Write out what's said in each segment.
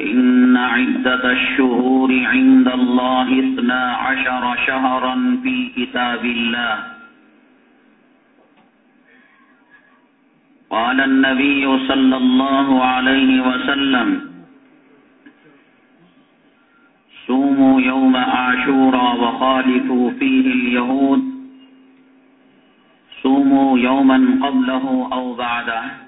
إن عدة الشهور عند الله اثنا عشر شهرا في كتاب الله. قال النبي صلى الله عليه وسلم صوموا يوم عاشورا وخالفوا فيه اليهود. صوموا يوما قبله أو بعده.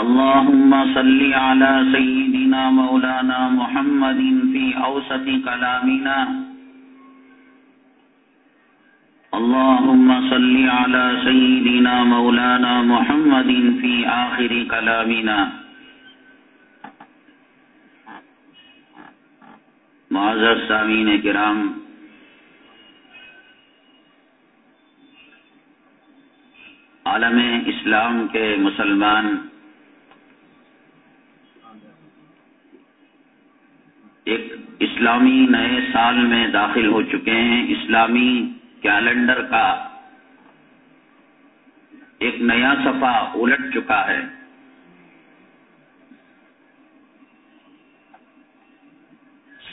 اللهم صل على سيدنا مولانا محمد في أوسط كلامنا. اللهم صل على سيدنا مولانا محمد في آخر كلامنا. معزز سامین کرام، عالم اسلام کے مسلمان ایک اسلامی نئے سال میں داخل ہو چکے ہیں۔ اسلامی کیلنڈر کا ایک نیا صفحہ الٹ چکا ہے۔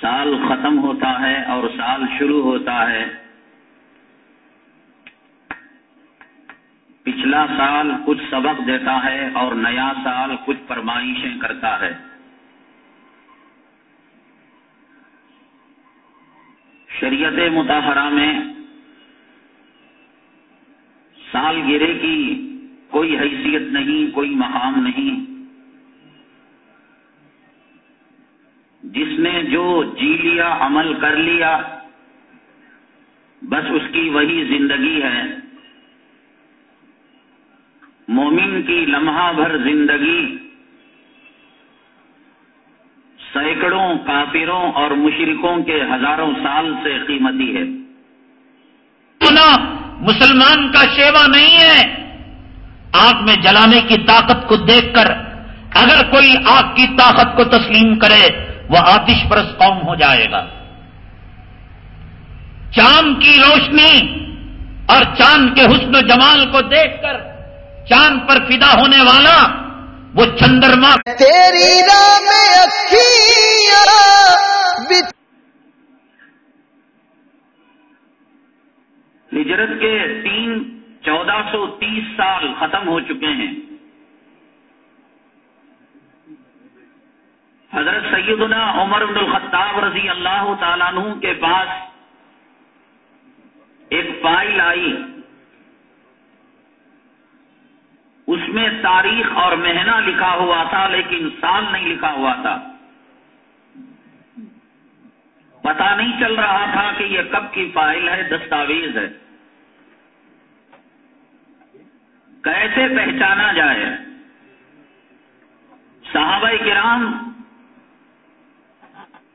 سال ختم ہوتا ہے اور سال شروع ہوتا ہے۔ پچھلا سال کچھ سبق دیتا ہے اور نیا سال کچھ فرمائشیں کرتا ہے۔ شریعت متحرہ میں سال گرے کی کوئی حیثیت نہیں، کوئی مقام نہیں۔ جس نے جو جی لیا، عمل کر لیا، بس اس کی وہی زندگی ہے۔ مومن کی لمحہ بھر زندگی سینکڑوں کافروں اور مشرکوں کے ہزاروں سال سے قیمتی ہے۔ مسلمان کا شیوا نہیں ہے۔ آگ میں جلانے کی طاقت کو دیکھ کر اگر کوئی آگ کی طاقت کو تسلیم کرے، وہ آتش پرس قوم ہو جائے گا۔ چاند کی روشنی اور چاند کے حسن و جمال کو دیکھ کر چاند پر فدا ہونے والا وہ چندرما تیری رام ہجرت کے تین چودہ سو تیس سال ختم ہو چکے ہیں۔ حضرت سیدنا عمر بن الخطاب رضی اللہ تعالیٰ عنہ کے پاس ایک فائل آئی۔ اس میں تاریخ اور مہینہ لکھا ہوا تھا، لیکن سال نہیں لکھا ہوا تھا۔ پتا نہیں چل رہا تھا کہ یہ کب کی فائل ہے، دستاویز ہے۔ کیسے پہچانا جائے؟ صحابہ کرام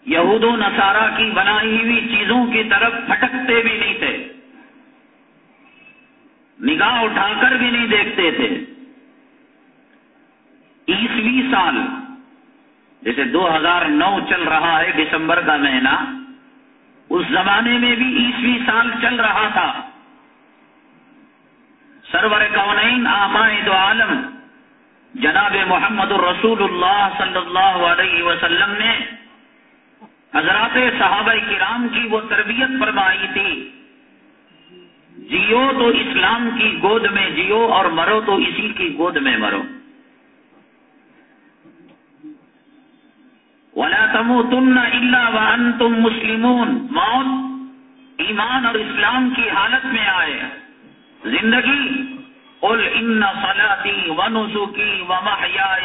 یہود و نصارہ کی بنائی ہوئی چیزوں کی طرف پھٹکتے بھی نہیں تھے۔ نگاہ اٹھا کر بھی نہیں دیکھتے تھے۔ عیسوی سال جیسے دو ہزار نو چل رہا ہے دسمبر کا مہینہ، اس زمانے میں بھی عیسوی سال چل رہا تھا۔ سرور کونین آمائد عالم، جناب محمد الرسول اللہ صلی اللہ علیہ وسلم نے حضرات صحابہ کرام کی وہ تربیت فرمائی تھی۔ جیو تو اسلام کی گود میں جیو اور مرو تو اسی کی گود میں مرو۔ ولا تم تم نہ اللہ ون تم مسلمون۔ موت ایمان اور اسلام کی حالت میں آئے۔ زندگی، قل ان صلاتی و نسخی و محیا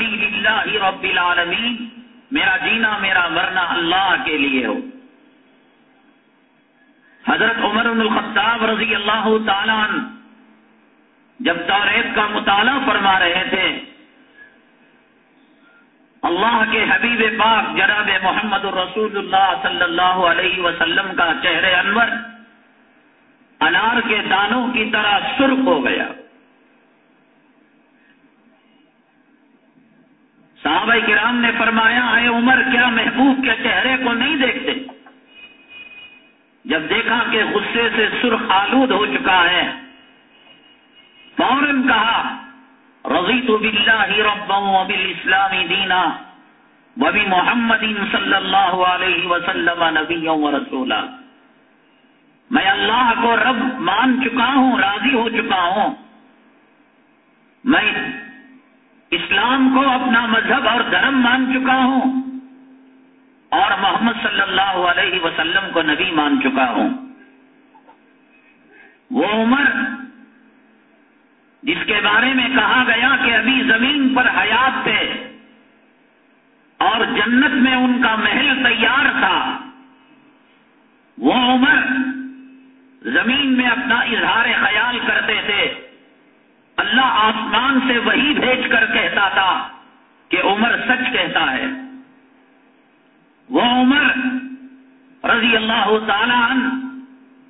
للہ رب العالمین۔ میرا جینا، میرا مرنا اللہ کے لیے ہو۔ حضرت عمر بن الخطاب رضی اللہ تعالیٰ جب توریت کا مطالعہ فرما رہے تھے اللہ کے حبیب پاک جناب محمد الرسول اللہ صلی اللہ علیہ وسلم کا چہرے انور انار کے دانوں کی طرح سرخ ہو گیا۔ صحابہ کرام نے فرمایا، اے عمر، کیا محبوب کے چہرے کو نہیں دیکھتے؟ جب دیکھا کہ غصے سے سرخ آلود ہو چکا ہے، فوراً کہا رضی تو بلّہ و اسلامی دینا وبی محمد صلی اللہ علیہ وسلم نبی و رسولہ میں اللہ کو رب مان چکا ہوں، راضی ہو چکا ہوں۔ میں اسلام کو اپنا مذہب اور دھرم مان چکا ہوں۔ اور محمد صلی اللہ علیہ وسلم کو نبی مان چکا ہوں۔ وہ عمر جس کے بارے میں کہا گیا کہ ابھی زمین پر حیات تھے اور جنت میں ان کا محل تیار تھا، وہ عمر زمین میں اپنا اظہار خیال کرتے تھے۔ اللہ آسمان سے وہی بھیج کر کہتا تھا کہ عمر سچ کہتا ہے۔ وہ عمر رضی اللہ تعالی عنہ،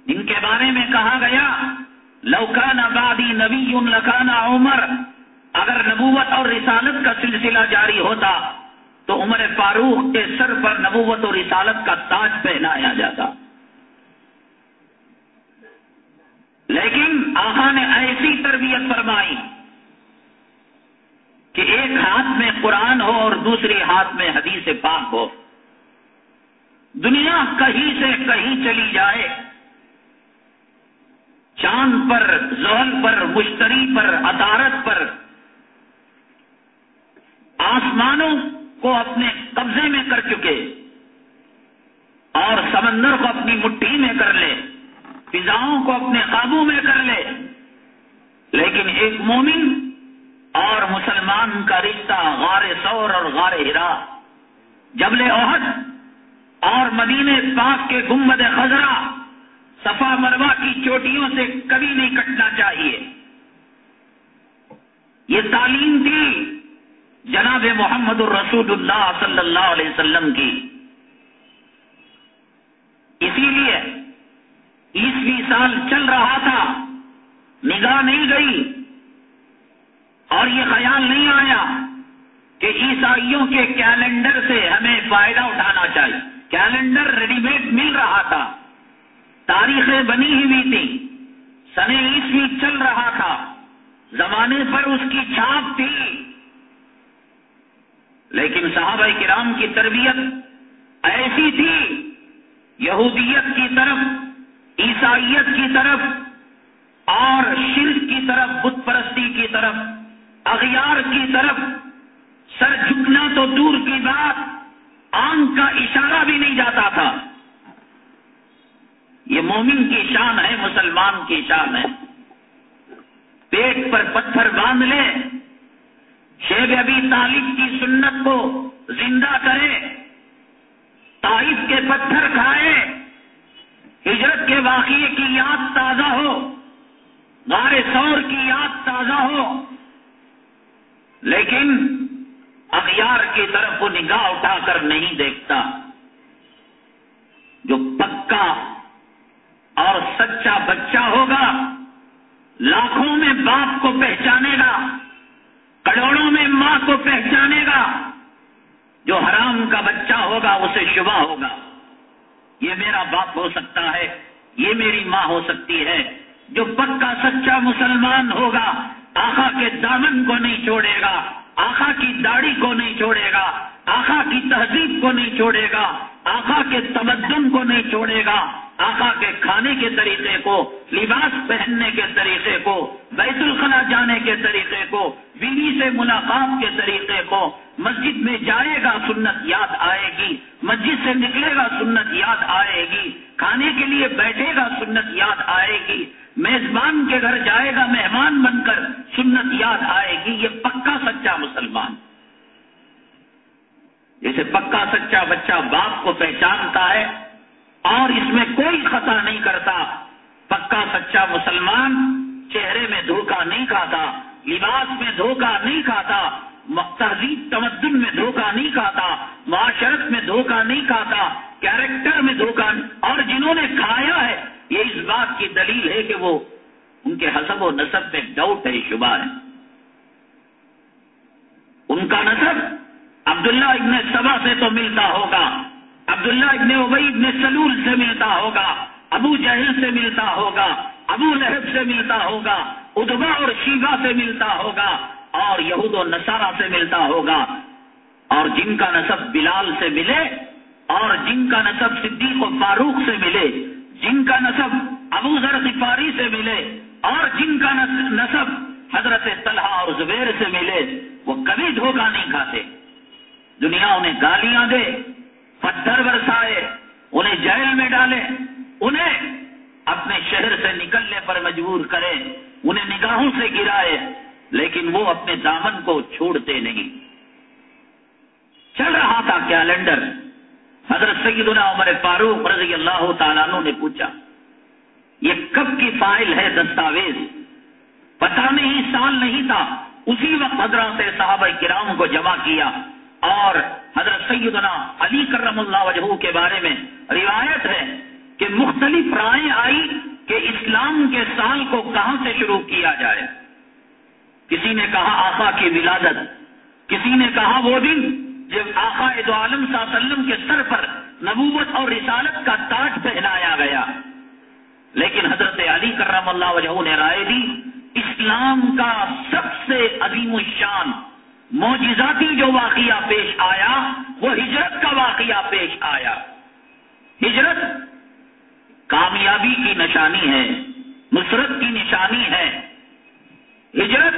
جن کے بارے میں کہا گیا لوکان آبادی نبی لکانا عمر، اگر نبوت اور رسالت کا سلسلہ جاری ہوتا، تو عمر فاروق کے سر پر نبوت اور رسالت کا تاج پہنایا جاتا۔ لیکن آقا نے ایسی تربیت فرمائی کہ ایک ہاتھ میں قرآن ہو اور دوسرے ہاتھ میں حدیث پاک ہو۔ دنیا کہیں سے کہیں چلی جائے۔ چاند پر زحل پر، مشتری پر، عدارت پر۔ آسمانوں کو اپنے قبضے میں کر چکے اور سمندر کو اپنی مٹھی میں کر لے، فضاؤں کو اپنے قابو میں کر لے۔ لیکن ایک مومن اور مسلمان کا رشتہ غار سور اور غار ہرا، جبل عہد اور مدینے پاک کے گمبد خزرہ صفا مروا کی چوٹیوں سے کبھی نہیں کٹنا چاہیے۔ یہ تعلیم تھی جناب محمد الرسول اللہ صلی اللہ علیہ وسلم کی۔ اسی لیے عیسوی سال چل رہا تھا، نگاہ نہیں گئی۔ اور یہ خیال نہیں آیا کہ عیسائیوں کے کیلنڈر سے ہمیں فائدہ اٹھانا چاہیے۔ کیلنڈر ریڈی میڈ مل رہا تھا۔ تاریخیں بنی ہوئی تھی سنے عیسوی چل رہا تھا۔ زمانے پر اس کی چھاپ تھی۔ لیکن صحابہ کرام کی تربیت ایسی تھی۔ یہودیت کی طرف، عیسائیت کی طرف اور شرک کی طرف، بت پرستی کی طرف، اغیار کی طرف۔ سر جھکنا تو دور کی بات، آنکھ کا اشارہ بھی نہیں جاتا تھا۔ یہ مومن کی شان ہے، مسلمان کی شان ہے۔ پیٹ پر پتھر باندھ لے شیب ابھی طالب کی سنت کو زندہ کرے تائف کے پتھر کھائے، ہجرت کے واقعے کی یاد تازہ ہو، غار سور کی یاد تازہ ہو۔ لیکن اغیار کی طرف وہ نگاہ اٹھا کر نہیں دیکھتا۔ جو پکا اور سچا بچہ ہوگا، لاکھوں میں باپ کو پہچانے گا، کروڑوں میں ماں کو پہچانے گا، جو حرام کا بچہ ہوگا، اسے شبہ ہوگا۔ یہ میرا باپ ہو سکتا ہے، یہ میری ماں ہو سکتی ہے۔ جو پکا سچا مسلمان ہوگا آخا کے دامن کو نہیں چھوڑے گا آخا کی داڑھی کو نہیں چھوڑے گا آخا کی تہذیب کو نہیں چھوڑے گا۔ آخا کے تمدن کو نہیں چھوڑے گا، آقا کے کھانے کے طریقے کو، لباس پہننے کے طریقے کو، بیت الخلا جانے کے طریقے کو، بیوی سے ملاقات کے طریقے کو، مسجد میں جائے گا سنت یاد آئے گی، مسجد سے نکلے گا سنت یاد آئے گی، کھانے کے لیے بیٹھے گا سنت یاد آئے گی، میزبان کے گھر جائے گا مہمان بن کر سنت یاد آئے گی، یہ پکا سچا مسلمان۔ جیسے پکا سچا بچہ باپ کو پہچانتا ہے اور اس میں کوئی خطا نہیں کرتا۔ پکا سچا مسلمان چہرے میں دھوکہ نہیں کھاتا، لباس میں دھوکہ نہیں کھاتا، تہذیب تمدن میں دھوکہ نہیں کھاتا، معاشرت میں دھوکہ نہیں کھاتا، کیریکٹر میں دھوکہ اور جنہوں نے کھایا ہے، یہ اس بات کی دلیل ہے کہ وہ ان کے حسب و نصب میں ڈاؤٹ ہے، شبہ ہے۔ ان کا نصب عبداللہ ابن سبا سے تو ملتا ہوگا، عبداللہ ابن ابئی ابن سلول سے ملتا ہوگا، ابو جہل سے ملتا ہوگا، ابو لہب سے ملتا ہوگا، ادبا اور شیبا سے ملتا ہوگا، اور یہود و نصارہ سے ملتا ہوگا۔ اور جن کا نصب بلال سے ملے، اور جن کا نصب صدیق و فاروق سے ملے، جن کا نصب ابو ذر غفاری سے ملے، اور جن کا نصب حضرت طلحہ اور زبیر سے ملے، وہ کبھی دھوکہ نہیں کھاتے۔ دنیا انہیں گالیاں دے، پتھر برسائے، انہیں جیل میں ڈالے، انہیں اپنے شہر سے نکلنے پر مجبور کرے، انہیں نگاہوں سے گرائے، لیکن وہ اپنے دامن کو چھوڑتے نہیں۔ چل رہا تھا کیلنڈر۔ حضرت سیدنا عمر فاروق رضی اللہ تعالیٰ نے پوچھا، یہ کب کی فائل ہے دستاویز؟ پتا نہیں، سال نہیں تھا۔ اسی وقت حضرت صحابہ کرام کو جمع کیا۔ اور حضرت سیدنا علی کرم اللہ وجہ کے بارے میں روایت ہے کہ مختلف رائے آئی کہ اسلام کے سال کو کہاں سے شروع کیا جائے۔ کسی نے کہا آقا کی ولادت، کسی نے کہا وہ دن جب آقا دو عالم صلی اللہ علیہ وسلم کے سر پر نبوت اور رسالت کا تاج پہنایا گیا۔ لیکن حضرت علی کرم اللہ وجہ نے رائے دی، اسلام کا سب سے عظیم الشان موجزاتی جو واقعہ پیش آیا، وہ ہجرت کا واقعہ پیش آیا۔ ہجرت کامیابی کی نشانی ہے، نصرت کی نشانی ہے۔ ہجرت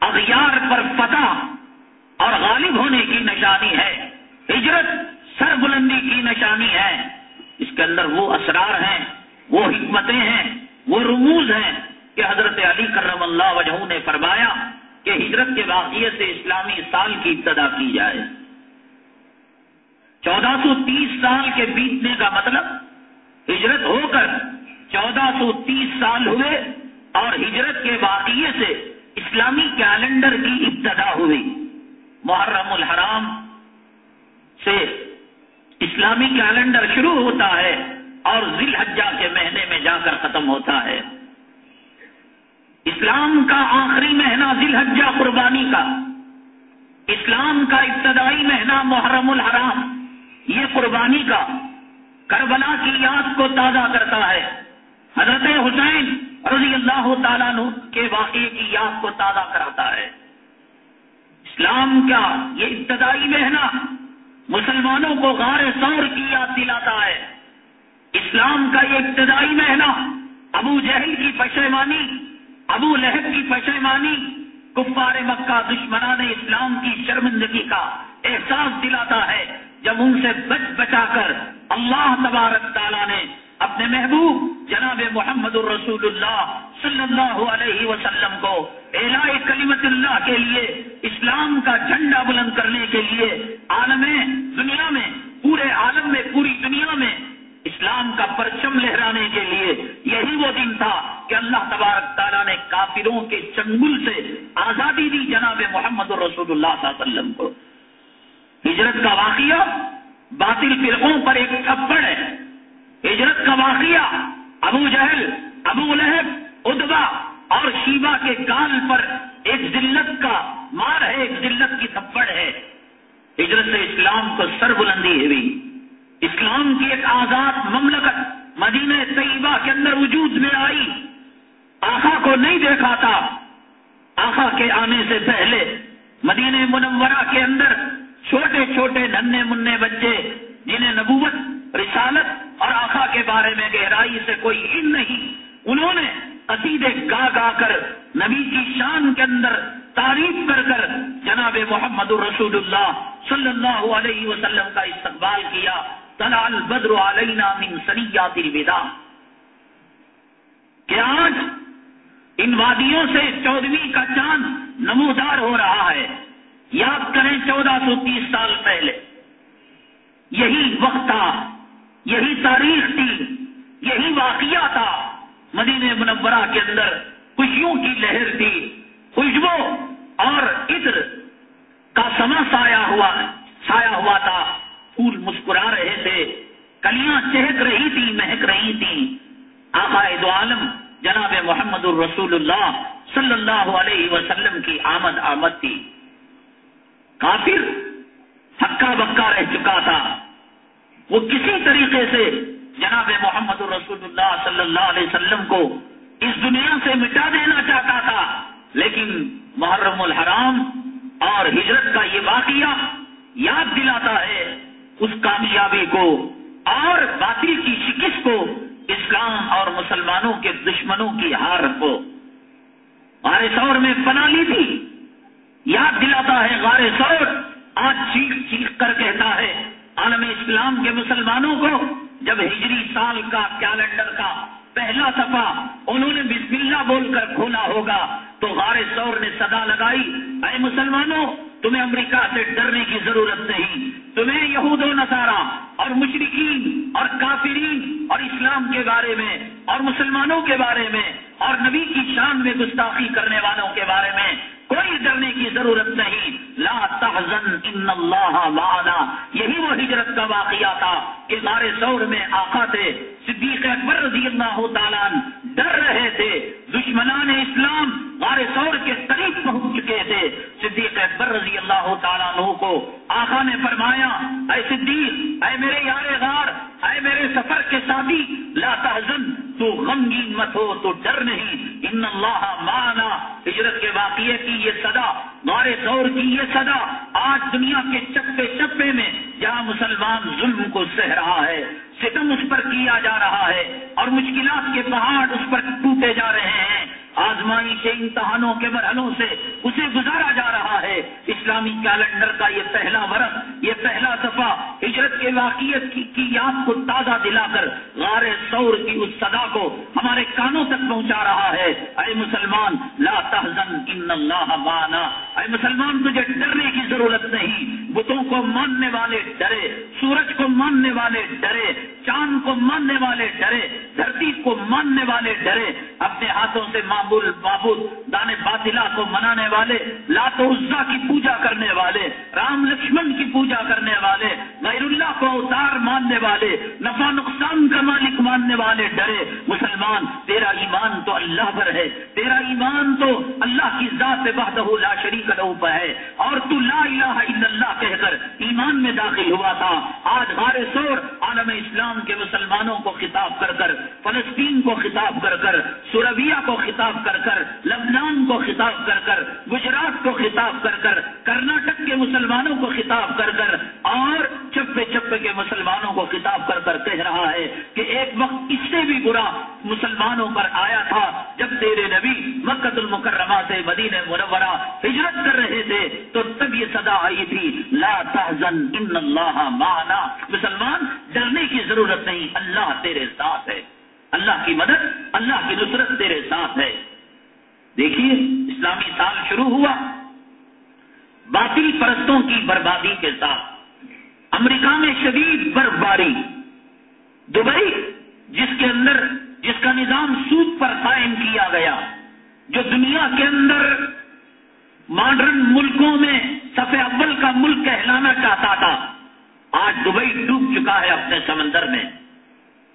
اغیار پر فتح اور غالب ہونے کی نشانی ہے۔ ہجرت سر بلندی کی نشانی ہے۔ اس کے اندر وہ اسرار ہیں، وہ حکمتیں ہیں، وہ رموز ہیں کہ حضرت علی کرم اللہ وجہ نے فرمایا کہ ہجرت کے واقعے سے اسلامی سال کی ابتدا کی جائے۔ چودہ سو تیس سال کے بیتنے کا مطلب ہجرت ہو کر چودہ سو تیس سال ہوئے اور ہجرت کے واقعے سے اسلامی کیلنڈر کی ابتدا ہوئی۔ محرم الحرام سے اسلامی کیلنڈر شروع ہوتا ہے اور ذیل حجہ کے مہینے میں جا کر ختم ہوتا ہے۔ اسلام کا آخری مہینہ ذی الحجہ قربانی کا، اسلام کا ابتدائی مہینہ محرم الحرام، یہ قربانی کا کربلا کی یاد کو تازہ کرتا ہے۔ حضرت حسین رضی اللہ تعالیٰ کے واقعے کی یاد کو تازہ کراتا ہے۔ اسلام کا یہ ابتدائی مہینہ مسلمانوں کو غار سور کی یاد دلاتا ہے۔ اسلام کا یہ ابتدائی مہینہ ابو جہل کی پشیمانی ابو لہب کی پشیمانی، کفار مکہ دشمنان اسلام کی شرمندگی کا احساس دلاتا ہے، جب ان سے بچ بچا کر اللہ تبارک تعالیٰ نے اپنے محبوب جناب محمد الرسول اللہ صلی اللہ علیہ وسلم کو الا کلیمت اللہ کے لیے اسلام کا جھنڈا بلند کرنے کے لیے عالم دنیا میں، پورے عالم میں، پوری دنیا میں اسلام کا پرچم لہرانے کے لیے یہی وہ دن تھا کہ اللہ تبارک تعالیٰ نے کافروں کے چنگل سے آزادی دی جناب محمد رسول اللہ صلی اللہ علیہ وسلم کو۔ ہجرت کا واقعہ باطل فرقوں پر ایک تھپڑ ہے۔ ہجرت کا واقعہ ابو جہل، ابو لہب ادبا اور شیبا کے گال پر ایک ذلت کا مار ہے، ایک ذلت کی تھپڑ ہے۔ ہجرت سے اسلام کو سر بلندی ہوئی۔ اسلام کی ایک آزاد مملکت مدینہ طیبہ کے اندر وجود میں آئی۔ آخا کو نہیں دیکھا تھا۔ آخا کے آنے سے پہلے مدینہ منورہ کے اندر چھوٹے چھوٹے ننے منع بچے جنہیں نبوت، رسالت اور آخا کے بارے میں گہرائی سے کوئی علم نہیں۔ انہوں نے عقیدے گا گا کر نبی کی شان کے اندر تعریف کر کر جناب محمد الرسول اللہ صلی اللہ علیہ وسلم کا استقبال کیا۔ تلا البدر علینا من سنیات الوداع۔ کہ آج ان وادیوں سے چودہویں کا چاند نمودار ہو رہا ہے۔ یاد کریں چودہ سو تیس سال پہلے۔ یہی وقت تھا، یہی تاریخ تھی، یہی واقعہ تھا۔ مدینہ منورہ کے اندر خوشیوں کی لہر تھی، خوشبو اور عطر کا سما سایا ہوا سایا ہوا تھا۔ پھول مسکرا رہے تھے، کلیاں چہک رہی تھی مہک رہی تھی دو عالم جناب محمد الرسول اللہ صلی اللہ علیہ وسلم کی آمد آمد تھی۔ کافر ہکا بکا رہ چکا تھا۔ وہ کسی طریقے سے جناب محمد الرسول اللہ صلی اللہ علیہ وسلم کو اس دنیا سے مٹا دینا چاہتا تھا، لیکن محرم الحرام اور ہجرت کا یہ واقعہ یاد دلاتا ہے، اس کامیابی کو اور باطل کی شکست کو اسلام اور مسلمانوں کے دشمنوں کی ہار کو غار سور میں پنا لی تھی۔ یاد دلاتا ہے غار سور آج چیخ چیخ کر کہتا ہے عالم اسلام کے مسلمانوں کو، جب ہجری سال کا کیلنڈر کا پہلا صفحہ انہوں نے بسم اللہ بول کر کھولا ہوگا، تو غار سور نے صدا لگائی، اے مسلمانوں، تمہیں امریکہ سے ڈرنے کی ضرورت نہیں۔ تمہیں یہود و نصارہ اور مشرقین اور کافرین اور اسلام کے بارے میں اور مسلمانوں کے بارے میں اور نبی کی شان میں گستاخی کرنے والوں کے بارے میں کوئی ڈرنے کی ضرورت نہیں۔ لا تحزن ان اللہ معنا۔ یہی وہ ہجرت کا واقعہ تھا کہ غار سور میں آقا تھے، صدیق اکبر رضی اللہ تعالیٰ ڈر رہے تھے۔ دشمنان اسلام غار سور کے قریب پہنچ چکے تھے۔ صدیق اکبر رضی اللہ تعالیٰ کو آقا نے فرمایا، اے صدیق، اے میرے یار غار، اے میرے سفر کے ساتھی، لا تحزن، تو غمگین مت ہو، تو ڈر نہیں۔ ان اللہ مانا ہجرت کے واقعے کی یہ صدا، غار سور کی یہ صدا، آج دنیا کے چپے چپے میں جہاں مسلمان ظلم کو سہ رہا ہے، ستم اس پر کیا جا رہا ہے، اور مشکلات کے پہاڑ اس پر ٹوٹے جا رہے ہیں۔ آزمائی کے امتحانوں کے مرحلوں سے اسے گزارا جا رہا ہے۔ اسلامی کیلنڈر کا یہ پہلا برف یہ پہلا دفعہ ہجرت کے واقعیت کی یاد کو تازہ دلا کر غار سور کی اس صدا کو ہمارے کانوں تک پہنچا رہا ہے۔ اے مسلمان، لا تحزن، ان اللہ مانا اے مسلمان، تجھے ڈرنے کی ضرورت نہیں۔ بتوں کو ماننے والے ڈرے، سورج کو ماننے والے ڈرے، چاند کو ماننے والے ڈرے، دھرتی کو ماننے والے ڈرے۔ اپنے ہاتھوں سے معمول بابود دانے باطلا کو منانے والے، لات عزا کی پوجا کرنے والے، رام لکشمن کی پوجا کرنے والے، غیر اللہ کو اوتار ماننے والے، نفع نقصان کا مالک ماننے والے ڈرے۔ مسلمان، تیرا ایمان تو اللہ پر ہے، تیرا ایمان تو اللہ کی ذات وحدہ لا شریک لہو پر ہے۔ اور تو لا الہ الا اللہ کہہ کر ایمان میں داخل ہوا تھا۔ آج غار سور عالم اسلام کے مسلمانوں کو خطاب کر کر، فلسطین کو خطاب کر کر، سوربیا کو خطاب کر کر، لبنان کو خطاب کر کر، گجرات کو خطاب کر کر، کرناٹک کے مسلمانوں کو خطاب کر کر، اور چپے چپے کے مسلمانوں کو خطاب کر کر کہہ رہا ہے کہ ایک وقت اس سے بھی برا مسلمانوں پر آیا تھا جب تیرے نبی مکت المکرمہ سے مدین مرورہ ہجرت کر رہے تھے، تو تب یہ صدا آئی تھی، لا تحزن ان اللہ مانا مسلمان، ڈرنے کی ضرورت نہیں، اللہ تیرے ساتھ ہے۔ اللہ کی مدد، اللہ کی نصرت تیرے ساتھ ہے۔ دیکھیے، اسلامی سال شروع ہوا۔ باطل پرستوں کی بربادی کے ساتھ۔ امریکہ میں شدید برف باری دبئی، جس کے اندر، جس کا نظام سود پر قائم کیا گیا، جو دنیا کے اندر ماڈرن ملکوں میں سفید اول کا ملک کہلانا چاہتا تھا، آج دبئی ڈوب چکا ہے اپنے سمندر میں۔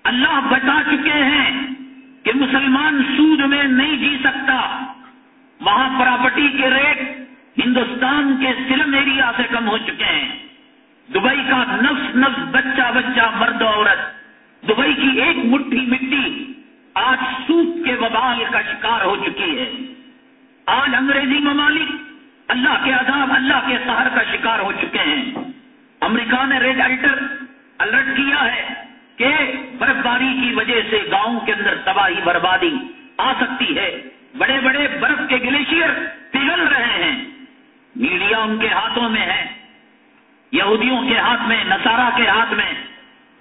اللہ بتا چکے ہیں کہ مسلمان سود میں نہیں جی سکتا۔ وہاں پراپرٹی کے ریٹ ہندوستان کے سلم ایریا سے کم ہو چکے ہیں۔ دبئی کا نفس نفس بچہ بچہ مرد عورت۔ دبئی کی ایک مٹھی مٹی آج سوت کے وبال کا شکار ہو چکی ہے۔ آج انگریزی ممالک اللہ کے عذاب، اللہ کے سہر کا شکار ہو چکے ہیں۔ امریکہ نے ریڈ الٹر الرٹ کیا ہے۔ کہ برف باری کی وجہ سے گاؤں کے اندر تباہی بربادی آ سکتی ہے۔ بڑے بڑے برف کے گلیشیئر پگھل رہے ہیں۔ میڈیا ان کے ہاتھوں میں ہے۔ یہودیوں کے ہاتھ میں نسارا کے ہاتھ میں۔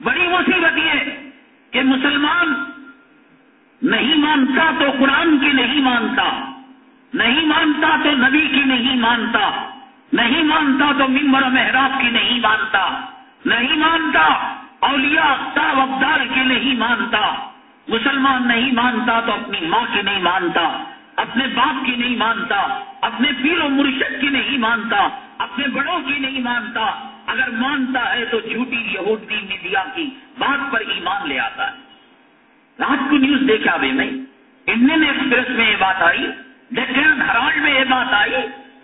بڑی مصیبت یہ کہ مسلمان نہیں مانتا تو قرآن کی نہیں مانتا۔ نہیں مانتا تو نبی کی نہیں مانتا۔ نہیں مانتا تو ممبر محراب کی نہیں مانتا۔ نہیں مانتا اولیاء اختاب ابدال کی نہیں مانتا، مسلمان نہیں مانتا تو اپنی ماں کی نہیں مانتا، اپنے باپ کی نہیں مانتا، اپنے پیر و مرشد کی نہیں مانتا، اپنے بڑوں کی نہیں مانتا۔ اگر مانتا ہے تو جھوٹی یہودی میڈیا کی بات پر ایمان لے آتا ہے۔ رات کو نیوز دیکھا بھی میں انڈین ایکسپریس میں یہ بات آئی ڈیکن ہرالڈ میں یہ بات آئی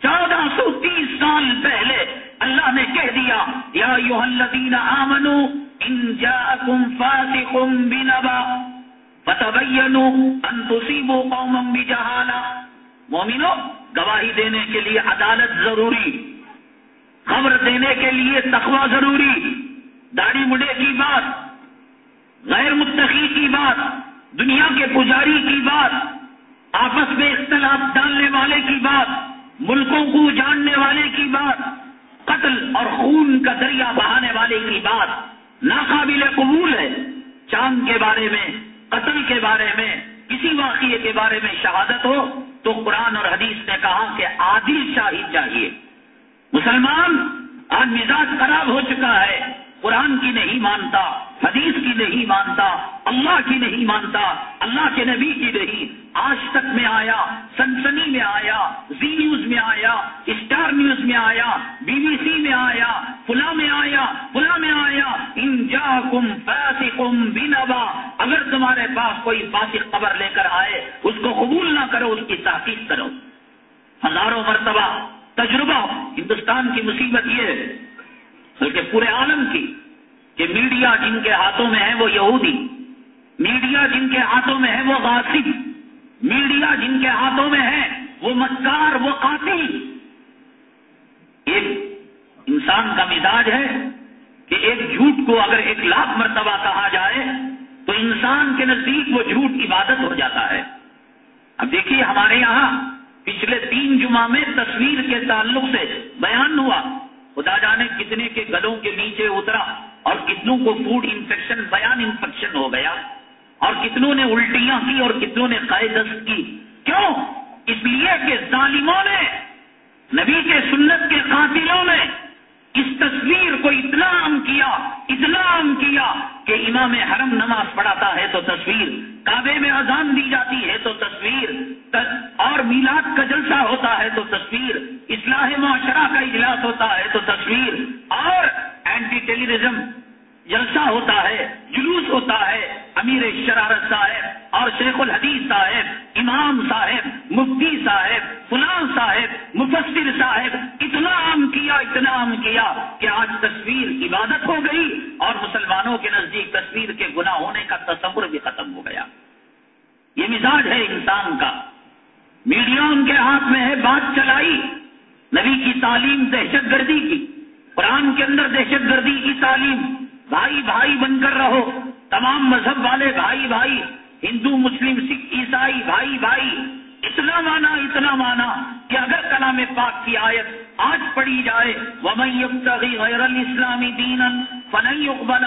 چودہ سو تیس سال پہلے اللہ نے کہہ دیا، یا یو الذین آمنو، ان جاءکم فاسقم بنبا فتبینوا ان تصیبوا قوما بجہالا. مومنو، گواہی دینے کے لیے عدالت ضروری، خبر دینے کے لیے تقوی ضروری، داڑھی مڈے کی بات، غیر متقی کی بات، دنیا کے پجاری کی بات، آپس میں اختلاف ڈالنے والے کی بات ملکوں کو جاننے والے کی بات، قتل اور خون کا دریا بہانے والے کی بات ناقابل قبول ہے۔ چاند کے بارے میں، قتل کے بارے میں، کسی واقعے کے بارے میں شہادت ہو تو قرآن اور حدیث نے کہا کہ عادل شاہد چاہیے۔ مسلمان آج مزاج خراب ہو چکا ہے۔ قرآن کی نہیں مانتا، حدیث کی نہیں مانتا، اللہ کی نہیں مانتا، اللہ کے نبی کی نہیں۔ آج تک میں آیا، سنسنی میں آیا، زی نیوز میں آیا، اسٹار نیوز میں آیا، بی بی سی میں آیا فلا میں آیا فلا میں آیا۔ انجا کم فیسی کم بینبا اگر تمہارے پاس کوئی فاسق خبر لے کر آئے، اس کو قبول نہ کرو، اس کی تحقیق کرو۔ ہزاروں مرتبہ تجربہ، ہندوستان کی مصیبت یہ ہے۔ بلکہ پورے عالم کی، کہ میڈیا جن کے ہاتھوں میں ہے وہ یہودی، میڈیا جن کے ہاتھوں میں ہے وہ غاصب، میڈیا جن کے ہاتھوں میں ہے وہ مکار، وہ قاتل۔ ایک انسان کا مزاج ہے کہ ایک جھوٹ کو اگر ایک لاکھ مرتبہ کہا جائے تو انسان کے نزدیک وہ جھوٹ عبادت ہو جاتا ہے۔ اب دیکھیے ہمارے یہاں پچھلے تین جمعہ میں تصویر کے تعلق سے بیان ہوا۔ خدا جانے کتنے کے گلوں کے نیچے اترا اور کتنوں کو فوڈ انفیکشن بیان انفیکشن ہو گیا اور کتنوں نے الٹیاں کی اور کتنوں نے قائدست کی۔ کیوں؟ اس لیے کہ ظالموں نے، نبی کے سنت کے قاتلوں نے اس تصویر کو اتنا عام کیا، اتنا عام کیا کہ امام حرم نماز پڑھاتا ہے تو تصویر، کعبے میں اذان دی جاتی ہے تو تصویر اور میلاد کا جلسہ ہوتا ہے تو تصویر، اصلاح معاشرہ کا اجلاس ہوتا ہے تو تصویر، اور اینٹی ٹیلیریزم جلسہ ہوتا ہے، جلوس ہوتا ہے، امیر شرارت صاحب اور شیخ الحدیث صاحب، امام صاحب، مفتی صاحب فلاں صاحب، مفسر صاحب، اتنا عام کیا، اتنا عام کیا کہ آج تصویر عبادت ہو گئی اور مسلمانوں کے نزدیک تصویر کے گناہ ہونے کا تصور بھی ختم ہو گیا۔ یہ مزاج ہے انسان کا۔ میڈیا ان کے ہاتھ میں ہے، بات چلائی۔ نبی کی تعلیم دہشت گردی کی۔ قرآن کے اندر دہشت گردی کی تعلیم۔ بھائی بھائی بن کر رہو۔ تمام مذہب والے بھائی بھائی، ہندو، مسلم، سکھ، عیسائی، بھائی بھائی، اتنا مانا اتنا مانا کہ اگر کلام پاک کی آیت آج پڑھی جائے غیر الاسلامی دین فنئی اقبال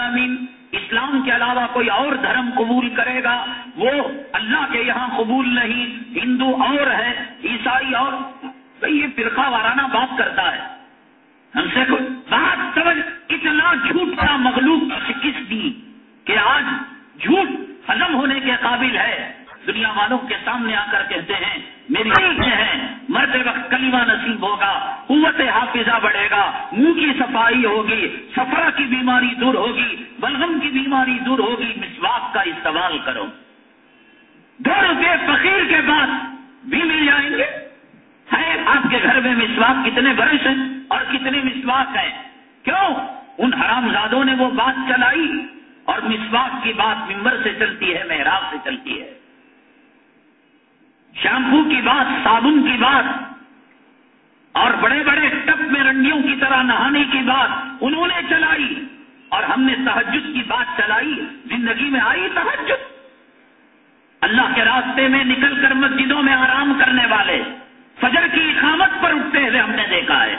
اسلام کے علاوہ کوئی اور دھرم قبول کرے گا، وہ اللہ کے یہاں قبول نہیں، ہندو اور ہے، عیسائی اور یہ فرقہ وارانہ بات کرتا ہے۔ ہم سے کوئی بات سمجھ، اتنا جھوٹ کا مغلوب شکست دی کہ آج جھوٹ ختم ہونے کے قابل ہے۔ دنیا والوں کے سامنے آ کر کہتے ہیں میری ہے مرتے وقت کلیمہ نصیب ہوگا قوت حافظہ بڑھے گا منہ کی صفائی ہوگی سفرا کی بیماری دور ہوگی بلغم کی بیماری دور ہوگی مسواک کا استعمال کرو۔ دو روپے فقیر کے بعد بھی مل جائیں گے۔ ہے آپ کے گھر میں مسواک کتنے برس ہیں اور کتنے مسواک ہیں؟ کیوں؟ ان حرام زادوں نے وہ بات چلائی اور مسواک کی بات ممبر سے چلتی ہے محراب سے چلتی ہے۔ شیمپو کی بات، صابن کی بات، اور بڑے بڑے ٹپ میں رنڈیوں کی طرح نہانے کی بات انہوں نے چلائی، اور ہم نے تحجد کی بات چلائی، زندگی میں آئی تحجد اللہ کے راستے میں نکل کر مسجدوں میں آرام کرنے والے، فجر کی اقامت پر اٹھتے ہوئے ہم نے دیکھا ہے۔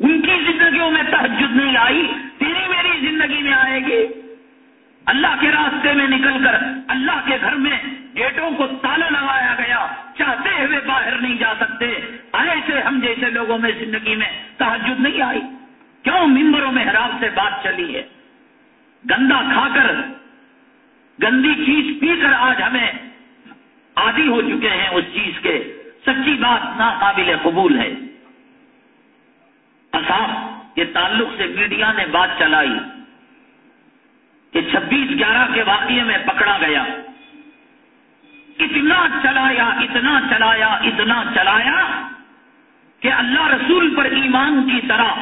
ان کی زندگیوں میں تحجد نہیں آئی، تیری میری زندگی میں آئے گی۔ اللہ کے راستے میں نکل کر اللہ کے گھر میں گیٹوں کو تالا لگایا گیا، چاہتے ہوئے باہر نہیں جا سکتے۔ ایسے ہم جیسے لوگوں میں زندگی میں تحجد نہیں آئی۔ کیوں ممبروں میں حرام سے بات چلی ہے؟ گندا کھا کر، گندی چیز پی کر آج ہمیں عادی ہو چکے ہیں اس چیز کے۔ سچی بات ناقابل قبول ہے۔ اصاف کے تعلق سے میڈیا نے بات چلائی۔ کہ چھبیس گیارہ کے واقعے میں پکڑا گیا۔ اتنا چلایا اتنا چلایا اتنا چلایا کہ اللہ رسول پر ایمان کی طرح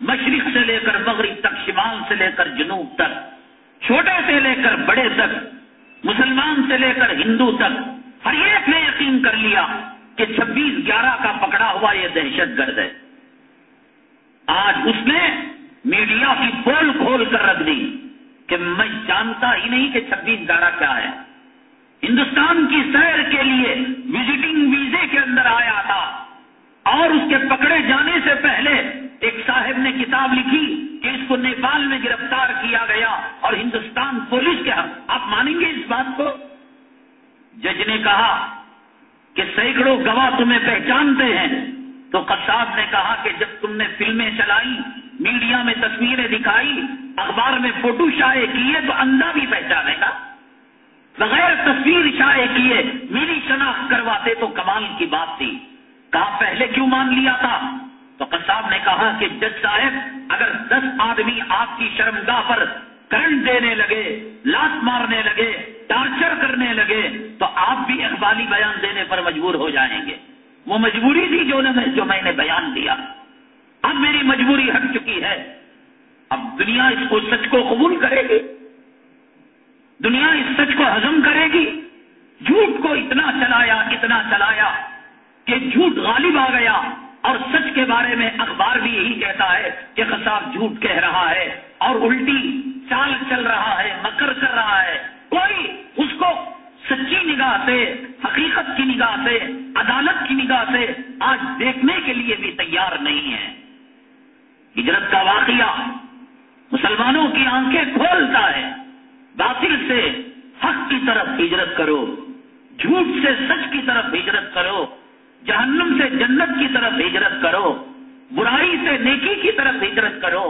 مشرق سے لے کر مغرب تک، شمال سے لے کر جنوب تک، چھوٹے سے لے کر بڑے تک، مسلمان سے لے کر ہندو تک، ہر ایک نے یقین کر لیا کہ چھبیس گیارہ کا پکڑا ہوا یہ دہشت گرد ہے۔ آج اس نے میڈیا کی پول کھول کر رکھ دی۔ کہ میں جانتا ہی نہیں کہ چھبیس گیارہ کیا ہے۔ ہندوستان کی سیر کے لیے وزٹنگ ویزے کے اندر آیا تھا۔ اور اس کے پکڑے جانے سے پہلے ایک صاحب نے کتاب لکھی کہ اس کو نیپال میں گرفتار کیا گیا اور ہندوستان پولیس کے آپ مانیں گے اس بات کو؟ جج نے کہا کہ سینکڑوں گواہ تمہیں پہچانتے ہیں۔ تو قصاب نے کہا کہ جب تم نے فلمیں چلائی میڈیا میں تصویریں دکھائی، اخبار میں فوٹو شائع کیے تو اندھا بھی پہچانے گا۔ بغیر تصویر شائع کیے میری شناخت کرواتے تو کمال کی بات تھی۔ کہا پہلے کیوں مان لیا تھا؟ تو قصاب نے کہا کہ جج صاحب، اگر دس آدمی آپ کی شرمگاہ پر کرنٹ دینے لگے لات مارنے لگے ٹارچر کرنے لگے، تو آپ بھی اقبالی بیان دینے پر مجبور ہو جائیں گے۔ وہ مجبوری تھی جو جو میں نے بیان دیا۔ اب میری مجبوری ہٹ چکی ہے۔ اب دنیا اس کو سچ کو قبول کرے گی۔ دنیا اس سچ کو ہضم کرے گی۔ جھوٹ کو اتنا چلایا اتنا چلایا کہ جھوٹ غالب آ گیا۔ اور سچ کے بارے میں اخبار بھی یہی کہتا ہے کہ خصاب جھوٹ کہہ رہا ہے۔ اور الٹی چال چل رہا ہے، مکر کر رہا ہے۔ کوئی اس کو سچی نگاہ سے، حقیقت کی نگاہ سے، عدالت کی نگاہ سے آج دیکھنے کے لیے بھی تیار نہیں ہے۔ ہجرت کا واقعہ مسلمانوں کی آنکھیں کھولتا ہے۔ باطل سے حق کی طرف ہجرت کرو، جھوٹ سے سچ کی طرف ہجرت کرو، جہنم سے جنت کی طرف ہجرت کرو، برائی سے نیکی کی طرف ہجرت کرو،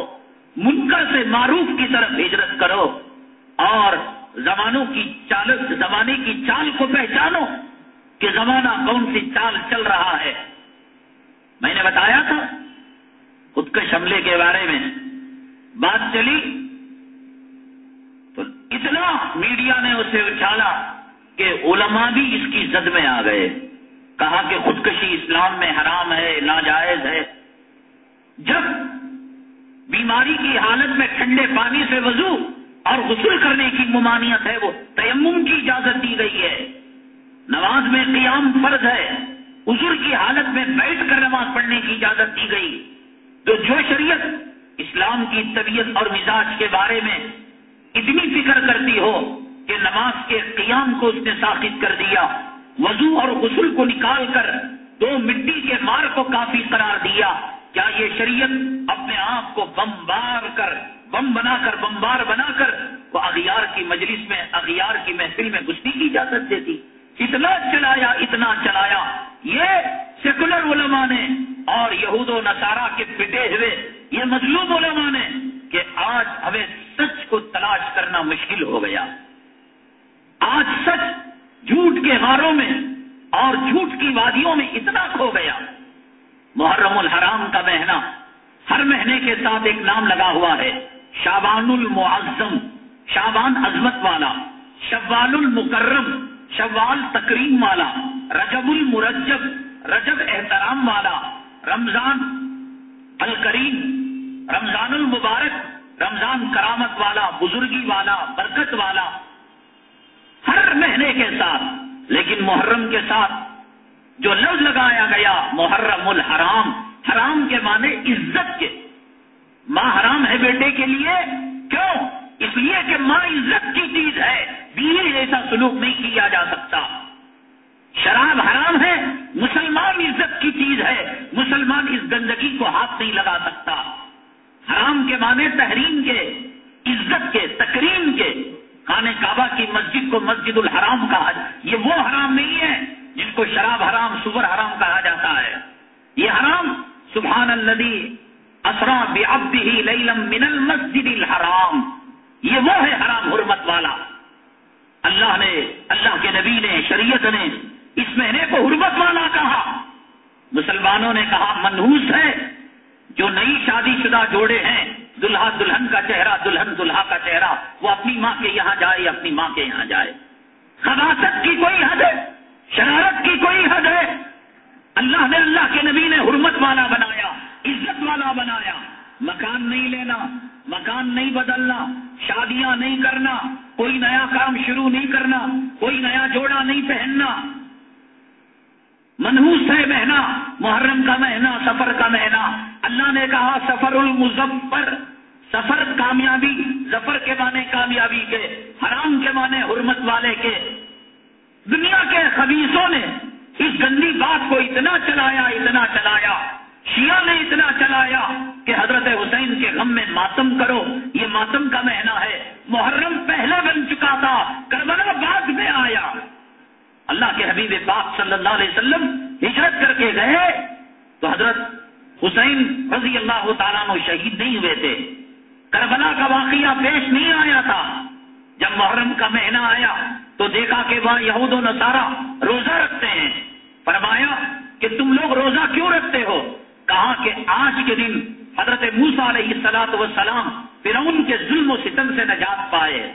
منکر سے معروف کی طرف ہجرت کرو، اور زمانوں کی چال، زمانے کی چال کو پہچانو کہ زمانہ کون سی چال چل رہا ہے۔ میں نے بتایا تھا خودکش حملے کے بارے میں بات چلی تو اتنا میڈیا نے اسے اچھالا کہ علماء بھی اس کی زد میں آ گئے۔ کہا کہ خودکشی اسلام میں حرام ہے، ناجائز ہے۔ جب بیماری کی حالت میں ٹھنڈے پانی سے وضو اور غسل کرنے کی ممانعت ہے، وہ تیمم کی اجازت دی گئی ہے۔ نماز میں قیام فرض ہے۔ عذر کی حالت میں بیٹھ کر نماز پڑھنے کی اجازت دی گئی۔ تو جو شریعت اسلام کی طبیعت اور مزاج کے بارے میں اتنی فکر کرتی ہو کہ نماز کے قیام کو اس نے ساخت کر دیا، وضو اور غسل کو نکال کر دو مٹی کے مار کو کافی قرار دیا۔ کیا یہ شریعت اپنے آپ کو بمبار کر، بم بنا کر، بمبار بنا کر وہ اغیار کی مجلس میں، اغیار کی محفل میں گستی کی اجازت دیتی اتنا چلایا اتنا چلایا۔ یہ سیکولر علماء نے اور یہود و نصارہ کے پٹے ہوئے۔ یہ مظلوم علماء نے کہ آج ہمیں سچ کو تلاش کرنا مشکل ہو گیا۔ آج سچ جھوٹ کے غاروں میں اور جھوٹ کی وادیوں میں اتنا کھو گیا۔ محرم الحرام کا مہینہ ہر مہینے کے ساتھ ایک نام لگا ہوا ہے۔ شابان المعظم شابان عظمت والا، شوال المکرم، شوال تکریم والا، رجب المرجب، رجب احترام والا۔ رمضان الکریم، رمضان المبارک، رمضان کرامت والا، بزرگی والا، برکت والا، ہر مہینے کے ساتھ، لیکن محرم کے ساتھ جو لفظ لگایا گیا، محرم الحرام، حرام کے معنی عزت کے۔ ماں حرام ہے بیٹے کے لیے، کیوں؟ اس لیے کہ ماں عزت کی چیز ہے، بیوی ایسا سلوک نہیں کیا جا سکتا۔ شراب حرام ہے، مسلمان عزت کی چیز ہے، مسلمان اس گندگی کو ہاتھ نہیں لگا سکتا۔ حرام کے معنی تحریم کے، عزت کے، تکریم کے۔ خانے کعبہ کی مسجد کو مسجد الحرام کہا یہ وہ حرام نہیں ہے جن کو شراب حرام، سور حرام کہا جاتا ہے۔ یہ حرام، سبحان الدی اسرا ہی لیلم من المسجد الحرام۔ یہ وہ ہے حرام، حرمت والا۔ اللہ نے، اللہ کے نبی نے، شریعت نے اس مہینے کو حرمت والا کہا۔ مسلمانوں نے کہا، منحوس ہے۔ جو نئی شادی شدہ جوڑے ہیں، دلہا دلہن کا چہرہ، دلہن دلہا کا چہرہ، وہ اپنی ماں کے یہاں جائے، اپنی ماں کے یہاں جائے۔ خباست کی کوئی حد ہے؟ شرارت کی کوئی حد ہے؟ اللہ نے اللہ کے نبی نے حرمت والا بنایا، عزت والا بنایا۔ مکان نہیں لینا، مکان نہیں بدلنا، شادیاں نہیں کرنا، کوئی نیا کام شروع نہیں کرنا، کوئی نیا جوڑا نہیں پہننا۔ منحوس ہے مہینہ، محرم کا مہینہ، سفر کا مہینہ۔ اللہ نے کہا، سفر المظفر سفر کامیابی ظفر کے معنی کامیابی کے، حرام کے معنی حرمت والے کے۔ دنیا کے خبیصوں نے اس گندی بات کو اتنا چلایا اتنا چلایا، شیعہ نے اتنا چلایا کہ حضرت حسین کے غم میں ماتم کرو۔ یہ ماتم کا مہینہ ہے۔ محرم پہلے بن چکا تھا، کربلا بعد میں آیا۔ اللہ کے حبیب پاک صلی اللہ علیہ وسلم ہجرت کر کے گئے تو حضرت حسین رضی اللہ تعالیٰ نو شہید نہیں ہوئے تھے۔ کربلا کا واقعہ پیش نہیں آیا تھا۔ جب محرم کا مہینہ آیا تو دیکھا کہ وہاں یہود و نصارہ روزہ رکھتے ہیں۔ فرمایا کہ تم لوگ روزہ کیوں رکھتے ہو؟ کہا کہ آج کے دن حضرت موسا علیہ سلاط وسلام فرعون کے ظلم و ستم سے نجات پائے۔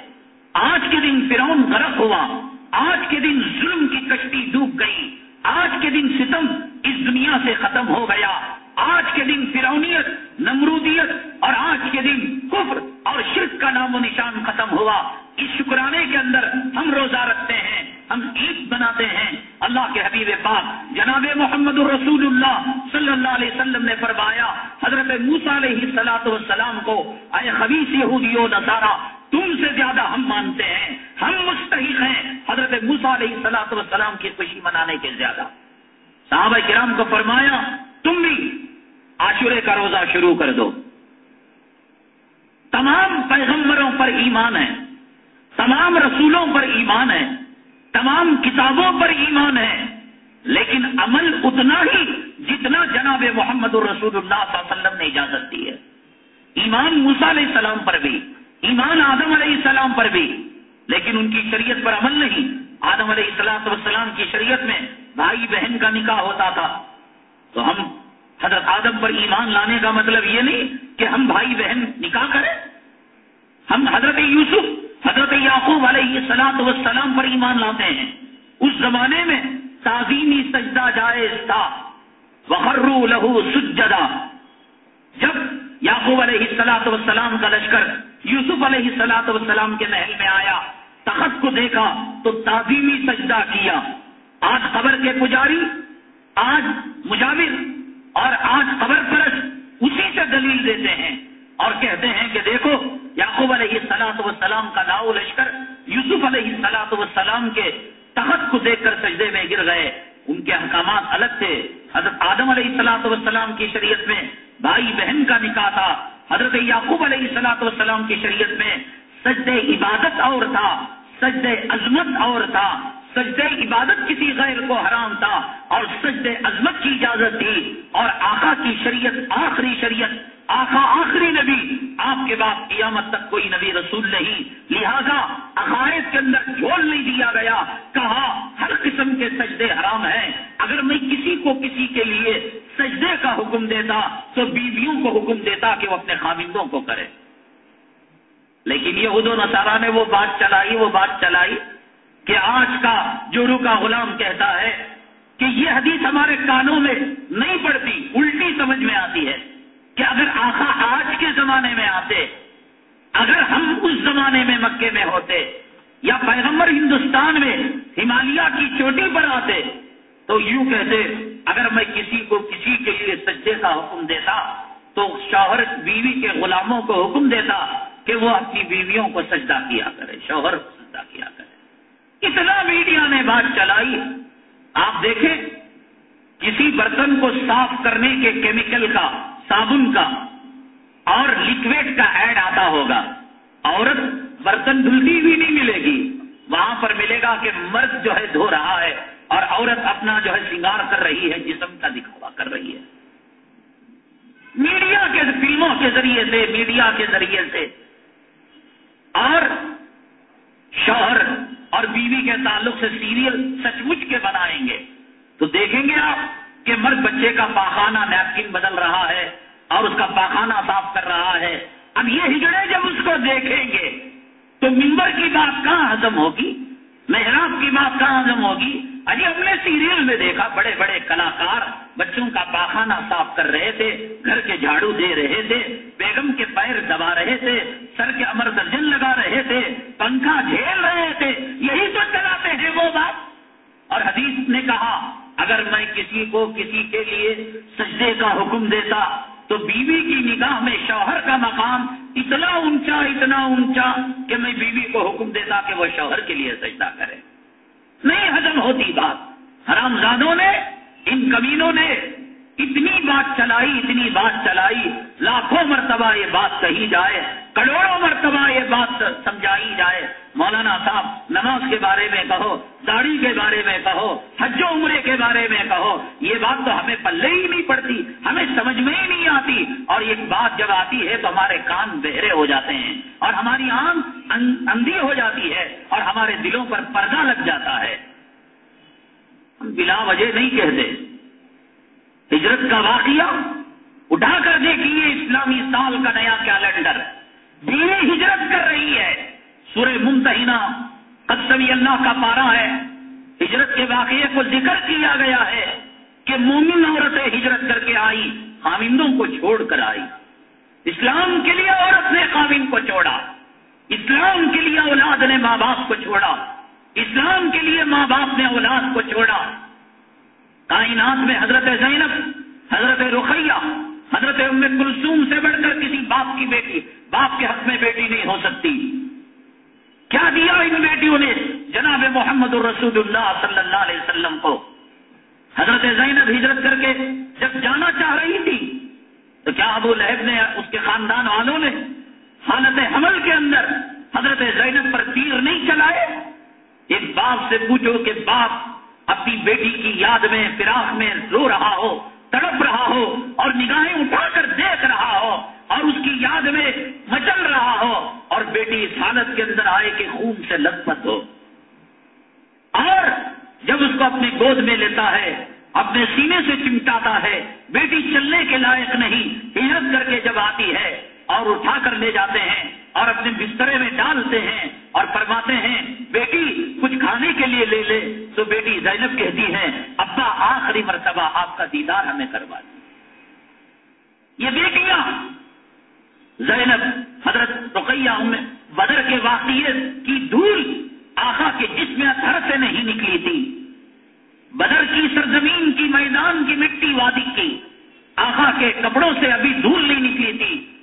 آج کے دن فرعون غرق ہوا۔ آج کے دن ظلم کی کشتی ڈوب گئی۔ آج کے دن ستم اس دنیا سے ختم ہو گیا۔ آج کے دن فرونیت نمرودیت اور آج کے دن کفر اور شرک کا نام و نشان ختم ہوا۔ اس شکرانے کے اندر ہم روزہ رکھتے ہیں، ہم عید بناتے ہیں۔ اللہ کے حبیب پاک جناب محمد الرسول اللہ صلی اللہ علیہ وسلم نے فرمایا، حضرت موسا علیہ سلاۃ والسلام کو، اے خبیص یہودیو نصارہ تم سے زیادہ ہم مانتے ہیں، ہم مستحق ہیں۔ حضرت موسا علیہ سلاط وسلام کی خوشی منانے کے زیادہ۔ صحابہ کرام کو فرمایا، تم بھی عاشورے کا روزہ شروع کر دو۔ تمام پیغمبروں پر ایمان ہے، تمام رسولوں پر ایمان ہے، تمام کتابوں پر ایمان ہے، لیکن عمل اتنا ہی جتنا جناب محمد الرسول اللہ صلی اللہ علیہ وسلم نے اجازت دی ہے۔ ایمان موسا علیہ السلام پر بھی۔ ایمان آدم علیہ السلام پر بھی، لیکن ان کی شریعت پر عمل نہیں۔ آدم علیہ السلام والسلام کی شریعت میں بھائی بہن کا نکاح ہوتا تھا۔ تو ہم حضرت آدم پر ایمان لانے کا مطلب یہ نہیں کہ ہم بھائی بہن نکاح کریں۔ ہم حضرت یوسف، حضرت یعقوب علیہ السلام والسلام پر ایمان لاتے ہیں۔ اس زمانے میں تعظیمی سجدہ جائز تھا۔ وخرو لہو سجدہ جب یعقوب علیہ السلاط والسلام کا لشکر یوسف علیہ السلاط والسلام کے محل میں آیا تخت کو دیکھا، تو تعظیمی سجدہ کیا۔ آج خبر کے پجاری، آج مجاور اور آج خبر پرست، اسی سے دلیل دیتے ہیں۔ اور کہتے ہیں کہ دیکھو، یعقوب علیہ السلاط والسلام کا لاؤ لشکر یوسف علیہ السلاط والسلام کے تخت کو دیکھ کر سجدے میں گر گئے۔ ان کے احکامات الگ تھے۔ حضرت آدم علیہ السلاط والسلام کی شریعت میں بھائی بہن کا نکاح تھا۔ حضرت یعقوب علیہ السلاط والسلام کی شریعت میں سجد عبادت اور تھا سجد عظمت اور تھا۔ سجد عبادت کسی غیر کو حرام تھا اور سجد عظمت کی اجازت تھی اور آقا کی شریعت آخری شریعت، آقا آخری نبی، آپ کے بعد قیامت تک کوئی نبی رسول نہیں۔ لہذا عقائد کے اندر جھول نہیں دیا گیا، کہا ہر قسم کے سجدے حرام ہیں۔ اگر میں کسی کو کسی کے لیے سجدے کا حکم دیتا تو بیویوں کو حکم دیتا کہ وہ اپنے خامندوں کو کرے۔ لیکن یہ و نصارہ نے وہ بات چلائی، وہ بات چلائی۔ کہ آج کا جورو کا غلام کہتا ہے کہ یہ حدیث ہمارے کانوں میں نہیں پڑتی، الٹی سمجھ میں آتی ہے کہ اگر آخا آج کے زمانے میں آتے، اگر ہم اس زمانے میں مکے میں ہوتے یا پیغمبر ہندوستان میں ہمالیہ کی چوٹی پر آتے، تو یوں کہتے، اگر میں کسی کو کسی کے لیے سجدے کا حکم دیتا، تو شوہر بیوی کے غلاموں کو حکم دیتا کہ وہ اپنی بیویوں کو سجدہ کیا کرے، شوہر کو سجدہ کیا کرے۔ اتنا میڈیا نے بات چلائی؟ آپ دیکھیں، کسی برتن کو صاف کرنے کے کیمیکل کا، صابن کا اور لکوڈ کا ایڈ آتا ہوگا۔ عورت برتن دھلتی ہوئی نہیں ملے گی۔ وہاں پر ملے گا کہ مرد جو ہے دھو رہا ہے اور عورت اپنا جو ہے سنگار کر رہی ہے، جسم کا دکھاوا کر رہی ہے۔ میڈیا کے فلموں کے ذریعے سے، میڈیا کے ذریعے سے۔ اور شوہر اور بیوی کے تعلق سے سیریل سچ مچ کے بنائیں گے۔ تو دیکھیں گے آپ کہ مرد بچے کا پاخانہ نیپکن بدل رہا ہے اور اس کا پاخانہ صاف کر رہا ہے۔ اب یہ ہجڑے جب اس کو دیکھیں گے تو ممبر کی بات کہاں ہزم ہوگی؟ محراب کی بات کہاں ہزم ہوگی؟ ابھی ہم نے سیریل میں دیکھا، بڑے بڑے کلاکار بچوں کا پاخانہ صاف کر رہے تھے، گھر کے جھاڑو دے رہے تھے، بیگم کے پیر دبا رہے تھے، سر کے امر درجن لگا رہے تھے، پنکھا جھیل رہے تھے، یہی تو چلاتے ہیں وہ بات۔ اور حدیث نے کہا، اگر میں کسی کو کسی کے لیے سجدے کا حکم دیتا، تو بیوی کی نگاہ میں شوہر کا مقام اتنا اونچا اتنا اونچا کہ میں بیوی کو حکم دیتا کہ وہ شوہر کے لیے سجدہ کرے۔ نہیں ہزم ہوتی بات۔ حرام زادوں نے ان کمینوں نے اتنی بات چلائی، اتنی بات چلائی، لاکھوں مرتبہ یہ بات کہی جائے، کروڑوں مرتبہ یہ بات سمجھائی جائے۔ مولانا صاحب، نماز کے بارے میں کہو، داڑھی کے بارے میں کہو، حج و عمرے کے بارے میں کہو، یہ بات تو ہمیں پلے ہی نہیں پڑتی، ہمیں سمجھ میں ہی نہیں آتی۔ اور یہ بات جب آتی ہے تو ہمارے کان بہرے ہو جاتے ہیں، اور ہماری آنکھ اندھی ہو جاتی ہے، اور ہمارے دلوں پر پردہ لگ جاتا ہے۔ ہم بلا وجہ نہیں کہتے۔ ہجرت کا واقعہ اٹھا کر دیکھیے اسلامی سال کا نیا کیلنڈر۔ بیوی ہجرت کر رہی ہے۔ سورہ ممتحینہ قسمی اللہ کا پارا ہے۔ ہجرت کے واقعے کو ذکر کیا گیا ہے کہ مومن عورتیں ہجرت کر کے آئی خامندوں کو چھوڑ کر آئی۔ اسلام کے لیے عورت نے خامند کو چھوڑا۔ اسلام کے لیے اولاد نے ماں باپ کو چھوڑا۔ اسلام کے لیے ماں باپ نے اولاد کو چھوڑا۔ کائنات میں حضرت زینب، حضرت رخیہ، حضرت ام کلثوم سے بڑھ کر کسی باپ کی بیٹی، باپ کے حق میں بیٹی نہیں ہو سکتی۔ کیا دیا ان بیٹیوں نے جناب محمد الرسول اللہ صلی اللہ علیہ وسلم کو؟ حضرت زینب ہجرت کر کے جب جانا چاہ رہی تھی، تو کیا ابو لہب نے اس کے خاندان والوں نے حالت حمل کے اندر حضرت زینب پر تیر نہیں چلائے؟ ایک باپ سے پوچھو کہ باپ اپنی بیٹی کی یاد میں، فراق میں رو رہا ہو، تڑپ رہا ہو اور نگاہیں اٹھا کر دیکھ رہا ہو اور اس کی یاد میں مچل رہا ہو اور بیٹی اس حالت کے اندر آئے کہ خون سے لت پت ہو۔ اور جب اس کو اپنی گود میں لیتا ہے، اپنے سینے سے چمٹاتا ہے، بیٹی چلنے کے لائق نہیں ہجرت کر کے جب آتی ہے اور اٹھا کر لے جاتے ہیں اور اپنے بسترے میں ڈالتے ہیں اور فرماتے ہیں کھانے کے لیے لے لے، تو بیٹی زینب کہتی ہے، ابا آخری مرتبہ آپ کا دیدار ہمیں کروا دی یہ بیٹیاں۔ زینب، حضرت رقیہ بدر کے واقعے کی دھول آخا کے جسم تھر سے نہیں نکلی تھی۔ بدر کی سرزمین کی میدان کی مٹی وادی کی آخا کے کپڑوں سے ابھی دھول نہیں نکلی تھی۔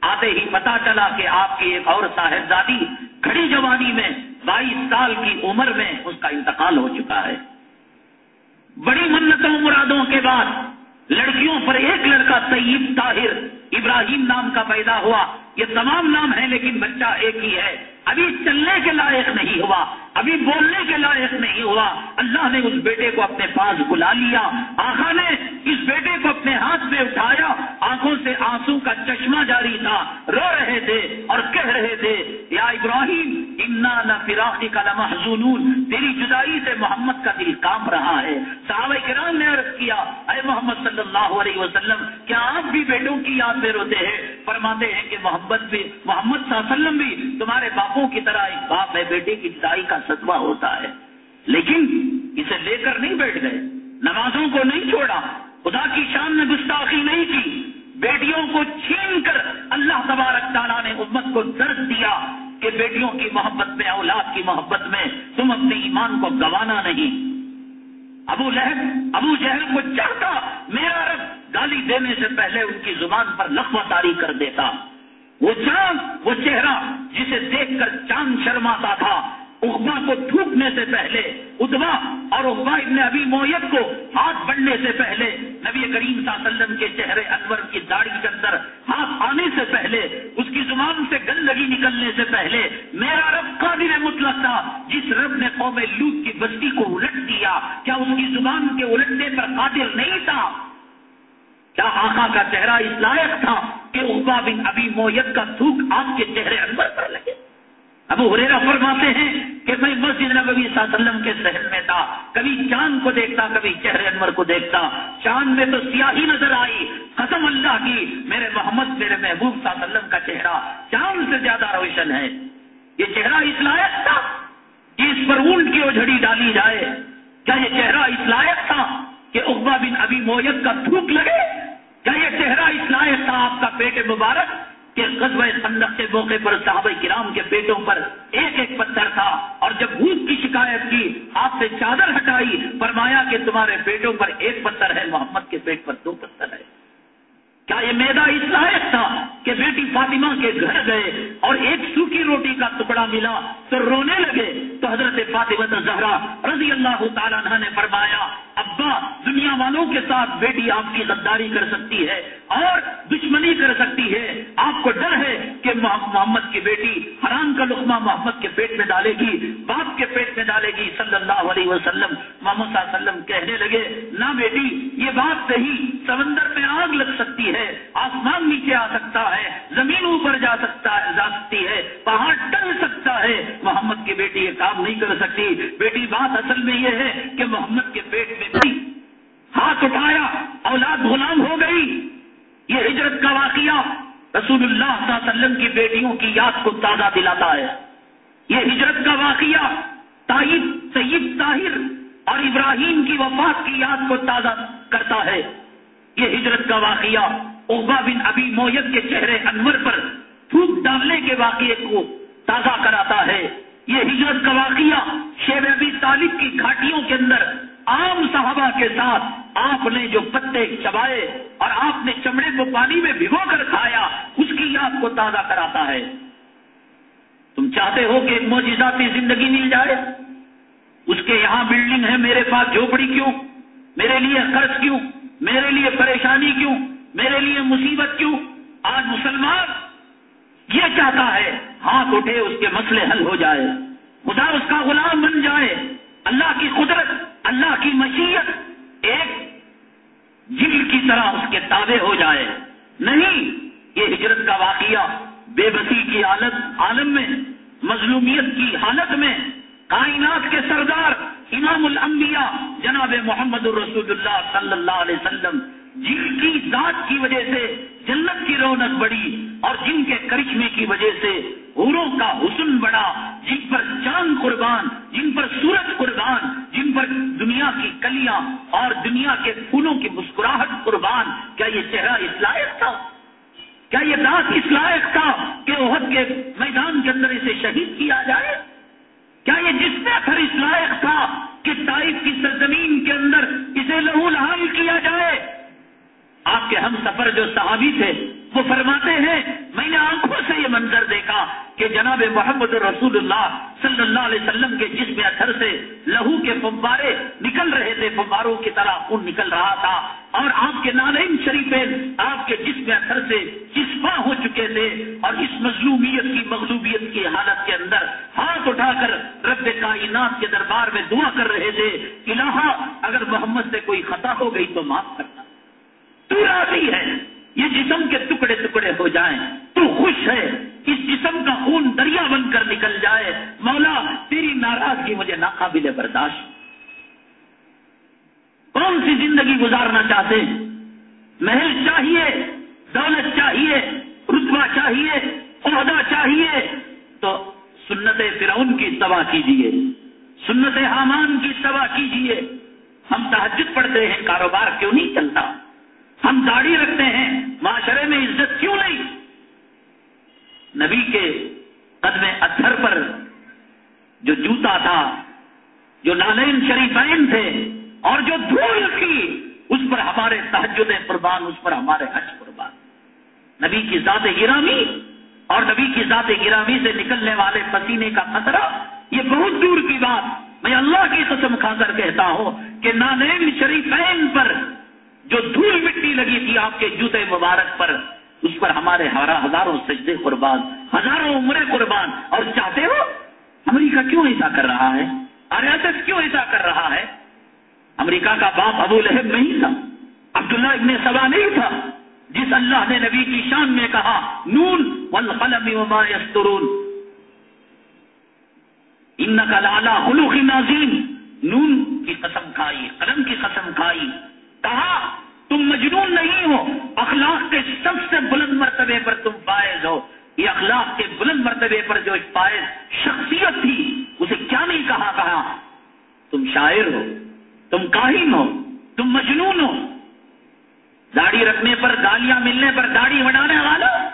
آتے ہی پتا چلا کہ آپ کی ایک اور صاحبزادی کھڑی جوانی میں بائیس سال کی عمر میں اس کا انتقال ہو چکا ہے۔ بڑی منتوں مرادوں کے بعد لڑکیوں پر ایک لڑکا طیب طاہر ابراہیم نام کا پیدا ہوا۔ یہ تمام نام ہے لیکن بچہ ایک ہی ہے۔ ابھی چلنے کے لائق نہیں ہوا۔ ابھی بولنے کے لائق نہیں ہوا۔ اللہ نے اس بیٹے کو اپنے پاس بلا لیا۔ آخا نے اس بیٹے کو اپنے ہاتھ میں اٹھایا۔ آنکھوں سے آنسو کا چشمہ جاری تھا۔ رو رہے تھے اور کہہ رہے تھے، یا ابراہیم، انا نہ فراقی کا لمحزون تیری جدائی سے محمد کا دل کام رہا ہے۔ صحابہ کرام نے عرض کیا، اے محمد صلی اللہ علیہ وسلم، کیا آپ بھی بیٹوں کی یاد میں روتے ہیں؟ فرماتے ہیں کہ محمد بھی، محمد صلی اللہ علیہ وسلم بھی تمہارے باپوں کی طرح ایک باپ ہے، بیٹے کی جدائی کا صدمہ ہوتا ہے۔ لیکن اسے لے کر نہیں بیٹھ گئے۔ نمازوں کو نہیں چھوڑا۔ خدا کی شان نے گستاخی نہیں کی۔ بیٹیوں کو چھین کر اللہ تبارک تعالیٰ نے امت کو درد دیا کہ بیٹیوں کی محبت میں، اولاد کی محبت میں تم اپنے ایمان کو گوانا نہیں۔ ابو لہب، ابو جہل کو چاہتا میرا رب گالی دینے سے پہلے ان کی زبان پر لفظ تاری کر دیتا۔ وہ چاند وہ چہرہ جسے دیکھ کر چاند شرماتا تھا۔ اغبا کو تھوکنے سے پہلے ادبا اور اغبا ابن ابھی مویت کو ہاتھ بڑھنے سے پہلے، نبی کریم صلی اللہ علیہ وسلم کے چہرے انور کی داڑھی کے اندر ہاتھ آنے سے پہلے، اس کی زبان سے گندگی نکلنے سے پہلے، میرا رب قادر مطلق تھا، جس رب نے قوم لوت کی بستی کو الٹ دیا، کیا اس کی زبان کے الٹنے پر قادر نہیں تھا؟ کیا آقا کا چہرہ اس لائق تھا کہ اغبا بن ابھی مویت کا تھوک آپ کے چہرے انور پر لگے؟ ابو ہریرا فرماتے ہیں کہ میں مسجد نبی صلی اللہ علیہ وسلم کے شہر میں تھا، کبھی چاند کو دیکھتا، کبھی چہرے انور کو دیکھتا، چاند میں تو سیاہی نظر آئی، قسم اللہ کی، میرے محمد، میرے محبوب صلی اللہ علیہ وسلم کا چہرہ چاند سے زیادہ روشن ہے۔ یہ چہرہ اس لائق تھا کہ اس پر اونٹ کی اوجھڑی ڈالی جائے۔ کیا یہ چہرہ اس لائق تھا کہ اقبا بن ابھی مویت کا تھوک لگے؟ کیا یہ چہرہ اس لائق تھا آپ کا پیٹ مبارک؟ کہ غزوہ خندق کے موقع پر صحابہ کرام کے پیٹوں پر ایک ایک پتھر تھا اور جب بھوک کی شکایت کی آپ سے چادر ہٹائی، فرمایا کہ تمہارے پیٹوں پر ایک پتھر ہے، محمد کے پیٹ پر دو پتھر ہے۔ کیا یہ میدا اس لائق تھا کہ فاطمہ کے گھر گئے اور ایک سوکھی روٹی کا ٹکڑا ملا تو رونے لگے تو حضرت فاطمہ زہرا رضی اللہ تعالیٰ عنہ نے فرمایا، ابا، دنیا والوں کے ساتھ بیٹی آپ کی غداری کر سکتی ہے اور دشمنی کر سکتی ہے۔ آپ کو ڈر ہے کہ محمد کی بیٹی حرام کا لقمہ محمد کے پیٹ میں ڈالے گی، باپ کے پیٹ میں ڈالے گی۔ صلی اللہ علیہ وسلم، محمد صلی اللہ علیہ وسلم کہنے لگے، نہ بیٹی، یہ بات صحیح، سمندر میں آگ لگ سکتی ہے، آسمان نیچے آ سکتا ہے زمین اوپر جا سکتا ہے، جا سکتی ہے، پہاڑ ٹل سکتا ہے۔ محمد کی بیٹی یہ کام نہیں کر سکتی۔ بیٹی، بات اصل میں یہ ہے کہ محمد کے پیٹ میں ہاتھ اٹھایا، اولاد غلام ہو گئی۔ یہ ہجرت کا واقعہ رسول اللہ صلی اللہ علیہ وسلم کی بیٹیوں کی یاد کو تازہ دلاتا ہے۔ یہ ہجرت کا واقعہ تائید سید طاہر اور ابراہیم کی وفات کی یاد کو تازہ کرتا ہے۔ یہ ہجرت کا واقعہ اغبا بن ابی مویت کے چہرے انور پر تھوک ڈالنے کے واقعے کو تازہ کراتا ہے۔ یہ ہجرت کا واقعہ شیر ابی طالب کی گھاٹیوں کے اندر عام صحابہ کے ساتھ آپ نے جو پتے چبائے اور آپ نے چمڑے کو پانی میں بھگو کر کھایا، اس کی یاد کو تازہ کراتا ہے۔ تم چاہتے ہو کہ ایک موجوداتی زندگی مل جائے؟ اس کے یہاں بلڈنگ ہے، میرے پاس جھوپڑی کیوں؟ میرے لیے قرض کیوں؟ میرے لیے پریشانی کیوں؟ میرے لیے مصیبت کیوں؟ آج مسلمان یہ چاہتا ہے ہاتھ اٹھے اس کے مسئلے حل ہو جائے۔ خدا اس کا غلام بن جائے۔ اللہ کی قدرت، اللہ کی مشیت ایک جل کی طرح اس کے تابع ہو جائے۔ نہیں، یہ ہجرت کا واقعہ بے بسی کی حالت عالم میں، مظلومیت کی حالت میں، کائنات کے سردار امام الانبیاء جناب محمد الرسول اللہ صلی اللہ علیہ وسلم جن کی ذات کی وجہ سے جنت کی رونق بڑی اور جن کے کرشمے کی وجہ سے حوروں کا حسن بڑا جن پر چاند قربان، جن پر سورج قربان، جن پر دنیا کی کلیاں اور دنیا کے پھولوں کی مسکراہٹ قربان۔ کیا یہ چہرہ اس لائق تھا؟ کیا یہ دانت اس لائق تھا کہ عہد کے میدان کے اندر اسے شہید کیا جائے؟ کیا یہ جس میں تھر اس لائق تھا کہ تائف کی سرزمین کے اندر اسے لہو لہال کیا جائے؟ آپ کے ہم سفر جو صحابی تھے، وہ فرماتے ہیں، میں نے آنکھوں سے یہ منظر دیکھا کہ جناب محمد رسول اللہ صلی اللہ علیہ وسلم کے جسم اثر سے لہو کے فمبارے نکل رہے تھے فمباروں کی طرح خون نکل رہا تھا۔ اور آپ کے نالین شریفین، آپ کے جسم اثر سے چسپاں ہو چکے تھے۔ اور اس مظلومیت کی، مغلوبیت کی حالت کے اندر ہاتھ اٹھا کر رب کائنات کے دربار میں دعا کر رہے تھے، الہا، اگر محمد سے کوئی خطا ہو گئی تو معاف کرنا۔ تو راضی ہے۔ یہ جسم کے ٹکڑے ٹکڑے ہو جائیں۔ تو خوش ہے اس جسم کا خون دریا بن کر نکل جائے۔ مولا، تیری ناراضگی مجھے ناقابل برداشت۔ کون سی زندگی گزارنا چاہتے ہیں؟ محل چاہیے، دولت چاہیے، رتبہ چاہیے، عہدہ چاہیے۔ تو سنت فرعون کی تباہ کیجیے۔ سنت حامان کی تباہ کیجیے۔ ہم تحجد پڑھتے ہیں، کاروبار کیوں نہیں چلتا؟ ہم داڑھی رکھتے ہیں، معاشرے میں عزت کیوں نہیں؟ نبی کے قدم اتھر پر جو جوتا تھا، جو نالین شریفین تھے اور جو دھول تھی، اس پر ہمارے تحجد قربان، اس پر ہمارے حج قربان۔ نبی کی ذات گرامی اور نبی کی ذات گرامی سے نکلنے والے پسینے کا خطرہ، یہ بہت دور کی بات۔ میں اللہ کی قسم کھا کر کہتا ہوں کہ نالین شریفین پر جو دھول مٹی لگی تھی آپ کے جوتے مبارک پر، اس پر ہمارے ہزاروں سجدے قربان، ہزاروں عمرے قربان۔ اور چاہتے ہو؟ امریکہ کیوں ایسا کر رہا ہے؟ آر ایس ایس کیوں ایسا کر رہا ہے؟ امریکہ کا باپ ابو لہب نہیں تھا، عبداللہ ابن سبا نہیں تھا، جس اللہ نے نبی کی شان میں کہا، نون والقلم وما یسترون. ان کا لالا خلوقی نازیم نون کی قسم کھائی، قلم کی قسم کھائی۔ کہا، تم مجنون نہیں ہو، اخلاق کے سب سے بلند مرتبے پر تم فائز ہو. یہ اخلاق کے بلند مرتبے پر جو فائز شخصیت تھی، اسے کیا نہیں کہا کہا؟ تم شاعر ہو، تم کاہن ہو، تم مجنون ہو۔ داڑھی رکھنے پر گالیاں ملنے پر داڑھی بڑھانے والا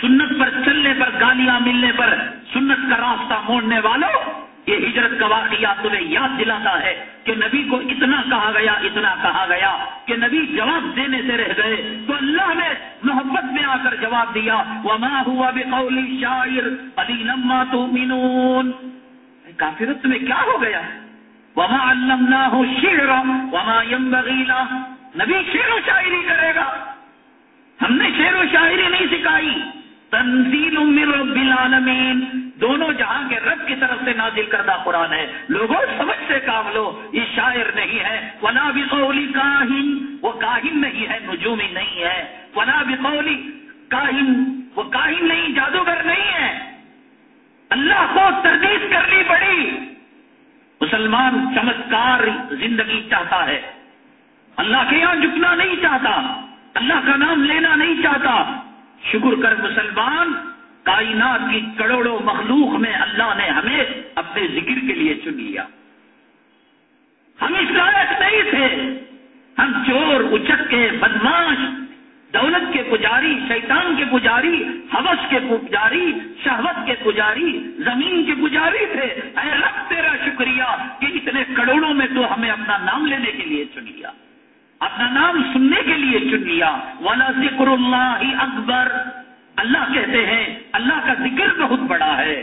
سنت پر چلنے پر گالیاں ملنے پر سنت کا راستہ موڑنے والوں یہ ہجرت کا واقعہ تمہیں یاد دلاتا ہے کہ نبی کو اتنا کہا گیا، اتنا کہا گیا کہ نبی جواب دینے سے رہ گئے تو اللہ نے محبت میں آ کر جواب دیا، وما ہوا بقول شاعر علی لما تو مینون کافرت میں کیا ہو گیا؟ وما علمنا ہو شیر وما یم بغیلا نبی شیر و شاعری کرے گا۔ ہم نے شیر و شاعری نہیں سکھائی۔ تنزیل من رب العالمین دونوں جہاں کے رب کی طرف سے نازل کردہ قرآن ہے۔ لوگوں، سمجھ سے کام لو، یہ شاعر نہیں ہے۔ ولا بقولی کاہن وہ کاہن نہیں ہے، نجومی نہیں ہے۔ ولا بقولی کاہن وہ کاہن نہیں، جادوگر نہیں ہے۔ اللہ کو تردید کرنی پڑی۔ مسلمان چمتکار زندگی چاہتا ہے۔ اللہ کے یہاں جھکنا نہیں چاہتا۔ اللہ کا نام لینا نہیں چاہتا۔ شکر کر مسلمان کائنات کی کروڑوں مخلوق میں اللہ نے ہمیں اپنے ذکر کے لیے چن لیا۔ ہم اس لائق نہیں تھے۔ ہم چور اچک کے بدماش، دولت کے پجاری، شیطان کے پجاری، حوث کے پجاری، شہوت کے پجاری، زمین کے پجاری تھے۔ اے رب، تیرا شکریہ کہ اتنے کروڑوں میں تو ہمیں اپنا نام لینے کے لیے چن لیا۔ اپنا نام سننے کے لیے چن لیا۔ والا ذکر اللہ اکبر۔ اللہ کہتے ہیں، اللہ کا ذکر بہت بڑا ہے۔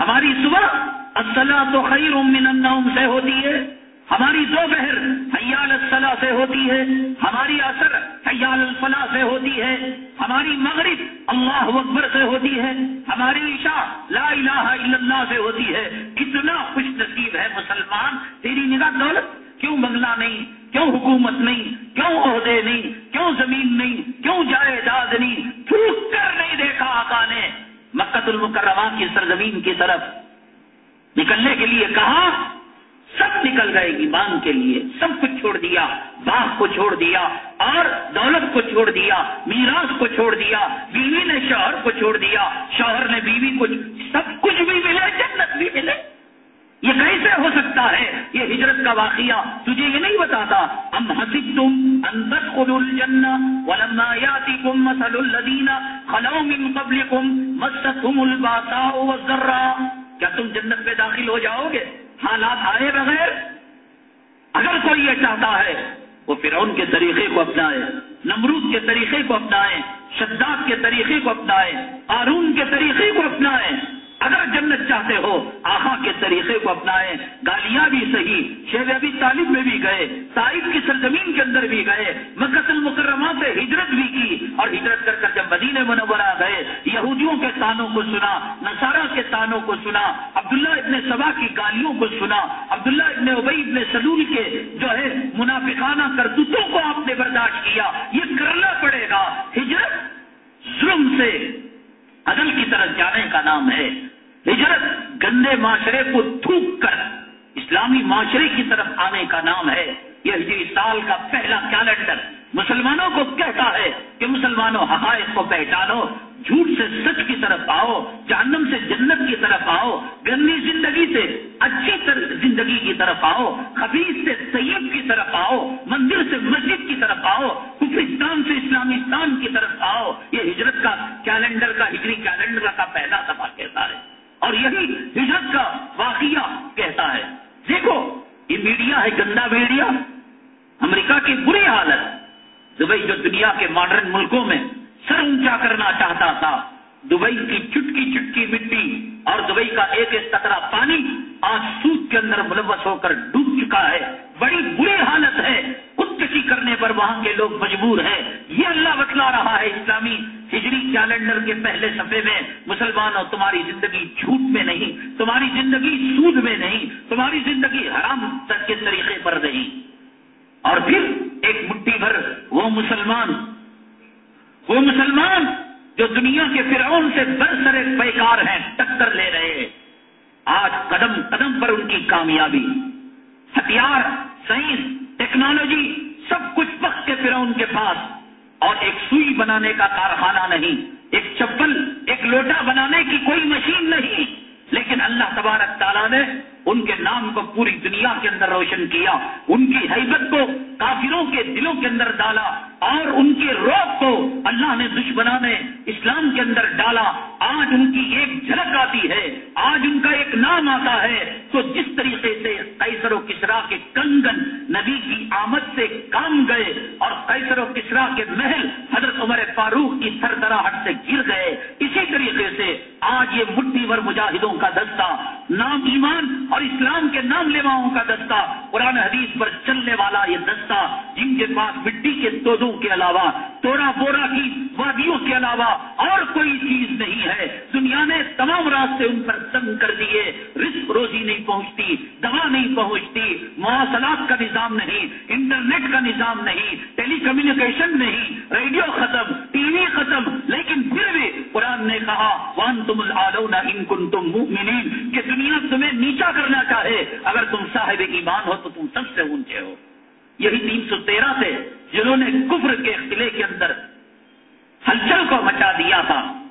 ہماری صبح اصلا تو خیر من النوم سے ہوتی ہے، ہماری دوپہر حیال الصلاح سے ہوتی ہے، ہماری اثر حیال الفلاح سے ہوتی ہے، ہماری مغرب اللہ اکبر سے ہوتی ہے، ہماری عشاء لا الہ الا اللہ سے ہوتی ہے۔ کتنا خوش نصیب ہے مسلمان، تیری نگاہ دولت کیوں بنگلہ نہیں؟ کیوں حکومت نہیں؟ کیوں عہدے نہیں؟ کیوں زمین نہیں؟ کیوں جائیداد نہیں؟ تھوک کر نہیں دیکھا آقا نے۔ مکت المکرمہ کی سرزمین کی طرف نکلنے کے لیے کہا، سب نکل گئے ایمان کے لیے۔ سب کچھ چھوڑ دیا، باغ کو چھوڑ دیا، اور دولت کو چھوڑ دیا، میراث کو چھوڑ دیا، بیوی نے شوہر کو چھوڑ دیا، شوہر نے بیوی کو سب کچھ بھی ملے، جنت بھی ملے۔ یہ کیسے ہو سکتا ہے؟ یہ ہجرت کا واقعہ تجھے یہ نہیں بتاتا۔ ہم حسب تم اندر قلول جن ولما یاتی کم مسل خلو من قبل کم مستم الباسا کیا تم جنت پہ داخل ہو جاؤ گے؟ حالات آئے بغیر؟ اگر کوئی یہ چاہتا ہے، وہ فرعون کے طریقے کو اپنائے، نمرود کے طریقے کو اپنائے، شداد کے طریقے کو اپنائے قارون کے طریقے کو اپنائے۔ اگر جنت چاہتے ہو آخا کے طریقے کو اپنائے گالیاں بھی صحیح شیر ابھی طالب میں بھی گئے صاحب کی سرزمین کے اندر بھی گئے مکت المکرمہ سے ہجرت بھی کی۔ اور ہجرت کر کر جب مدینہ منورہ گئے، یہودیوں کے تانوں کو سنا، نصارہ کے تانوں کو سنا، عبداللہ ابن سبا کی گالیوں کو سنا، عبداللہ ابن ابئی ابن سلول کے جو ہے منافقانہ کرتوتوں کو آپ نے برداشت کیا، یہ کرنا پڑے گا۔ ہجرت ظلم سے۔ عدل کی طرف جانے کا نام ہے۔ ہجرت گندے معاشرے کو تھوک کر اسلامی معاشرے کی طرف آنے کا نام ہے، یہ ہجری سال کا پہلا کیلنڈر مسلمانوں کو کہتا ہے کہ مسلمانوں حقائق کو پہچانو، جھوٹ سے سچ کی طرف آؤ، جہنم سے جنت کی طرف آؤ، گندی زندگی سے اچھی زندگی کی طرف آؤ خبیز سے طیب کی طرف آؤ، مندر سے مسجد کی طرف آؤ، کفرستان سے اسلامستان کی طرف آؤ، یہ ہجرت کا کیلنڈر کا، ہجری کیلنڈر کا پہلا سفا کہتا ہے۔ اور یہی ہجرت کا واقعہ کہتا ہے۔ دیکھو، یہ میڈیا ہے گندا میڈیا۔ امریکہ کی بری حالت۔ دبئی جو دنیا کے ماڈرن ملکوں میں سر اونچا کرنا چاہتا تھا۔ دبئی کی چٹکی چٹکی مٹی اور دبئی کا ایک ایک قطرہ پانی آج سوت کے اندر ملوث ہو کر ڈوب چکا ہے۔ بڑی بری حالت ہے۔ خودکشی کرنے پر وہاں کے لوگ مجبور ہیں۔ یہ اللہ بتلا رہا ہے اسلامی۔ ہجری کیلنڈر کے پہلے صفحے میں مسلمانوں، تمہاری زندگی جھوٹ میں نہیں، تمہاری زندگی سود میں نہیں، تمہاری زندگی حرام تک کے طریقے پر نہیں۔ اور پھر ایک مٹھی بھر وہ مسلمان وہ مسلمان جو دنیا کے فرعون سے برسر پیکار ہیں، ٹکر لے رہے ہیں۔ آج قدم قدم پر ان کی کامیابی۔ ہتھیار، سائنس، ٹیکنالوجی، سب کچھ وقت کے فرعون کے پاس۔ اور ایک سوئی بنانے کا کارخانہ نہیں، ایک چپل، ایک لوٹا بنانے کی کوئی مشین نہیں۔ لیکن اللہ تبارک تعالیٰ نے ان کے نام کو پوری دنیا کے اندر روشن کیا، ان کی حیبت کو کافروں کے دلوں کے اندر ڈالا اور ان کے روپ کو اللہ نے دشمنا نے اسلام کے اندر ڈالا۔ آج ان کی ایک جھلک آتی ہے، آج ان کا ایک نام آتا ہے۔ تو جس طریقے سے قیصر و کسرا کے کنگن نبی کی آمد سے کام گئے اور قیصر و کسرا کے محل حضرت عمر فاروق کی تھر سے گر گئے، اسی طریقے سے آج یہ مٹھی ور مجاہدوں کا دستہ نام ایمان اور اسلام کے نام لیواؤں کا دستہ، قرآن حدیث پر چلنے والا یہ دستہ، جن کے پاس مٹی کے تودوں کے علاوہ، توڑا بورا کی وادیوں کے علاوہ اور کوئی چیز نہیں ہے۔ دنیا نے تمام راستے ان پر تنگ کر دیے رسک روزی نہیں پہنچتی، دوا نہیں پہنچتی، مواصلات کا نظام نہیں، انٹرنیٹ کا نظام نہیں ٹیلی کمیونیکیشن نہیں، ریڈیو ختم، ٹی وی ختم۔ لیکن پھر بھی قرآن نے کہا وان تم ان کن تم کہ دنیا تمہیں نیچا کر کرنا چاہے، اگر تم صاحب ایمان ہو تو تم سب سے اونچے ہو۔ یہی تین سو تیرہ تھے جنہوں نے کفر کے قلعے کے اندر ہلچل کو مچا دیا تھا۔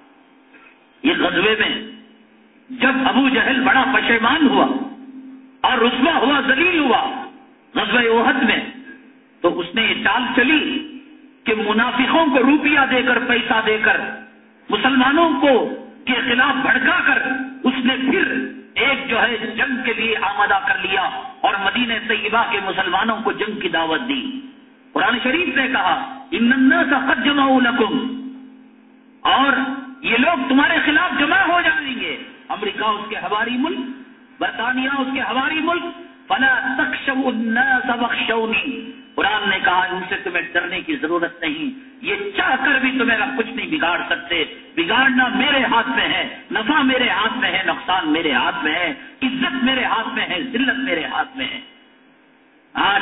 یہ غزبے میں جب ابو جہل بڑا پشیمان ہوا اور رسوا ہوا، ذلیل ہوا غزب اوہد میں، تو اس نے یہ چال چلی کہ منافقوں کو روپیہ دے کر، پیسہ دے کر، مسلمانوں کو کے خلاف بھڑکا کر، اس نے پھر ایک جو ہے جنگ کے لیے آمادہ کر لیا اور مدینہ طیبہ کے مسلمانوں کو جنگ کی دعوت دی۔ قرآن شریف نے کہا، ان کا قد جمع لکم اور یہ لوگ تمہارے خلاف جمع ہو جائیں گے۔ امریکہ اس کے ہواری ملک، برطانیہ اس کے ہواری ملک۔ فلا الناس وخشونی قرآن نے کہا، ان سے تمہیں ڈرنے کی ضرورت نہیں، یہ چاہ کر بھی تمہیں کچھ نہیں بگاڑ سکتے، بگاڑنا میرے ہاتھ میں ہے، نفع میرے ہاتھ میں ہے، نقصان میرے ہاتھ میں ہے، عزت میرے ہاتھ میں ہے، ذلت میرے ہاتھ میں ہے۔ آج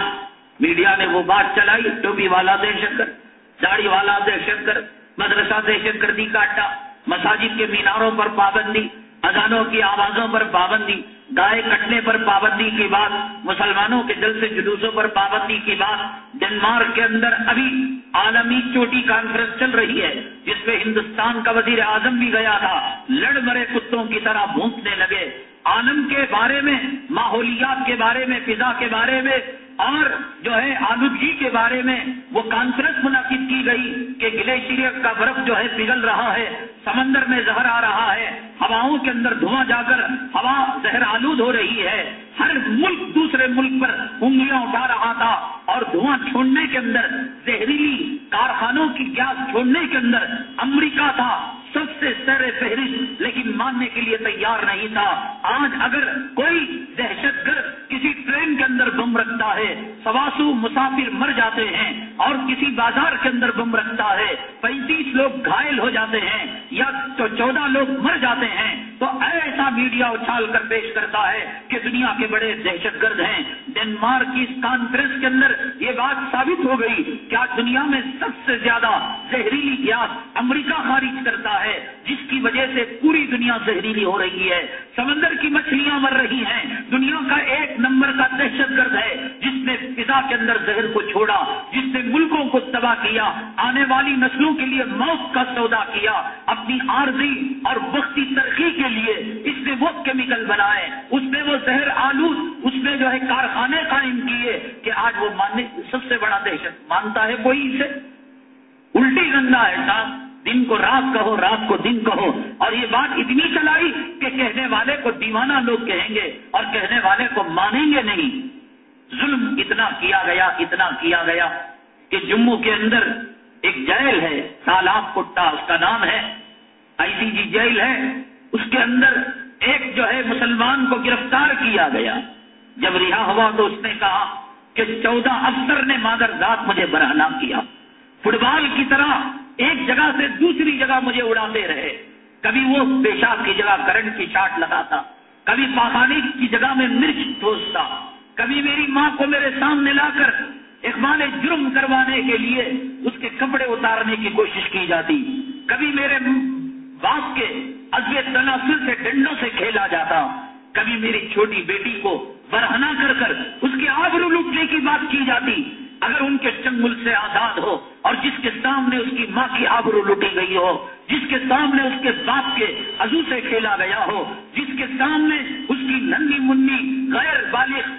میڈیا نے وہ بات چلائی، ٹوپی والا دہشت گرد، داڑھی والا دہشت گرد، مدرسہ دہشت گردی کا اڈا، مساجد کے میناروں پر پابندی، اذانوں کی آوازوں پر پابندی گائے کٹنے پر پابندی کی بات مسلمانوں کے دل سے جلوسوں پر پابندی کی بات ڈنمارک کے اندر ابھی عالمی چوٹی کانفرنس چل رہی ہے، جس میں ہندوستان کا وزیر اعظم بھی گیا تھا۔ لڑ مرے کتوں کی طرح بھونکنے لگے۔ عالم کے بارے میں، ماحولیات کے بارے میں، فضا کے بارے میں، اور جو ہے آلودگی کے بارے میں وہ کانفرنس منعقد کی گئی۔ کہ گلیشیئر کا برف جو ہے پگھل رہا ہے، سمندر میں زہر آ رہا ہے، ہواؤں کے اندر دھواں جا کر ہوا زہر آلود ہو رہی ہے۔ ہر ملک دوسرے ملک پر انگلیاں اٹھا رہا تھا اور دھواں چھوڑنے کے اندر، زہریلی کارخانوں کی گیس چھوڑنے کے اندر امریکہ تھا۔ سب سے سر فہرست، لیکن ماننے کے لیے تیار نہیں تھا۔ آج اگر کوئی دہشت گرد کسی ٹرین کے اندر بم رکھتا ہے، سواسو مسافر مر جاتے ہیں اور کسی بازار کے اندر بم رکھتا ہے۔ پینتیس لوگ گھائل ہو جاتے ہیں یا تو چودہ لوگ مر جاتے ہیں۔ تو ایسا میڈیا اچھال کر پیش کرتا ہے کہ دنیا کے بڑے دہشت گرد ہیں۔ ڈینمارک کی اس کانفرنس کے اندر یہ بات ثابت ہو گئی کیا دنیا میں سب سے زیادہ زہریلی گیس امریکہ خارج کرتا ہے، جس کی وجہ سے پوری دنیا زہریلی ہو رہی ہے۔ سمندر کی مچھلیاں مر رہی ہیں۔ دنیا کا ایک نمبر کا دہشت گرد ہے، جس نے فضا کے اندر زہر کو چھوڑا، جس نے ملکوں کو تباہ کیا، آنے والی نسلوں کے لیے موت کا سودا کیا، اپنی عارضی اور وقتی ترقی کے لیے اس نے وہ کیمیکل بنائے، اس نے وہ زہر آلود، اس نے جو ہے کارخانے قائم کیے کہ آج وہ ماننے، سب سے بڑا دہشت مانتا ہے کوئی اسے۔ الٹی گنگا ہے صاحب دن کو رات کہو، رات کو دن کہو۔ اور یہ بات اتنی چلائی کہ کہنے والے کو دیوانہ لوگ کہیں گے اور کہنے والے کو مانیں گے نہیں۔ ظلم اتنا کیا گیا، اتنا کیا گیا کہ جموں کے اندر ایک جیل ہے تالاب کٹا اس کا نام ہے۔ آئی سی جی جیل ہے۔ اس کے اندر ایک جو ہے مسلمان کو گرفتار کیا گیا۔ جب رہا ہوا تو اس نے کہا کہ چودہ افسر نے مادر ذات مجھے برہنا کیا۔ فٹ بال کی طرح ایک جگہ سے دوسری جگہ مجھے اڑاتے رہے۔ کبھی وہ پیشاب کی جگہ کرنٹ کی چاٹ لگاتا، کبھی پاخانے کی جگہ میں مرچ ٹھوستا کبھی میری ماں کو میرے سامنے لا کر اقبال جرم کروانے کے لیے اس کے کپڑے اتارنے کی کوشش کی جاتی۔ کبھی میرے باپ کے ازب تناسل سے ڈنڈوں سے کھیلا جاتا۔ کبھی میری چھوٹی بیٹی کو برہنا کر کر اس کے آبرو لوٹنے کی بات کی جاتی۔ اگر ان کے چنگل سے آزاد ہو اور جس کے سامنے اس کی ماں کی آبرو لوٹی گئی ہو، جس کے سامنے اس کے باپ کے عزو سے کھیلا گیا ہو، جس کے سامنے اس کی ننی منی غیر بالغ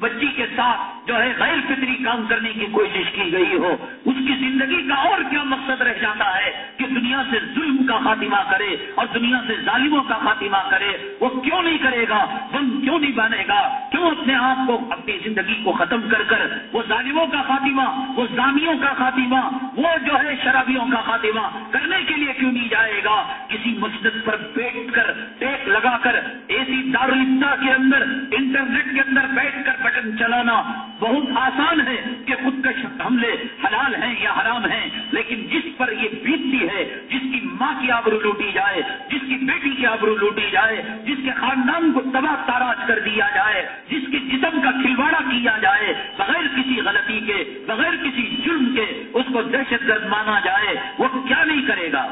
بچی کے ساتھ جو ہے غیر فطری کام کرنے کی کوشش کی گئی ہو، اس کی زندگی کا اور کیا مقصد رہ جاتا ہے کہ دنیا سے ظلم کا خاتمہ کرے اور دنیا سے ظالموں کا خاتمہ کرے، وہ کیوں نہیں کرے گا؟ بم کیوں نہیں بنے گا؟ کیوں اپنے آپ کو، اپنی زندگی کو ختم کر کر وہ ظالموں کا خاتمہ، وہ زامیوں کا خاتمہ، وہ جو ہے شرابیوں کا خاتمہ کرنے کے لیے کیوں نہیں جائے گا؟ کسی مسجد پر بیٹھ کر ٹیک لگا کر ایسی دارالفتا کے اندر، انٹرنیٹ کے اندر بیٹھ کر بٹن چلانا بہت آسان ہے کہ خود کش حملے حلال ہیں یا حرام ہیں، لیکن جس پر یہ بیتتی ہے، جس کی ماں کی آبرو لوٹی جائے، جس کی بیٹی کی آبرو لوٹی جائے، جس کے خاندان کو تباہ تاراج کر دیا جائے، جس کے جسم کا کھلواڑا کیا جائے، بغیر کسی غلطی کے، بغیر کسی جرم کے اس کو دہشت گرد مانا جائے، وہ کیا نہیں کرے گا؟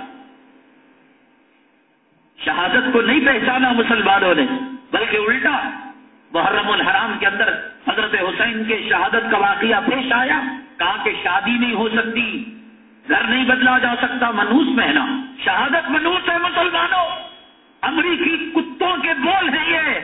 شہادت کو نہیں پہچانا مسلمانوں نے، بلکہ الٹا محرم الحرام کے اندر حضرت حسین کے شہادت کا واقعہ پیش آیا، کہا کہ شادی نہیں ہو سکتی، گھر نہیں بدلا جا سکتا، منوس مہنا شہادت منوس ہے، مسلمانوں۔ امریکی کتوں کے بول ہیں یہ۔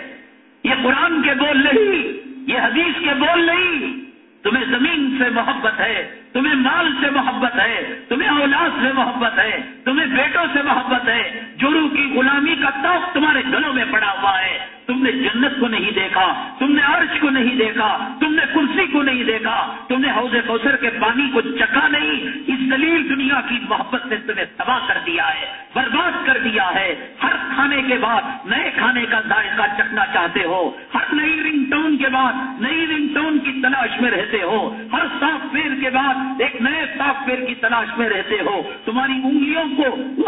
یہ قرآن کے بول نہیں، یہ حدیث کے بول نہیں۔ تمہیں زمین سے محبت ہے، تمہیں مال سے محبت ہے، تمہیں اولاد سے محبت ہے، تمہیں بیٹوں سے محبت ہے۔ جورو کی غلامی کا توق تمہارے گلوں میں پڑا ہوا ہے۔ تم نے جنت کو نہیں دیکھا، تم نے عرش کو نہیں دیکھا، تم نے کرسی کو نہیں دیکھا، تم نے حوض کوثر کے پانی کو چکا نہیں، اس دلیل دنیا کی محبت نے تمہیں تباہ کر دیا ہے۔ برباد کر دیا ہے۔ ہر کھانے کے بعد نئے کھانے کا ذائقہ چکنا چاہتے ہو۔ ہر نئی رنگ ٹون کے بعد نئی رنگ ٹون کی تلاش میں رہتے ہو۔ ہر سافٹ ویئر کے بعد ایک نئے سافٹ ویئر کی تلاش میں رہتے ہو۔ تمہاری انگلیوں کو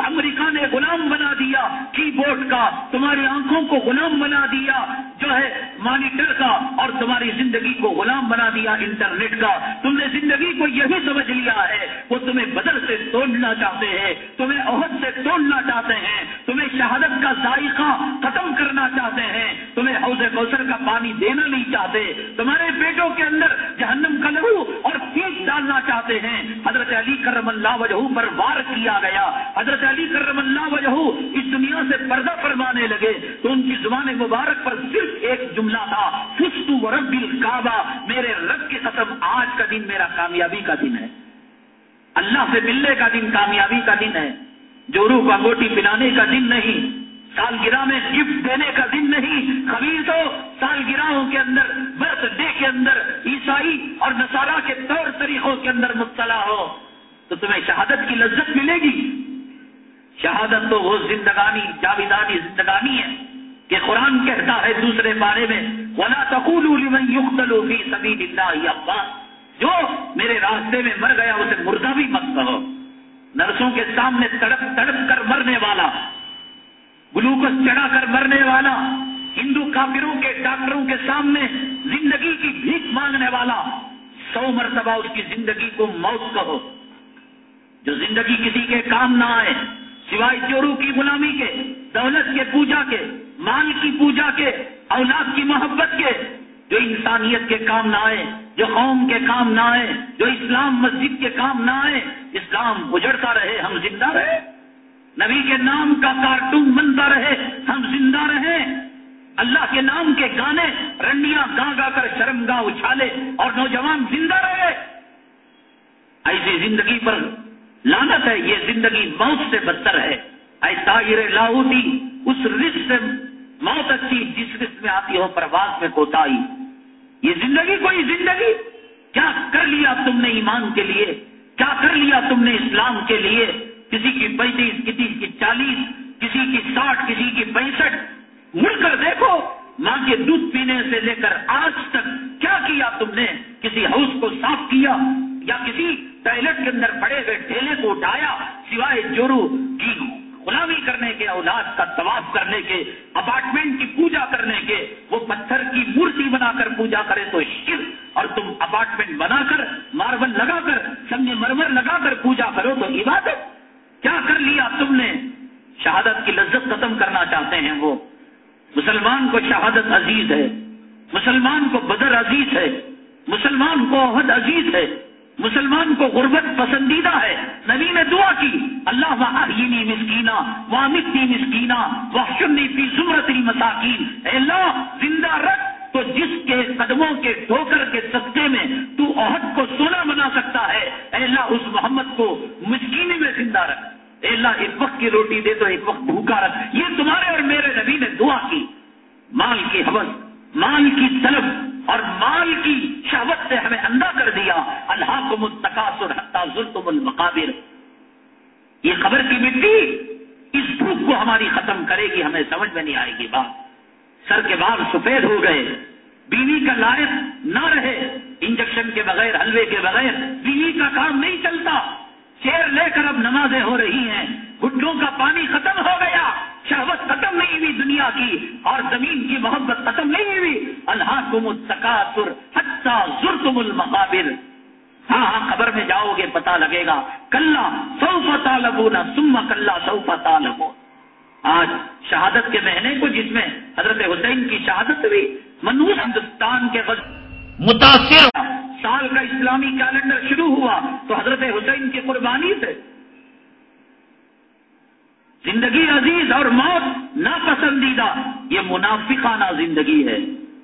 امریکہ نے غلام بنا دیا، کی بورڈ کا۔ تمہاری آنکھوں کو غلام بنا دیا، جو ہے مانیٹر کا۔ اور تمہاری زندگی کو غلام بنا دیا انٹرنیٹ کا۔ تم نے زندگی کو یہی سمجھ لیا ہے، وہ تمہیں بدل سے توڑنا چاہتے ہیں۔ تمہیں عہد سے توڑ توڑنا چاہتے ہیں، تمہیں شہادت کا ذائقہ ختم کرنا چاہتے ہیں، تمہیں حوض کوثر کا پانی دینا نہیں چاہتے۔ تمہارے پیٹوں کے اندر جہنم کا لہو اور پیٹ ڈالنا چاہتے ہیں۔ حضرت علی کرم اللہ وجہ پر وار کیا گیا۔ حضرت علی کرم اللہ وجہ اس دنیا سے پردہ فرمانے لگے۔ تو ان کی زبان مبارک پر صرف ایک جملہ تھا، فستو رب الکعبہ۔ میرے رب کی قسم، آج کا دن میرا کامیابی کا دن ہے۔ اللہ سے ملنے کا دن، کامیابی کا دن ہے۔ جورو کو انگوٹی پلانے کا دن نہیں، سالگرہ میں گفٹ دینے کا دن نہیں خبیز ہو سالگرہوں کے اندر برتھ ڈے کے اندر، عیسائی اور نصارہ کے طور طریقوں کے اندر مبتلا ہو۔ تو تمہیں شہادت کی لذت ملے گی۔ شہادت تو وہ زندگانی، جاویدانی زندگانی ہے کہ قرآن کہتا ہے دوسرے بارے میں، ولا تقول فی سبیل اللہ ابا جو میرے راستے میں مر گیا، اسے مردہ بھی مت کہو۔ نرسوں کے سامنے تڑپ تڑپ کر مرنے والا، گلوکوز چڑھا کر مرنے والا، ہندو کافروں کے ڈاکٹروں کے سامنے زندگی کی بھیک مانگنے والا، سو مرتبہ اس کی زندگی کو موت کہو۔ جو زندگی کسی کے کام نہ آئے، سوائے چورو کی غلامی کے، دولت کے پوجا کے، مال کی پوجا کے، اولاد کی محبت کے، جو انسانیت کے کام نہ آئے، جو قوم کے کام نہ آئے، جو اسلام مسجد کے کام نہ آئے اسلام اجڑتا رہے، ہم زندہ رہے۔ نبی کے نام کا کارٹون بنتا رہے، ہم زندہ رہے۔ اللہ کے نام کے گانے رنڈیاں گا گا کر شرم گاہ اچھالے اور نوجوان زندہ رہے۔ ایسی زندگی پر لانت ہے، یہ زندگی موت سے بدتر ہے۔ ایسا لاہوتی، اس رس سے موت اچھی جس رس میں آتی ہو، پرواز میں کوتا یہ زندگی کوئی زندگی؟ کیا کر لیا تم نے ایمان کے لیے؟ کیا کر لیا تم نے اسلام کے لیے؟ کسی کی پینتیس کسی کی چالیس، کسی کی ساٹھ، کسی کی پینسٹھ؟ مڑ کر دیکھو ماں کے دودھ پینے سے لے کر آج تک کیا کیا تم نے؟ کسی ہاؤس کو صاف کیا یا کسی ٹوائلٹ کے اندر پڑے ہوئے ٹھیلے کو اٹھایا؟ سوائے جورو کی غلامی کرنے کے، اولاد کا طواف کرنے کے اپارٹمنٹ کی پوجا کرنے کے، وہ پتھر کی مورتی بنا کر پوجا کرے تو شر اور تم اپارٹمنٹ بنا کر ماربل لگا کر سنگ مرمر لگا کر پوجا کرو تو عبادت۔ کیا کر لیا تم نے؟ شہادت کی لذت ختم کرنا چاہتے ہیں وہ۔ مسلمان کو شہادت عزیز ہے، مسلمان کو بدر عزیز ہے، مسلمان کو عہد عزیز ہے۔ مسلمان کو غربت پسندیدہ ہے۔ نبی نے دعا کی، اللہ وحینی مسکینہ وامتی مسکینہ وحشنی فی زمرت المساکین۔ اے اللہ، زندہ رکھ تو جس کے قدموں کے ٹھوکر کے صدقے میں تو عہد کو سونا بنا سکتا ہے۔ اے اللہ، اس محمد کو مسکینی میں زندہ رکھ۔ اے اللہ، ایک وقت کی روٹی دے تو ایک وقت بھوکا رکھ۔ یہ تمہارے اور میرے نبی نے دعا کی۔ مال کی حوث مال کی طلب اور مال کی شہوت سے ہمیں اندھا کر دیا۔ اللہ کو متقاصر ظلم المقابر۔ یہ خبر کی مٹی اس بھوک کو ہماری ختم کرے گی، ہمیں سمجھ میں نہیں آئے گی۔ بات سر کے بال سفید ہو گئے۔ بیوی کا لائق نہ رہے۔ انجیکشن کے بغیر، حلوے کے بغیر بیوی کا کام نہیں چلتا۔ چیر لے کر اب نمازیں ہو رہی ہیں۔ گڈوں کا پانی ختم ہو گیا۔ شہوت ختم نہیں ہوئی دنیا کی اور زمین کی محبت ختم نہیں ہوئی۔ اللہ کو متقاصر حتہ تم المقابر۔ ہاں ہاں خبر میں جاؤ گے پتا لگے گا۔ کلّا سو پتا لگو نہ سما کلّا سو پتا لگو آج شہادت کے مہینے کو جس میں حضرت حسین کی شہادت ہوئی منوس ہندوستان کے غزل متاثر۔ سال کا اسلامی کیلنڈر شروع ہوا تو حضرت حسین کی قربانی سے زندگی عزیز اور موت ناپسندیدہ، یہ منافقانہ زندگی ہے۔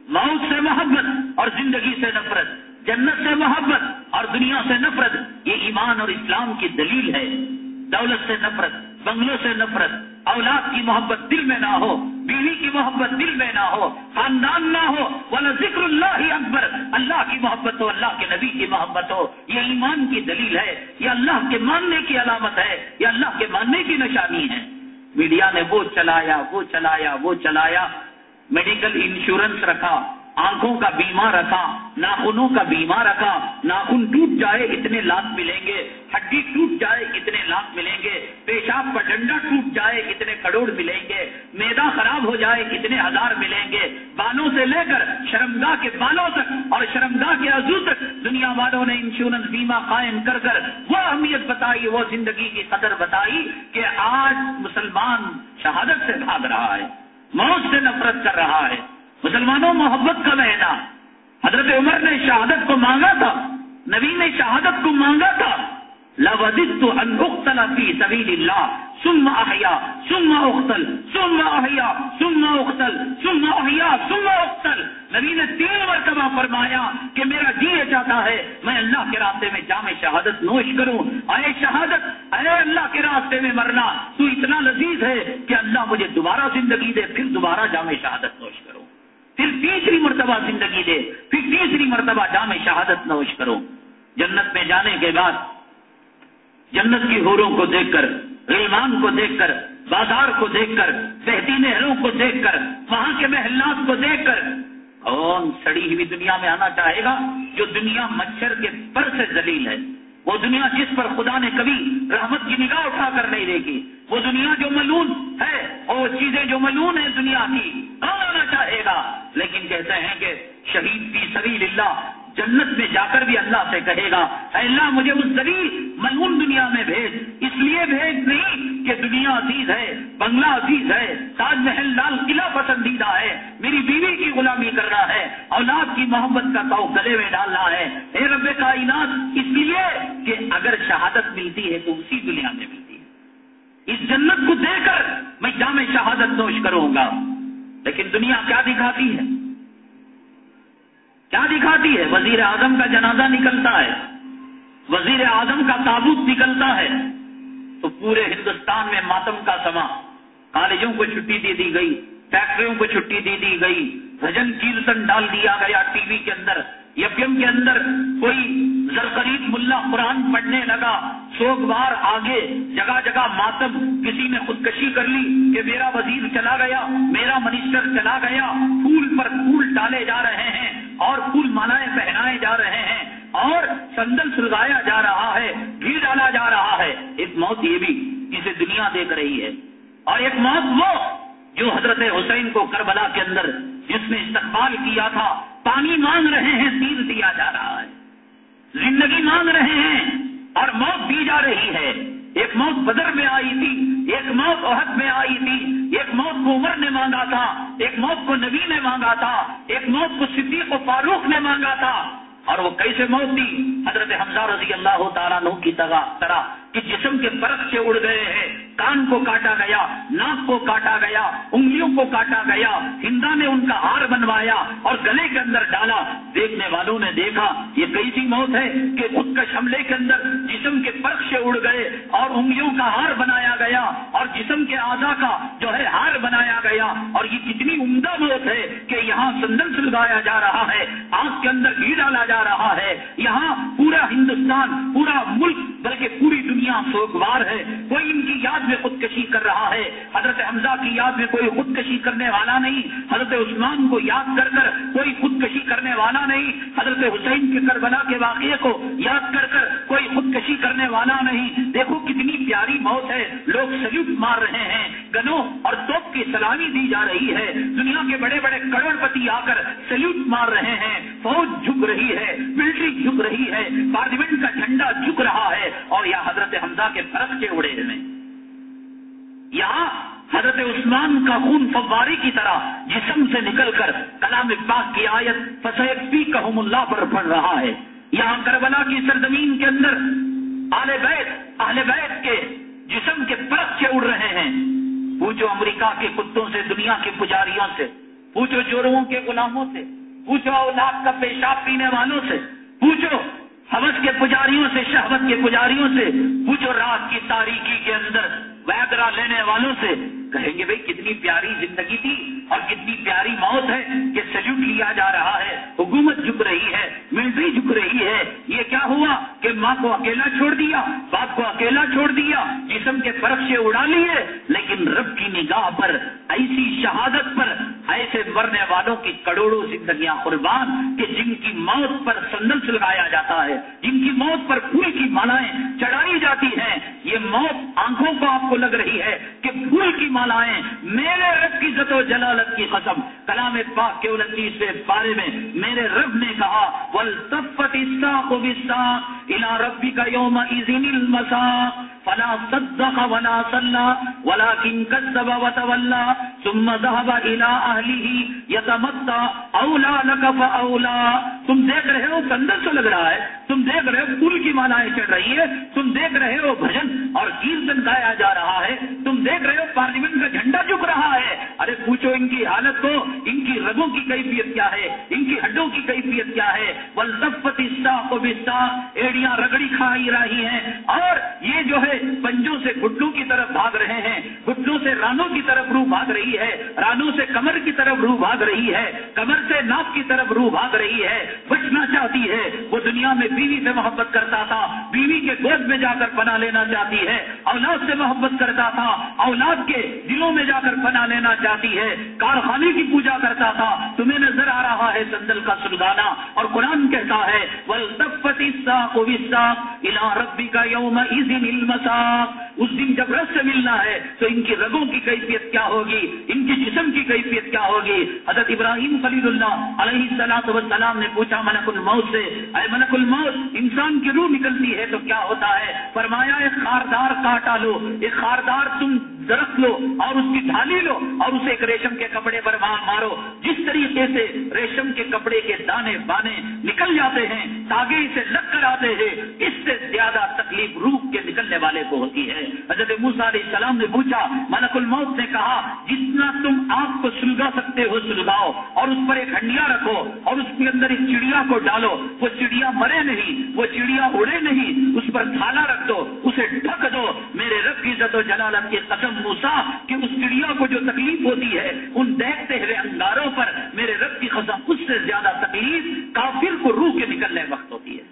موت سے محبت اور زندگی سے نفرت، جنت سے محبت اور دنیا سے نفرت، یہ ایمان اور اسلام کی دلیل ہے۔ دولت سے نفرت، بنگلوں سے نفرت، اولاد کی محبت دل میں نہ ہو، بیوی کی محبت دل میں نہ ہو، خاندان نہ ہو والا ذکر اللہ اکبر اللہ کی محبت ہو، اللہ کے نبی کی محبت ہو، یہ ایمان کی دلیل ہے، یہ اللہ کے ماننے کی علامت ہے، یہ اللہ کے ماننے کی نشانی ہے۔ میڈیا نے وہ چلایا وہ چلایا وہ چلایا، میڈیکل انشورنس رکھا۔ آنکھوں کا بیمہ رکھا، ناخنوں کا بیمہ رکھا، ناخن ٹوٹ جائے اتنے لاکھ ملیں گے، ہڈی ٹوٹ جائے اتنے لاکھ ملیں گے، پیشاب کا ڈنڈا ٹوٹ جائے اتنے کروڑ ملیں گے، میدا خراب ہو جائے اتنے ہزار ملیں گے، بالوں سے لے کر شرمگاہ کے بالوں تک اور شرمگاہ کے عزو تک دنیا والوں نے انشورنس بیمہ قائم کر کر وہ اہمیت بتائی، وہ زندگی کی قدر بتائی کہ آج مسلمان شہادت سے بھاگ رہا ہے، موت سے نفرت کر رہا ہے۔ مسلمانوں محبت کا مہینہ حضرت عمر نے شہادت کو مانگا تھا، نبی نے شہادت کو مانگا تھا۔ لودت ان اختل فی سبیل اللہ ثم احیا ثم اختل ثم احیا ثم اختل ثم احیا ثم اختل نبی نے تین مرتبہ فرمایا کہ میرا جی یہ چاہتا ہے، میں اللہ کے راستے میں جامع شہادت نوش کروں۔ اے شہادت اے اللہ کے راستے میں مرنا۔ تو اتنا لذیذ ہے کہ اللہ مجھے دوبارہ زندگی دے، پھر دوبارہ جامع شہادت نوش کروں۔ پھر تیسری مرتبہ زندگی دے، پھر تیسری مرتبہ جامع شہادت نوش کرو۔ جنت میں جانے کے بعد جنت کی ہوروں کو دیکھ کر ریلمان کو دیکھ کر، بازار کو دیکھ کر، بہتی نہروں کو دیکھ کر، وہاں کے محلات کو دیکھ کر کون سڑی ہوئی دنیا میں آنا چاہے گا جو دنیا مچھر کے پر سے دلیل ہے؟ وہ دنیا جس پر خدا نے کبھی رحمت کی نگاہ اٹھا کر نہیں دیکھی، وہ دنیا جو ملون ہے وہ چیزیں جو ملون ہیں دنیا کی کہاں آنا چاہے گا؟ لیکن کہتے ہیں کہ شہید فی سبیل اللہ جنت میں جا کر بھی اللہ سے کہے گا، اے اللہ مجھے اس زلیل ملون دنیا میں بھیج۔ اس لیے بھیج نہیں کہ دنیا عزیز ہے، بنگلہ عزیز ہے، تاج محل لال قلعہ پسندیدہ ہے۔ میری بیوی کی غلامی کرنا ہے، اولاد کی محبت کا تو گلے میں ڈالنا ہے۔ اے رب کائنات، اس لیے کہ اگر شہادت ملتی ہے تو اسی دنیا میں ملتی ہے۔ اس جنت کو دے کر میں جامع شہادت نوش کروں گا۔ لیکن دنیا کیا دکھاتی ہے؟ کیا دکھاتی ہے؟ وزیر اعظم کا جنازہ نکلتا ہے۔ وزیر اعظم کا تابوت نکلتا ہے۔ تو پورے ہندوستان میں ماتم کا سما کالجوں کو چھٹی دے دی گئی، فیکٹریوں کو چھٹی دے دی گئی۔ بھجن کیرتن ڈال دیا گیا ٹی وی کے اندر۔ یپیم کے اندر کوئی زرقریب ملا قرآن پڑھنے لگا، سوگ بار آگے، جگہ جگہ ماتم، کسی نے خودکشی کر لی کہ میرا وزیر چلا گیا، میرا منسٹر چلا گیا، پھول پر پھول ڈالے جا رہے ہیں اور پھول مالائیں پہنائے جا رہے ہیں اور سندل سلگایا جا رہا ہے گھی ڈالا جا رہا ہے۔ ایک موت یہ بھی جسے دنیا دیکھ رہی ہے۔ اور ایک موت وہ جو حضرت حسین کو کربلا کے اندر جس نے استقبال کیا تھا، پانی مانگ رہے ہیں تیر دیا جا رہا ہے زندگی مانگ رہے ہیں اور موت دی جا رہی ہے۔ ایک موت بدر میں آئی تھی، ایک موت عہد میں آئی تھی، ایک موت کو عمر نے مانگا تھا، ایک موت کو نبی نے مانگا تھا، ایک موت کو صدیق و فاروق نے مانگا تھا۔ اور وہ کیسے موت دی حضرت حمزہ رضی اللہ تعالیٰ کی طرح کہ جسم کے برف سے اڑ گئے ہیں۔ کان کو کاٹا گیا، ناک کو کاٹا گیا، انگلیوں کو کاٹا گیا ہندا نے ان کا ہار بنوایا اور گلے کے اندر ڈالا۔ دیکھنے والوں نے دیکھا، یہ کیسی موت ہے کہ خود کا شملے کے اندر جسم کے پرخ سے اڑ گئے اور انگلیوں کا ہار بنایا گیا اور جسم کے آزا کا جو ہے ہار بنایا گیا۔ اور یہ کتنی عمدہ موت ہے کہ یہاں سندن سلگایا جا رہا ہے، آنکھ کے اندر گھی ڈالا جا رہا ہے۔ یہاں پورا ہندوستان، پورا ملک، بلکہ پوری دنیا دنیا سوگوار ہے۔ کوئی ان کی یاد میں خودکشی کر رہا ہے۔ حضرت حمزہ کی یاد میں کوئی خودکشی کرنے والا نہیں۔ حضرت عثمان کو یاد کر کر کوئی خودکشی کرنے والا نہیں۔ حضرت حسین کے کربلا کے واقعے کو یاد کر کر کوئی خودکشی کرنے والا نہیں۔ دیکھو کتنی پیاری موت ہے۔ لوگ سلوٹ مار رہے ہیں۔ گنوں اور توپ کی سلامی دی جا رہی ہے۔ دنیا کے بڑے بڑے کروڑ پتی آ کر سلوٹ مار رہے ہیں۔ فوج جھک رہی ہے۔ ملٹری جھک رہی ہے۔ پارلیمنٹ کا جھنڈا جھک رہا ہے۔ اور یا حضرت حمزہ کے فرق کے اڑے ہوئے یہاں حضرت عثمان کا خون فواری کی طرح جسم سے نکل کر کلام پاک کی آیت فسیب پی کہم اللہ پر پڑ رہا ہے۔ یہاں کربلا کی سرزمین کے اندر آل بیت، اہل بیت کے جسم کے فرق سے اڑ رہے ہیں۔ پوچھو امریکہ کے کتوں سے، دنیا کے پجاریوں سے۔ پوچھو چوروں کے غلاموں سے۔ پوچھو اولاد کا پیشاب پینے والوں سے۔ پوچھو حوث کے پجاریوں سے، شہوت کے پجاریوں سے۔ پوچھو رات کی تاریخی کے اندر ویدرا لینے والوں سے کہیں گے، بھائی، کتنی پیاری زندگی تھی اور کتنی پیاری موت ہے کہ سلوٹ لیا جا رہا ہے، حکومت جھک رہی ہے ملٹری جھک رہی ہے، یہ کیا ہوا کہ ماں کو اکیلا چھوڑ دیا، باپ کو اکیلا چھوڑ دیا، جسم کے فرق سے اڑا لیے، لیکن رب کی نگاہ پر، ایسی شہادت پر، ایسے مرنے والوں کی کروڑوں زندگیاں قربان، کہ جن کی موت پر سندل سلگایا جاتا ہے، جن کی موت پر پھول کی مالائیں چڑھائی جاتی ہیں، یہ موت آنکھوں کو آپ کو لگ رہی ہے کہ پھول کی مالا لائیں میرے رب کی عزت و جلالت کی قسم، کلام پاک کے انتیسویں پارے میں میرے رب نے کہا ولطفت الساق بالساق الى ربك يومئذ المساق۔ فلا صدق ولا صلى، ولكن كذب وتولى۔ ثم ذهب الى اهله يتمتع اولى لك فاولى تم دیکھ رہے ہو کندر سے لگ رہا ہے۔ تم دیکھ رہے ہو پل کی مالائیں چڑھ رہی ہے تم دیکھ رہے ہو بھجن اور کیرتن گایا جا رہا ہے، تم دیکھ رہے ہو پارلیمنٹ کا جھنڈا چک رہا ہے۔ ارے پوچھو ان کی حالت کو، ان کی رگوں کی کیفیت کیا ہے، ان کی ہڈوں کی کیفیت کیا ہے؟ ولطفت کو بسا ایڑیاں رگڑی کھائی رہی ہیں۔ اور یہ جو ہے، پنجوں سے گھٹنوں کی طرف بھاگ رہے ہیں۔ گھٹنوں سے رانوں کی طرف روح بھاگ رہی ہے، رانوں سے کمر کی طرف روح بھاگ رہی ہے۔ کمر سے ناپ کی طرف روح بھاگ رہی ہے۔ بچنا چاہتی ہے، وہ دنیا میں بیوی سے محبت کرتا تھا۔ بیوی کے گود میں جا کر پناہ لینا چاہتی ہے۔ اولاد سے محبت کرتا تھا۔ اولاد کے دلوں میں جا کر پناہ لینا چاہتی ہے۔ کارخانے کی پوجا کرتا تھا۔ تمہیں نظر آ رہا ہے سندل کا سلگانا۔ اور قرآن کہتا ہے ربی کا یوم اس دن جب رس سے ملنا ہے، تو ان کی رگوں کی کیفیت کیا ہوگی؟ ان کی جسم کی کیفیت کیا ہوگی؟ حضرت ابراہیم خلید اللہ علیہ السلاط وسلام نے پوچھا، ملک الموت سے، اے ملک الموت انسان کی روح نکلتی ہے تو کیا ہوتا ہے؟ فرمایا، ایک خاردار کاٹا لو، ایک خاردار تم درخت لو اور اس کی ڈھالی لو اور اسے ایک ریشم کے کپڑے پر مارو۔ جس طریقے سے ریشم کے کپڑے کے دانے بانے نکل جاتے ہیں تاگے سے لگ کر آتے ہیں، اس سے زیادہ تکلیف روح کے نکلنے والے کو ہوتی ہے۔ حضرت موسا علیہ السلام نے پوچھا، ملک الموت نے کہا، جتنا تم آپ کو سلگا سکتے ہو، سلگاؤ اور اس پر ایک ہنڈیا رکھو اور اس کے اندر ایک چڑیا کو ڈالو، وہ چڑیا مرے نہیں۔ نہیں، وہ چڑیا اڑے نہیں، اس پر تھالا رکھ دو، اسے ڈھک دو۔ میرے رب کی عزت و جلالت کی قسم موسا کہ اس چڑیا کو جو تکلیف ہوتی ہے، ان دیکھتے ہوئے انگاروں پر میرے رب کی قسم اس سے زیادہ تکلیف کافر کو روح کے نکلنے وقت ہوتی ہے۔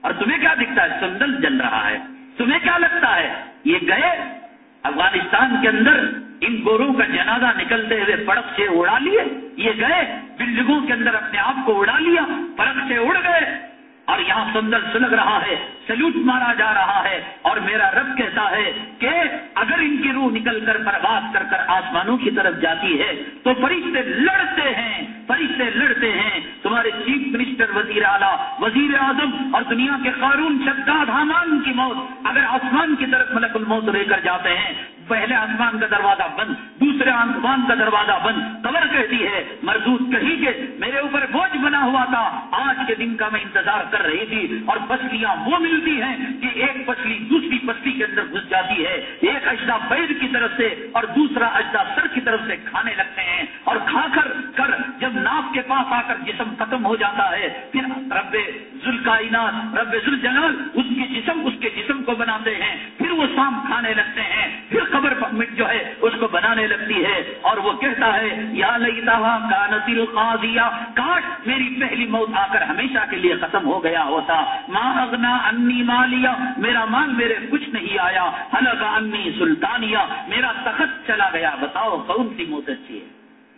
اور تمہیں کیا دکھتا ہے؟ سندل جل رہا ہے۔ تمہیں کیا لگتا ہے؟ یہ گئے افغانستان کے اندر، ان گوروں کا جنازہ نکلتے ہوئے پڑک سے اڑا لیے۔ یہ گئے، بلڈنگوں کے اندر اپنے آپ کو اڑا لیا پڑک سے اڑ گئے۔ اور یہاں سندر سلگ رہا ہے، سلوٹ مارا جا رہا ہے اور میرا رب کہتا ہے کہ اگر ان کی روح نکل کر برباد کر کر آسمانوں کی طرف جاتی ہے تو فرشتے لڑتے ہیں، فرشتے لڑتے ہیں۔ تمہارے چیف منسٹر، وزیر اعلیٰ، وزیر اعظم اور دنیا کے قانون شداد حامان کی موت، اگر آسمان کی طرف ملک الموت لے کر جاتے ہیں پہلے آسمان کا دروازہ بند، دوسرے آسمان کا دروازہ بند۔ قبر کہتی ہے مردود کہیں کہ میرے اوپر بوجھ بنا ہوا تھا۔ آج کے دن کا میں انتظار کر رہی تھی اور پسلیاں وہ ملتی ہیں کہ ایک پسلی دوسری پسلی کے اندر گھس جاتی ہے۔ ایک اجدا پیر کی طرف سے اور دوسرا اجدا سر کی طرف سے کھانے لگتے ہیں اور کھا کر کر جب ناف کے پاس آ کر جسم ختم ہو جاتا ہے، پھر رب ذل کائنات رب ذل جلال اس کے جسم، اس کے جسم کو بناتے ہیں۔ پھر وہ سام کھانے لگتے ہیں۔ پھر خبر جو ہے، اس کو بنانے لگتی ہے اور وہ کہتا ہے، یا لئی کاش میری پہلی موت آ کر ہمیشہ کے لیے ختم ہو گیا ہوتا۔ ماں اگنا انی مالیا میرا مال میرے کچھ نہیں آیا۔ حلق انی سلطانیہ، میرا تخت چلا گیا۔ بتاؤ، کون سی موت اچھی ہے؟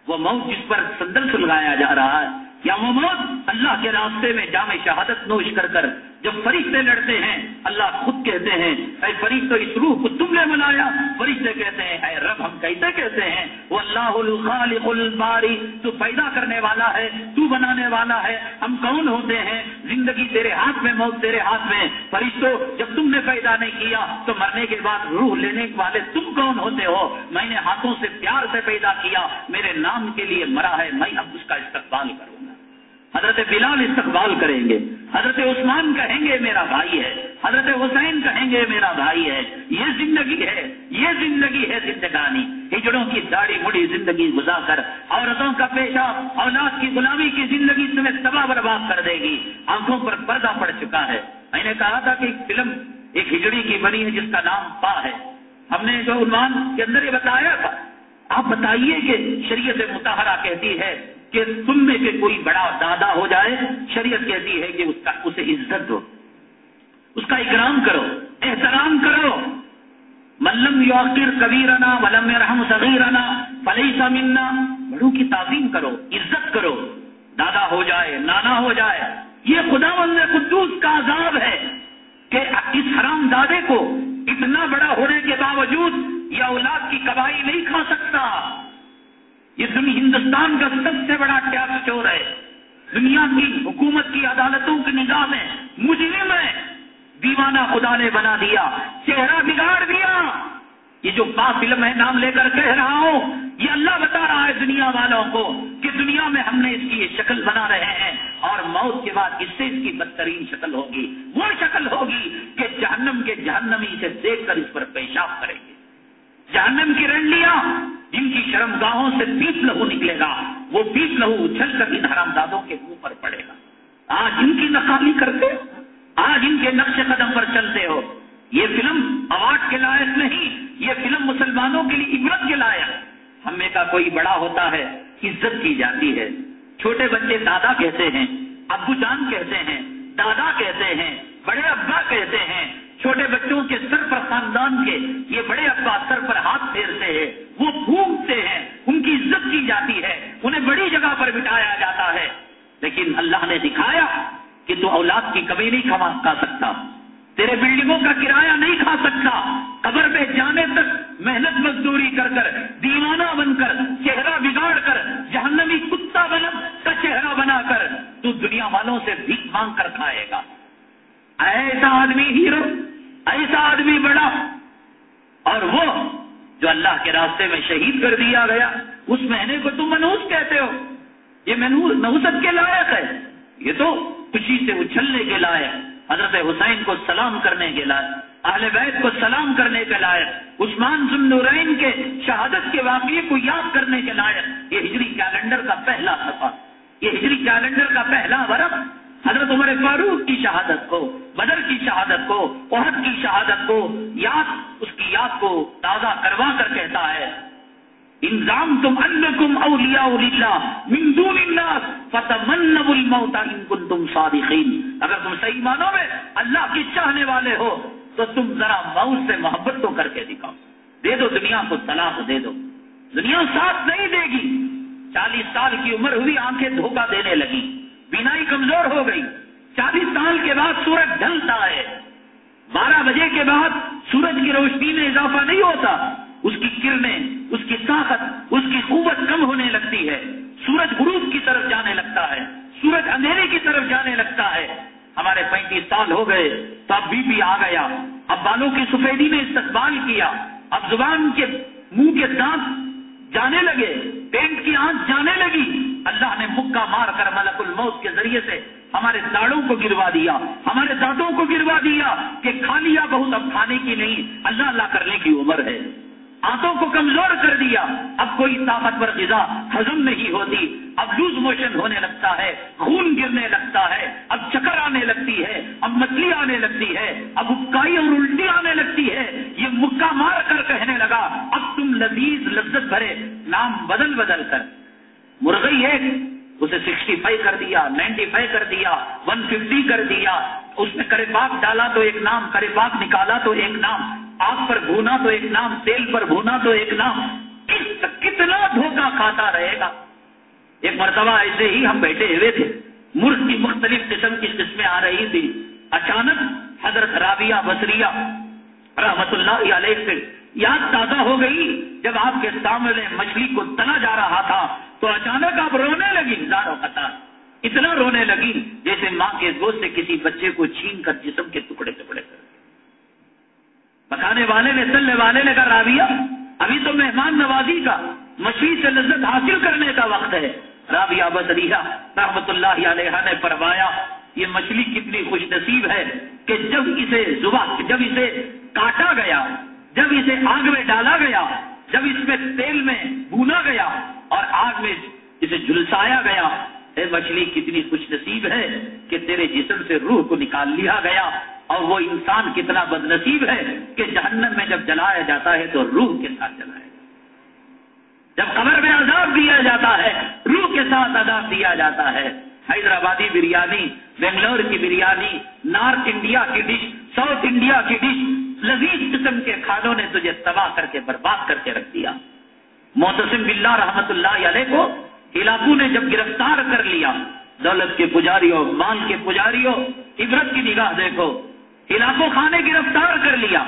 وہ موت جس پر سندر سلگایا جا رہا ہے۔ یا وہ موت اللہ کے راستے میں جامع شہادت نوش کر کر جب فرشتے لڑتے ہیں، اللہ خود کہتے ہیں، اے فرشتوں اس روح کو تم نے بنایا۔ فرشتے کہتے ہیں، اے رب، ہم کیسے کہتے ہیں؟ وہ اللہ الخالق الباری، تو پیدا کرنے والا ہے، تو بنانے والا ہے۔ ہم کون ہوتے ہیں؟ زندگی تیرے ہاتھ میں، موت تیرے ہاتھ میں۔ فرشتوں جب تم نے پیدا نہیں کیا، تو مرنے کے بعد روح لینے والے تم کون ہوتے ہو؟ میں نے ہاتھوں سے پیار سے پیدا کیا، میرے نام کے لیے مرا ہے، میں اب اس کا استقبال کروں گا۔ حضرت بلال استقبال کریں گے۔ حضرت عثمان کہیں گے، میرا بھائی ہے۔ حضرت حسین کہیں گے، میرا بھائی ہے۔ یہ زندگی ہے، یہ زندگی ہے زندگانی۔ ہجڑوں کی داڑھی مڑی زندگی گزار کر عورتوں کا پیشہ اولاد کی غلامی کی زندگی تمہیں تباہ برباد کر دے گی۔ آنکھوں پر پردہ پڑ چکا ہے۔ میں نے کہا تھا کہ ایک فلم، ایک ہجڑی کی بنی ہے، جس کا نام پا ہے۔ ہم نے جو عنوان کے اندر یہ بتایا تھا، آپ بتائیے کہ شریعت متحرہ کہتی ہے کہ تم میں سے کوئی بڑا دادا ہو جائے، شریعت کہتی ہے کہ اس کا اسے عزت دو۔ اس کا اکرام کرو، احترام کرو۔ ملم یوقر کبیرنا ولم رحم صغیرنا فلئی سا بڑوں کی تعظیم کرو، عزت کرو۔ دادا ہو جائے، نانا ہو جائے۔ یہ خدا مند قدوس کا عذاب ہے کہ اس حرام دادے کو اتنا بڑا ہونے کے باوجود یہ اولاد کی کبائی نہیں کھا سکتا۔ یہ دنیا ہندوستان کا سب سے بڑا ٹیکس چور ہے۔ دنیا کی حکومت کی عدالتوں کی نگاہ میں مجرم ہے دیوانہ خدا نے بنا دیا، چہرہ بگاڑ دیا۔ یہ جو با فلم ہے نام لے کر کہہ رہا ہوں، یہ اللہ بتا رہا ہے دنیا والوں کو کہ دنیا میں ہم نے اس کی یہ شکل بنا رہے ہیں اور موت کے بعد اس سے اس کی بدترین شکل ہوگی۔ وہ شکل ہوگی کہ جہنم کے جہنمی سے دیکھ کر اس پر پیشاب کریں گے۔ جہنم کی رنڈیاں جن کی شرم گاہوں سے پیپ لہو نکلے گا۔ وہ پیس لہو اچھل کر ان حرام دادوں کے منہ پر پڑے گا۔ آج ان کی نقالی کرتے ہو؟ آج ان کے نقش قدم پر چلتے ہو؟ یہ فلم اوارڈ کے لائق نہیں، یہ فلم مسلمانوں کے لیے عبرت کے لائق۔ ہمیں کا کوئی بڑا ہوتا ہے، عزت کی جاتی ہے۔ چھوٹے بچے دادا کہتے ہیں، ابو جان کہتے ہیں، دادا کہتے ہیں، بڑے ابا کہتے ہیں۔ چھوٹے بچوں کے سر پر خاندان کے یہ بڑے ابا سر پر ہاتھ پھیرتے ہیں، وہ پھونکتے ہیں، ان کی عزت کی جاتی ہے، انہیں بڑی جگہ پر بٹھایا جاتا ہے۔ لیکن اللہ نے دکھایا کہ تو اولاد کی کمی نہیں کھا سکتا، تیرے بلڈنگوں کا کرایہ نہیں کھا سکتا، قبر میں جانے تک محنت مزدوری کر کر، دیوانہ بن کر، چہرہ بگاڑ کر، جہنمی کتا بن کا چہرہ بنا کر تو دنیا والوں سے بھیک مانگ کر کھائے گا۔ ایسا آدمی ہیرو، ایسا آدمی بڑا۔ اور وہ جو اللہ کے راستے میں شہید کر دیا گیا، اس مہینے کو تم منوس کہتے ہو۔ یہ نوسط کے لائق ہے۔ یہ تو خوشی سے اچھلنے کے لائق، حضرت حسین کو سلام کرنے کے لائق، اہل بیت کو سلام کرنے کے لائق، عثمان سندورین کے شہادت کے واقعے کو یاد کرنے کے لائق۔ یہ ہجری کیلنڈر کا پہلا سفر یہ ہجری کیلنڈر کا پہلا ورق۔ حضرت عمر فاروق کی شہادت کو، بدر کی شہادت کو عہد کی شہادت کو یاد، اس کی یاد کو تازہ کروا کر کہتا ہے انضام تم ان کم اولیا الموت ان تم صادقین. اگر تم صحیح مانو میں اللہ کے چاہنے والے ہو، تو تم ذرا موت سے محبت تو کر کے دکھاؤ۔ دے دو دنیا کو طلاق دے دو۔ دنیا ساتھ نہیں دے گی۔ چالیس سال کی عمر ہوئی، آنکھیں دھوکہ دینے لگی۔ بینائی کمزور ہو گئی۔ چالیس سال کے بعد سورج ڈھلتا ہے۔ بارہ بجے کے بعد سورج کی روشنی میں اضافہ نہیں ہوتا۔ اس کی کرنیں، اس کی طاقت، اس کی قوت کم ہونے لگتی ہے۔ سورج غروب کی طرف جانے لگتا ہے۔ سورج اندھیرے کی طرف جانے لگتا ہے۔ ہمارے پینتیس سال ہو گئے تو اب بی پی آ گیا۔ اب بالوں کی سفیدی نے استقبال کیا۔ اب زبان کے منہ کے دانت جانے لگے، پینٹ کی آنکھ جانے لگی۔ اللہ نے مکہ مار کر ملک الموت کے ذریعے سے ہمارے داڑوں کو گروا دیا، ہمارے دانتوں کو گروا دیا کہ کھا لیا بہت اب کھانے کی نہیں، اللہ اللہ کرنے کی عمر ہے۔ آنتوں کو کمزور کر دیا۔ اب کوئی طاقت پر غذا ہزم نہیں ہوتی۔ اب لوز موشن ہونے لگتا ہے، خون گرنے لگتا ہے۔ اب چکر آنے لگتی ہے، اب مچھلی آنے لگتی ہے، اب اکائی اور الٹی آنے لگتی ہے۔ یہ مکہ مار کر کہنے لگا، اب تم لذیذ لذت بھرے نام بدل بدل کر۔ مرغئی ایک اسے سکسٹی فائیو کر دیا، نائنٹی فائیو کر دیا، ون ففٹی کر دیا۔ اس میں کرے پاک ڈالا تو ایک نام، کرے پاک نکالا تو ایک نام۔ آگ پر بھونا تو ایک نام، تیل پر بھونا تو ایک نام۔ کتنا دھوکہ کھاتا رہے گا؟ ایک مرتبہ ایسے ہی ہم بیٹھے ہوئے تھے۔ مرغ کی مختلف قسم کی قسمیں آ رہی تھی اچانک حضرت رابعہ بسریا رحمت اللہ علیہ سے یاد تازہ ہو گئی جب آپ کے سامنے مچھلی کو تنا جا رہا تھا۔ تو اچانک آپ رونے لگی زاروں قطار اتنا رونے لگی جیسے ماں کے گوشت سے کسی بچے کو چھین کر جسم کے ٹکڑے ٹکڑے کر۔ پکانے والے نے تلنے والے نے کہا رابیا ابھی تو مہمان نوازی کا مچھلی سے لذت حاصل کرنے کا وقت ہے۔ رابیا بسریہ رحمت اللہ علیہ نے فرمایا، یہ مچھلی کتنی خوش نصیب ہے کہ جب اسے زبا جب اسے کاٹا گیا، جب اسے آگ میں ڈالا گیا، جب اس میں تیل میں بھونا گیا اور آگ میں اسے جھلسایا گیا، اے مچھلی، کتنی خوش نصیب ہے کہ تیرے جسم سے روح کو نکال لیا گیا۔ اور وہ انسان کتنا بد نصیب ہے کہ جہنم میں جب جلایا جاتا ہے تو روح کے ساتھ جلایا جب قبر میں عذاب دیا جاتا ہے، روح کے ساتھ عذاب دیا جاتا ہے۔ حیدرآبادی بریانی، بنگلور کی بریانی، نارتھ انڈیا کی ڈش، ساؤتھ انڈیا کی ڈش، لذیذ قسم کے کھانوں نے تجھے تباہ کر کے برباد کر کے رکھ دیا۔ محتسم بلّہ رحمت اللہ علیہ کو علاقوں نے جب گرفتار کر لیا، دولت کے پجاریوں، مال کے پجاریوں، عبرت کی نگاہ دیکھو، علاقوں خانے گرفتار کر لیا،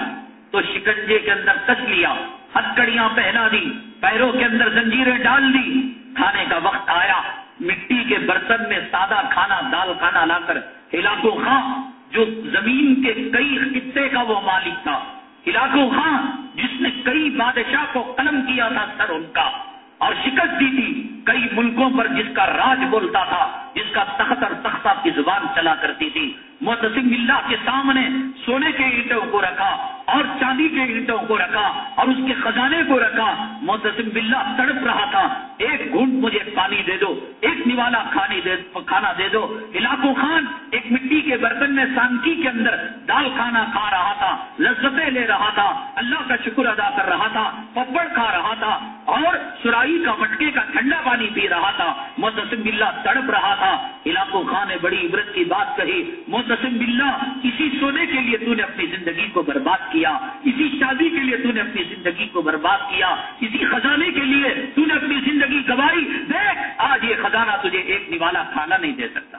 تو شکنجے کے اندر کس لیا، ہتکڑیاں پہنا دی، پیروں کے اندر زنجیریں ڈال دی، کھانے کا وقت آیا، مٹی کے برتن میں سادہ کھانا، دال کھانا لا کر علاقوں خاں، جو زمین کے کئی خطے کا وہ مالک تھا، علاقوں خاں جس نے کئی بادشاہ کو قلم کیا تھا سر ان کا، اور شکست دی تھی کئی ملکوں پر جس کا راج بولتا تھا، جس کا تخت اور تختہ کی زبان چلا کرتی تھی۔ محتسم اللہ کے سامنے سونے کے اینٹوں کو رکھا اور چاندی کے اینٹوں کو رکھا اور اس کے خزانے کو رکھا۔ محتسم بلّہ تڑپ رہا تھا۔ ایک گھونٹ مجھے پانی دے دو، ایک نوالا کھانا دے دو۔ علاقوں خان ایک مٹی کے برتن میں سانکی کے اندر دال کھانا کھا رہا تھا، لذتیں لے رہا تھا، اللہ کا شکر ادا کر رہا تھا، پپڑ کھا رہا تھا اور سرائی کا مٹکے کا ٹھنڈا پانی پی رہا تھا۔ محتسم بلّہ تڑپ رہا تھا۔ علاقوں خان نے بڑی عبرت کی بات کہی۔ محتسم بلّہ اسی سونے کے لیے تو نے اپنی زندگی کو برباد کیا، اسی شادی کے لیے تو نے اپنی زندگی کو برباد کیا، اسی خزانے کے لیے تو نے اپنی زندگی گوائی۔ دیکھ، آج یہ خزانہ تجھے ایک نوالا کھانا نہیں دے سکتا۔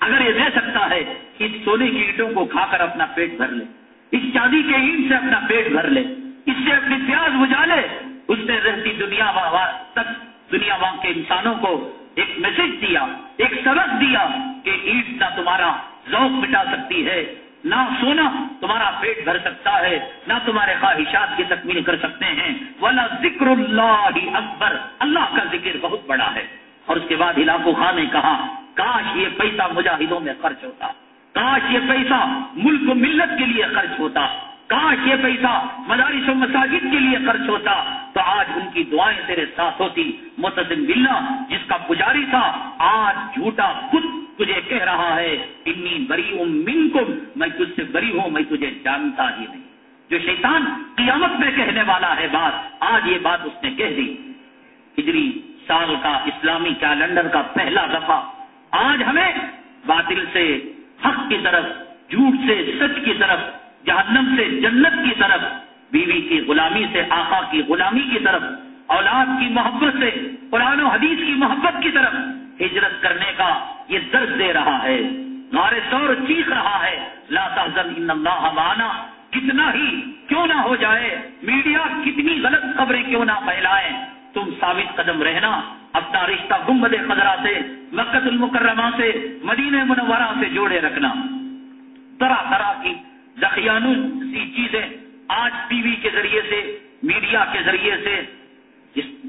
اگر یہ دے سکتا ہے، اس سونے کی اینٹوں کو کھا کر اپنا پیٹ بھر لے۔ اس شادی کے اینٹ سے اپنا پیٹ بھر لے۔ اس سے اپنی پیاز بجا لے۔ اس نے رہتی دنیا تک دنیا وہاں کے انسانوں کو ایک میسج دیا، ایک سبق دیا کہ اینٹ نہ تمہارا ذوق مٹا سکتی ہے۔ نہ سونا تمہارا پیٹ بھر سکتا ہے، نہ تمہارے خواہشات کی تکمیل کر سکتے ہیں۔ ولا ذکر اللہ اکبر اللہ کا ذکر بہت بڑا ہے۔ اور اس کے بعد علاقوں خان نے کہا، کاش یہ پیسہ مجاہدوں میں خرچ ہوتا۔ کاش یہ پیسہ ملک و ملت کے لیے خرچ ہوتا۔ کاش یہ پیسہ مدارس و مساجد کے لیے خرچ ہوتا، تو آج ان کی دعائیں تیرے ساتھ ہوتی۔ متدم بلّہ جس کا پجاری تھا، آج جھوٹا خود تجھے کہہ رہا ہے۔ انی بری ہوں من میں تجھ سے بری ہوں، میں تجھے جانتا ہی نہیں۔ جو شیطان قیامت میں کہنے والا ہے بات، آج یہ بات اس نے کہہ دی۔ ہجری سال کا اسلامی کیلنڈر کا پہلا دفعہ۔ آج ہمیں باطل سے، حق کی طرف، جھوٹ سے، سچ کی طرف جہنم سے جنت کی طرف، بیوی کی غلامی سے، آقا کی غلامی کی طرف، اولاد کی محبت سے، قرآن و حدیث کی محبت کی طرف ہجرت کرنے کا یہ درد دے رہا ہے۔ نارے طور چیخ رہا ہے۔ لا تحزن ان اللہ معنا۔ کتنا ہی کیوں نہ ہو جائے، میڈیا کتنی غلط خبریں کیوں نہ پھیلائے تم ثابت قدم رہنا، اپنا رشتہ گمبد قدرہ سے مکت المکرمہ سے، مدینہ منورہ سے جوڑے رکھنا۔ طرح طرح کی دخیانوں سی چیزیں آج ٹی وی کے ذریعے سے، میڈیا کے ذریعے سے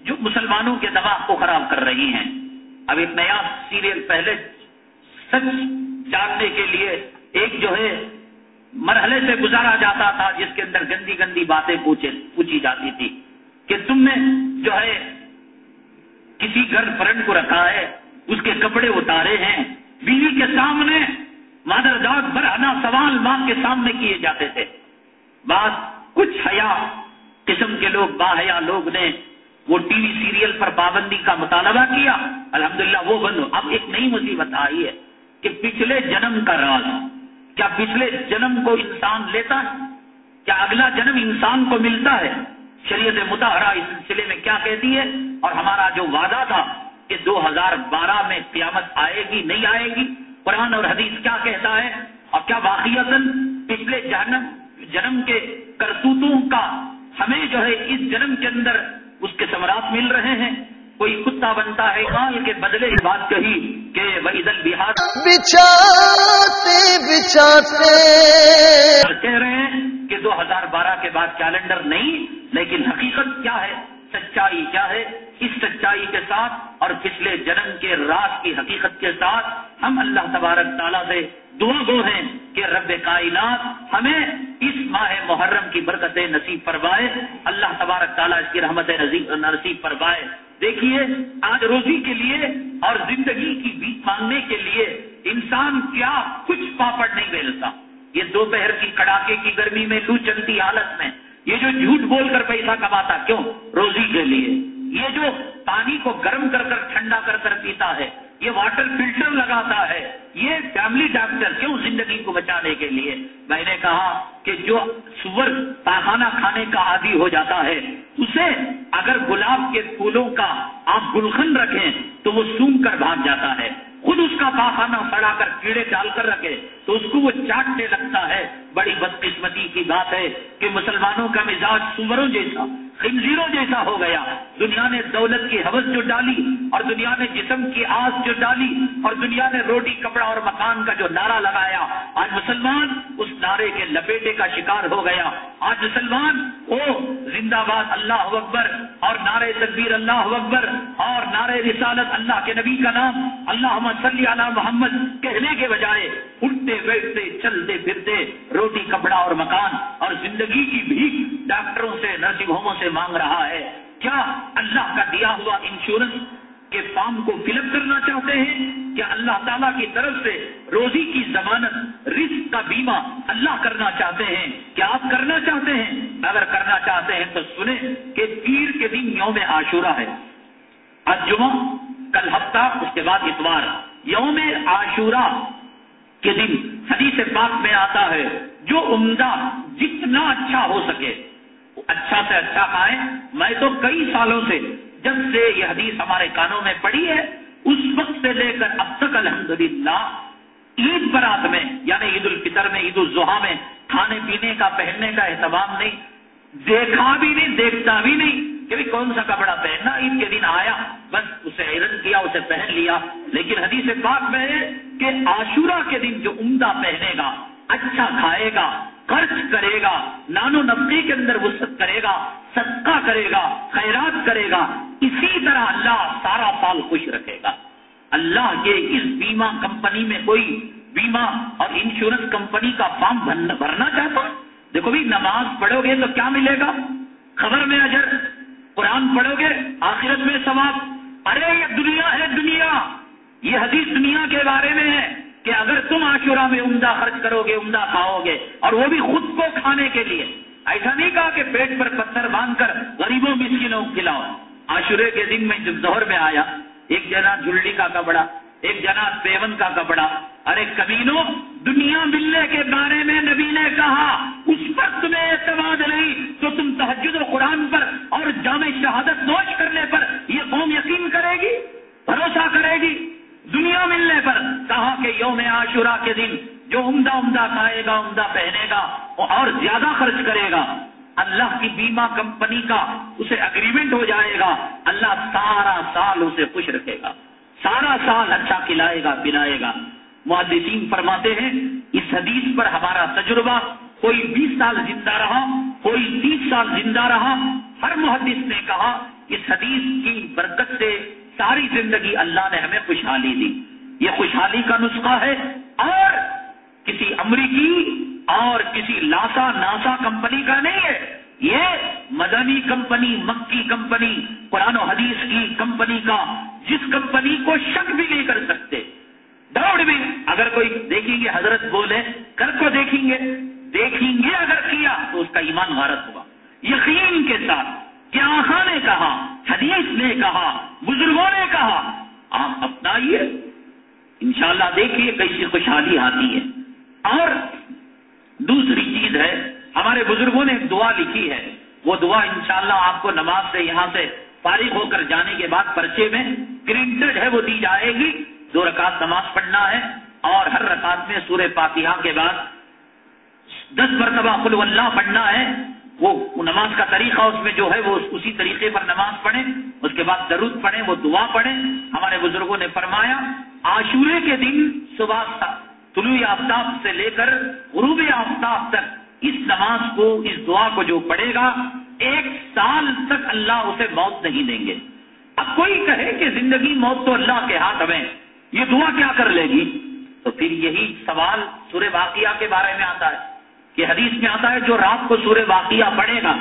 جو مسلمانوں کے دماغ کو خراب کر رہی ہیں۔ اب ایک نیا سیریل پہلے سچ جاننے کے لیے ایک جو ہے مرحلے سے گزارا جاتا تھا، جس کے اندر گندی گندی باتیں پوچھے، پوچھی جاتی تھی کہ تم نے جو ہے کسی گھر فرنٹ کو رکھا ہے، اس کے کپڑے اتارے ہیں، بیوی کے سامنے مادر داد برہنا سوال ماں کے سامنے کیے جاتے تھے۔ بات کچھ حیا قسم کے لوگ، باحیا لوگ نے وہ ٹی وی سیریل پر پابندی کا مطالبہ کیا۔ الحمدللہ وہ بند ہو اب ایک نئی مصیبت آئی ہے کہ پچھلے جنم کا راز، کیا پچھلے جنم کو انسان لیتا ہے؟ کیا اگلا جنم انسان کو ملتا ہے؟ شریعت متحرہ اس سلسلے میں کیا کہتی ہے؟ اور ہمارا جو وعدہ تھا کہ دو ہزار بارہ میں قیامت آئے گی، نہیں آئے گی قرآن اور حدیث کیا کہتا ہے اور کیا واقعات پچھلے جنم جنم کے کرتوتوں کا ہمیں جو ہے اس جنم کے اندر اس کے سمراٹ مل رہے ہیں۔ کوئی کتا بنتا ہے مال کے بدلے بات کہی کہ وہ ادل بہار بچاتے بچاتے کہہ رہے ہیں کہ دو ہزار بارہ کے بعد کیلنڈر نہیں لیکن حقیقت کیا ہے؟ سچائی کیا ہے؟ اس سچائی کے ساتھ اور پچھلے جنم کے رات کی حقیقت کے ساتھ ہم اللہ تبارک تعالیٰ سے دعا گو ہیں کہ رب کائنات ہمیں اس ماہ محرم کی برکت نصیب فرمائے۔ اللہ تبارک تعالیٰ اس کی رحمت نصیب فرمائے۔ دیکھیے، آج روزی کے لیے اور زندگی کی بیت مانگنے کے لیے انسان کیا کچھ پاپڑ نہیں بیلتا۔ یہ دوپہر کی کڑاکے کی گرمی میں لو چلتی حالت میں یہ جو جھوٹ بول کر پیسہ کماتا کیوں؟ روزی کے لیے۔ یہ جو پانی کو گرم کر کر ٹھنڈا کر کر پیتا ہے، یہ واٹر فلٹر لگاتا ہے، یہ فیملی ڈاکٹر کیوں زندگی کو بچانے کے لیے؟ میں نے کہا کہ جو سور پاخانہ کھانے کا عادی ہو جاتا ہے، اسے اگر گلاب کے پھولوں کا آپ گلخن رکھیں تو وہ سونگ کر بھاگ جاتا ہے۔ خود اس کا پاخانہ سڑا کر کیڑے ڈال کر رکھے تو اس کو وہ چاٹنے لگتا ہے۔ بڑی بدقسمتی کی بات ہے کہ مسلمانوں کا مزاج سوروں جیسا، خنزیروں جیسا ہو گیا۔ دنیا نے دولت کی حوث جو ڈالی اور دنیا نے جسم کی آس جو ڈالی اور دنیا نے روٹی، کپڑا اور مکان کا جو نعرہ لگایا۔ آج مسلمان اس نعرے کے لپیٹے کا شکار ہو گیا۔ آج مسلمان، او زندہ باد اللہ اکبر، اور نعرے تکبیر اللہ اکبر، اور نعرے رسالت اللہ کے نبی کا نام اللہ صلی علی محمد کہنے کے بجائے اٹھتے بیٹھتے، چلتے پھرتے روٹی، کپڑا اور مکان اور زندگی کی بھی ڈاکٹروں سے، نرسنگ ہوموں سے مانگ رہا ہے۔ کیا اللہ کا دیا ہوا انشورنس کے فارم کو فل اپ کرنا چاہتے ہیں؟ کیا اللہ تعالیٰ کی طرف سے روزی کی ضمانت، رزق کا بیمہ اللہ کرنا چاہتے ہیں؟ کیا آپ کرنا چاہتے ہیں؟ اگر کرنا چاہتے ہیں تو سنیں کہ پیر کے دن یوم عاشورہ ہے۔ آج جمعہ، کل ہفتہ، اس کے بعد اتوار۔ یوم عاشورہ کے دن حدیث پاک میں آتا ہے، جو عمدہ جتنا اچھا ہو سکے۔ اچھا سے اچھا کھائیں۔ میں تو کئی سالوں سے جب سے یہ حدیث ہمارے کانوں میں پڑی ہے، اس وقت سے لے کر اب تک الحمدللہ، عید برات میں یعنی عید الفطر میں، عید الضحا میں کھانے پینے کا، پہننے کا اہتمام نہیں۔ دیکھا بھی نہیں، دیکھتا بھی نہیں۔ کہ کون سا کپڑا پہننا عید کے دن آیا، بس اسے ایرن کیا، اسے پہن لیا۔ لیکن حدیث پاک میں ہے کہ عاشورہ کے دن جو عمدہ پہنے گا اچھا کھائے گا، خرچ کرے گا نانو نبی کے اندر وسط کرے گا، صدقہ کرے گا، خیرات کرے گا، اسی طرح اللہ سارا سال خوش رکھے گا۔ اللہ کے اس بیمہ کمپنی میں کوئی بیمہ اور انشورنس کمپنی کا فارم بھرنا چاہتا؟ دیکھو بھی، نماز پڑھو گے تو کیا ملے گا؟ خبر میں اجر۔ قرآن پڑھو گے، آخرت میں ثواب۔ ارے، یہ دنیا ہے دنیا۔ یہ حدیث دنیا کے بارے میں ہے کہ اگر تم عاشورہ میں عمدہ خرچ کرو گے، عمدہ کھاؤ گے، اور وہ بھی خود کو کھانے کے لیے۔ ایسا نہیں کہا کہ پیٹ پر پتھر باندھ کر غریبوں، مسکینوں کھلاؤ۔ عاشورے کے دن میں جب زہر میں آیا، ایک جنا جھلڈی کا کپڑا ایک جنا پیون کا کپڑا ارے کمینوں دنیا ملنے کے بارے میں نبی نے کہا، اس پر تمہیں اعتماد نہیں تو تم تحجد و قرآن پر اور جامع شہادت نوش کرنے پر یہ قوم یقین کرے گی، بھروسہ کرے گی۔ دنیا ملنے پر کہا کہ یوم عاشورہ کے دن جو عمدہ عمدہ کھائے گا، عمدہ پہنے گا، وہ اور زیادہ خرچ کرے گا۔ اللہ کی بیمہ کمپنی کا اسے اگریمنٹ ہو جائے گا۔ اللہ سارا سال اسے خوش رکھے گا۔ سارا سال اچھا کھلائے گا، پلائے گا۔ محدثین فرماتے ہیں، اس حدیث پر ہمارا تجربہ کوئی بیس سال زندہ رہا، کوئی تیس سال زندہ رہا۔ ہر محدث نے کہا، اس حدیث کی برکت سے ساری زندگی اللہ نے ہمیں خوشحالی دی۔ یہ خوشحالی کا نسخہ ہے۔ اور کسی امریکی اور کسی لاسا ناسا کمپنی کا نہیں ہے۔ یہ مدنی کمپنی، مکی کمپنی، قرآن و حدیث کی کمپنی کا جس کمپنی کو شک بھی نہیں کر سکتے۔ دوڑ بھی، اگر کوئی دیکھیں گے، حضرت بولے کر کو دیکھیں گے۔ دیکھیں گے اگر کیا تو اس کا ایمان غارت ہوگا۔ یقین کے ساتھ کیا آخا نے کہا، حدیث نے کہا، بزرگوں نے کہا، آپ اپنائیے۔ انشاءاللہ دیکھیے، کیسی خوشحالی آتی ہے۔ اور دوسری چیز ہے، ہمارے بزرگوں نے ایک دعا لکھی ہے۔ وہ دعا انشاءاللہ آپ کو نماز سے یہاں سے فارغ ہو کر جانے کے بعد پرچے میں پرنٹڈ ہے وہ دی جائے گی۔ دو رکعت نماز پڑھنا ہے اور ہر رکعت میں سورہ فاتحہ کے بعد دس مرتبہ خلو اللہ پڑھنا ہے۔ وہ نماز کا طریقہ اس میں جو ہے وہ اسی طریقے پر نماز پڑھیں۔ اس کے بعد درود پڑھیں، وہ دعا پڑھیں۔ ہمارے بزرگوں نے فرمایا، عاشورے کے دن صبح طلوع آفتاب سے لے کر غروب آفتاب تک اس نماز کو، اس دعا کو جو پڑھے گا ایک سال تک اللہ اسے موت نہیں دیں گے۔ اب کوئی کہے کہ زندگی موت تو اللہ کے ہاتھ میں یہ دعا کیا کر لے گی؟ تو پھر یہی سوال سورہ واقعہ کے بارے میں آتا ہے۔ کہ حدیث میں آتا ہے، جو رات کو سورہ واقعہ پڑھے گا،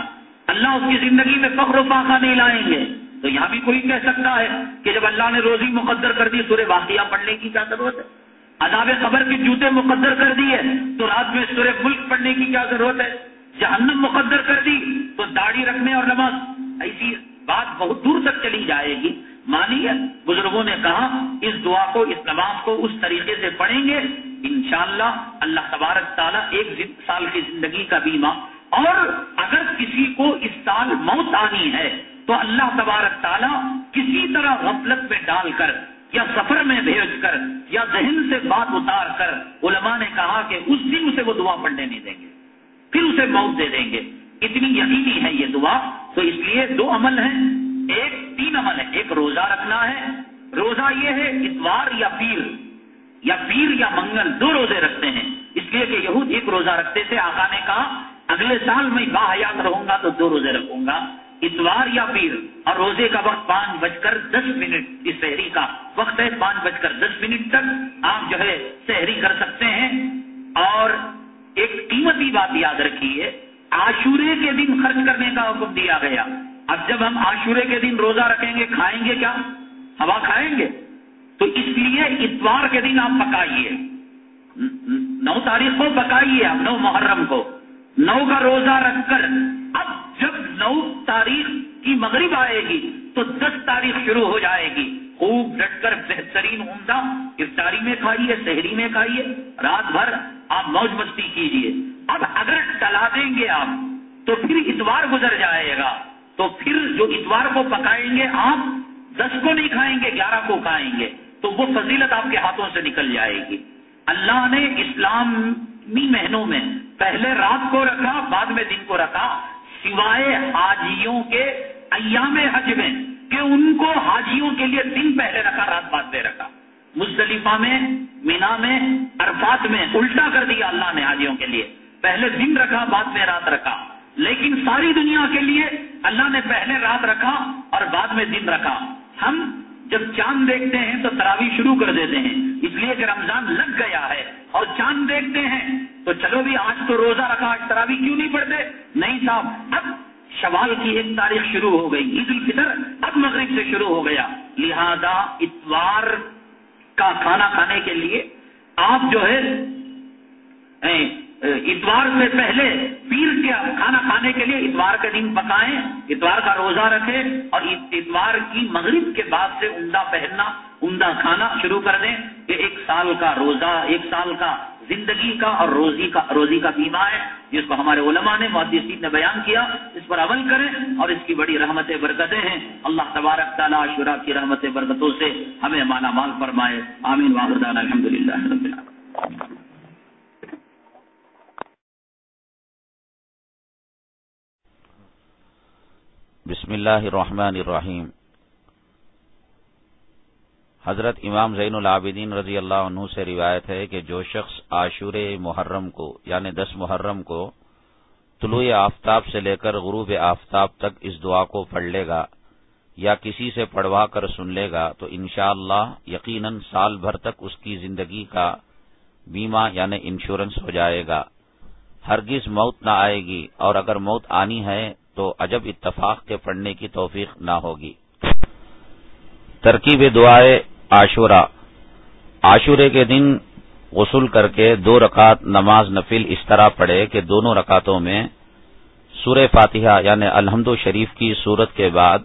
اللہ اس کی زندگی میں فخر و فاقہ نہیں لائیں گے۔ تو یہاں بھی کوئی کہہ سکتا ہے کہ جب اللہ نے روزی مقدر کر دی، سورہ واقعہ پڑھنے کی کیا ضرورت ہے؟ عذاب خبر کے جوتے مقدر کر دیے، تو رات میں سورہ ملک پڑھنے کی کیا ضرورت ہے؟ جہنم مقدر کر دی تو داڑھی رکھنے اور نماز ایسی بات بہت دور تک چلی جائے گی۔ مانیے، بزرگوں نے کہا، اس دعا کو، اس نماز کو اس طریقے سے پڑھیں گے۔ انشاءاللہ اللہ تبارک تعالیٰ ایک سال کی زندگی کا بیمہ۔ اور اگر کسی کو اس سال موت آنی ہے تو اللہ تبارک تعالیٰ کسی طرح غفلت میں ڈال کر یا سفر میں بھیج کر یا ذہن سے بات اتار کر علماء نے کہا کہ اس دن اسے وہ دعا پڑھنے نہیں دیں گے۔ پھر اسے موت دے دیں گے۔ اتنی یقینی ہے یہ دعا۔ تو اس لیے دو عمل ہیں۔ ایک تین عمل ہے ایک روزہ رکھنا ہے۔ روزہ یہ ہے، اتوار یا پیر۔ یا پیر یا منگل، دو روزے رکھتے ہیں۔ اس لیے کہ یہود ایک روزہ رکھتے تھے۔ آقا نے کہا، اگلے سال میں باحیات رہوں گا تو دو روزے رکھوں گا۔ اتوار یا پیر۔ اور روزے کا وقت پانچ بج کر دس منٹ۔ اس شہری کا وقت ہے پانچ بج کر دس منٹ تک۔ آپ جو ہے شہری کر سکتے ہیں۔ اور ایک قیمتی بات یاد رکھیے آشورے کے دن خرچ کرنے کا حکم دیا گیا۔ اب جب ہم آشورے کے دن روزہ رکھیں گے، کھائیں گے کیا؟ ہوا کھائیں گے۔ تو اس لیے اتوار کے دن آپ پکائیے۔ نو تاریخ کو پکائیے آپ، نو محرم کو۔ نو کا روزہ رکھ کر، اب جب نو تاریخ کی مغرب آئے گی، تو دس تاریخ شروع ہو جائے گی۔ خوب ڈٹ کر بہترین عمدہ افطاری میں کھائیے شہری میں کھائیے، رات بھر آپ موج مستی کیجیے اب اگر ٹلا دیں گے آپ، تو پھر اتوار گزر جائے گا۔ تو پھر جو اتوار کو پکائیں گے آپ، دس کو نہیں کھائیں گے، گیارہ کو کھائیں گے۔ تو وہ فضیلت آپ کے ہاتھوں سے نکل جائے گی۔ اللہ نے اسلامی مہینوں میں پہلے رات کو رکھا، بعد میں دن کو رکھا، سوائے حاجیوں کے ایام حج میں۔ کہ ان کو حاجیوں کے لیے دن پہلے رکھا، رات بعد میں رکھا۔ مصطلفہ میں، مینا میں، عرفات میں الٹا کر دیا اللہ نے حاجیوں کے لیے۔ پہلے دن رکھا، بعد میں رات رکھا۔ لیکن ساری دنیا کے لیے اللہ نے پہلے رات رکھا اور بعد میں دن رکھا۔ ہم جب چاند دیکھتے ہیں تو تراوی شروع کر دیتے ہیں۔ اس لیے کہ رمضان لگ گیا ہے اور چاند دیکھتے ہیں۔ تو چلو بھی، آج تو روزہ رکھا، آج تراوی کیوں نہیں پڑھتے؟ نہیں صاحب، اب شوال کی ایک تاریخ شروع ہو گئی، عید الفطر اب مغرب سے شروع ہو گیا۔ لہذا اتوار کا کھانا کھانے کے لیے آپ جو ہے اتوار سے پہلے پیر کے کھانا کھانے کے لیے اتوار کا دن پکائیں، اتوار کا روزہ رکھیں اور اتوار کی مغرب کے بعد سے عمدہ پہننا، عمدہ کھانا شروع کر دیں کہ ایک سال کا روزہ، ایک سال کا زندگی کا اور روزی کا روزی کا بیمہ ہے، جس کو ہمارے علماء نے، محدثین نے بیان کیا، اس پر عمل کریں اور اس کی بڑی رحمت برکتیں ہیں۔ اللہ تبارک تعالیٰ شرا کی رحمت برکتوں سے ہمیں مالا مال فرمائے۔ آمین۔ واحدان الحمد للہ بسم اللہ الرحمن الرحیم۔ حضرت امام زین العابدین رضی اللہ عنہ سے روایت ہے کہ جو شخص عاشور محرم کو یعنی دس محرم کو طلوع آفتاب سے لے کر غروب آفتاب تک اس دعا کو پڑھ لے گا یا کسی سے پڑھوا کر سن لے گا، تو انشاءاللہ اللہ یقیناً سال بھر تک اس کی زندگی کا بیمہ یعنی انشورنس ہو جائے گا۔ ہرگز موت نہ آئے گی اور اگر موت آنی ہے تو عجب اتفاق کے پڑھنے کی توفیق نہ ہوگی۔ ترکیب دعائے عاشورہ۔ عاشورے کے دن غسل کر کے دو رکعت نماز نفل اس طرح پڑھے کہ دونوں رکعتوں میں سور فاتحہ یعنی الحمد شریف کی صورت کے بعد،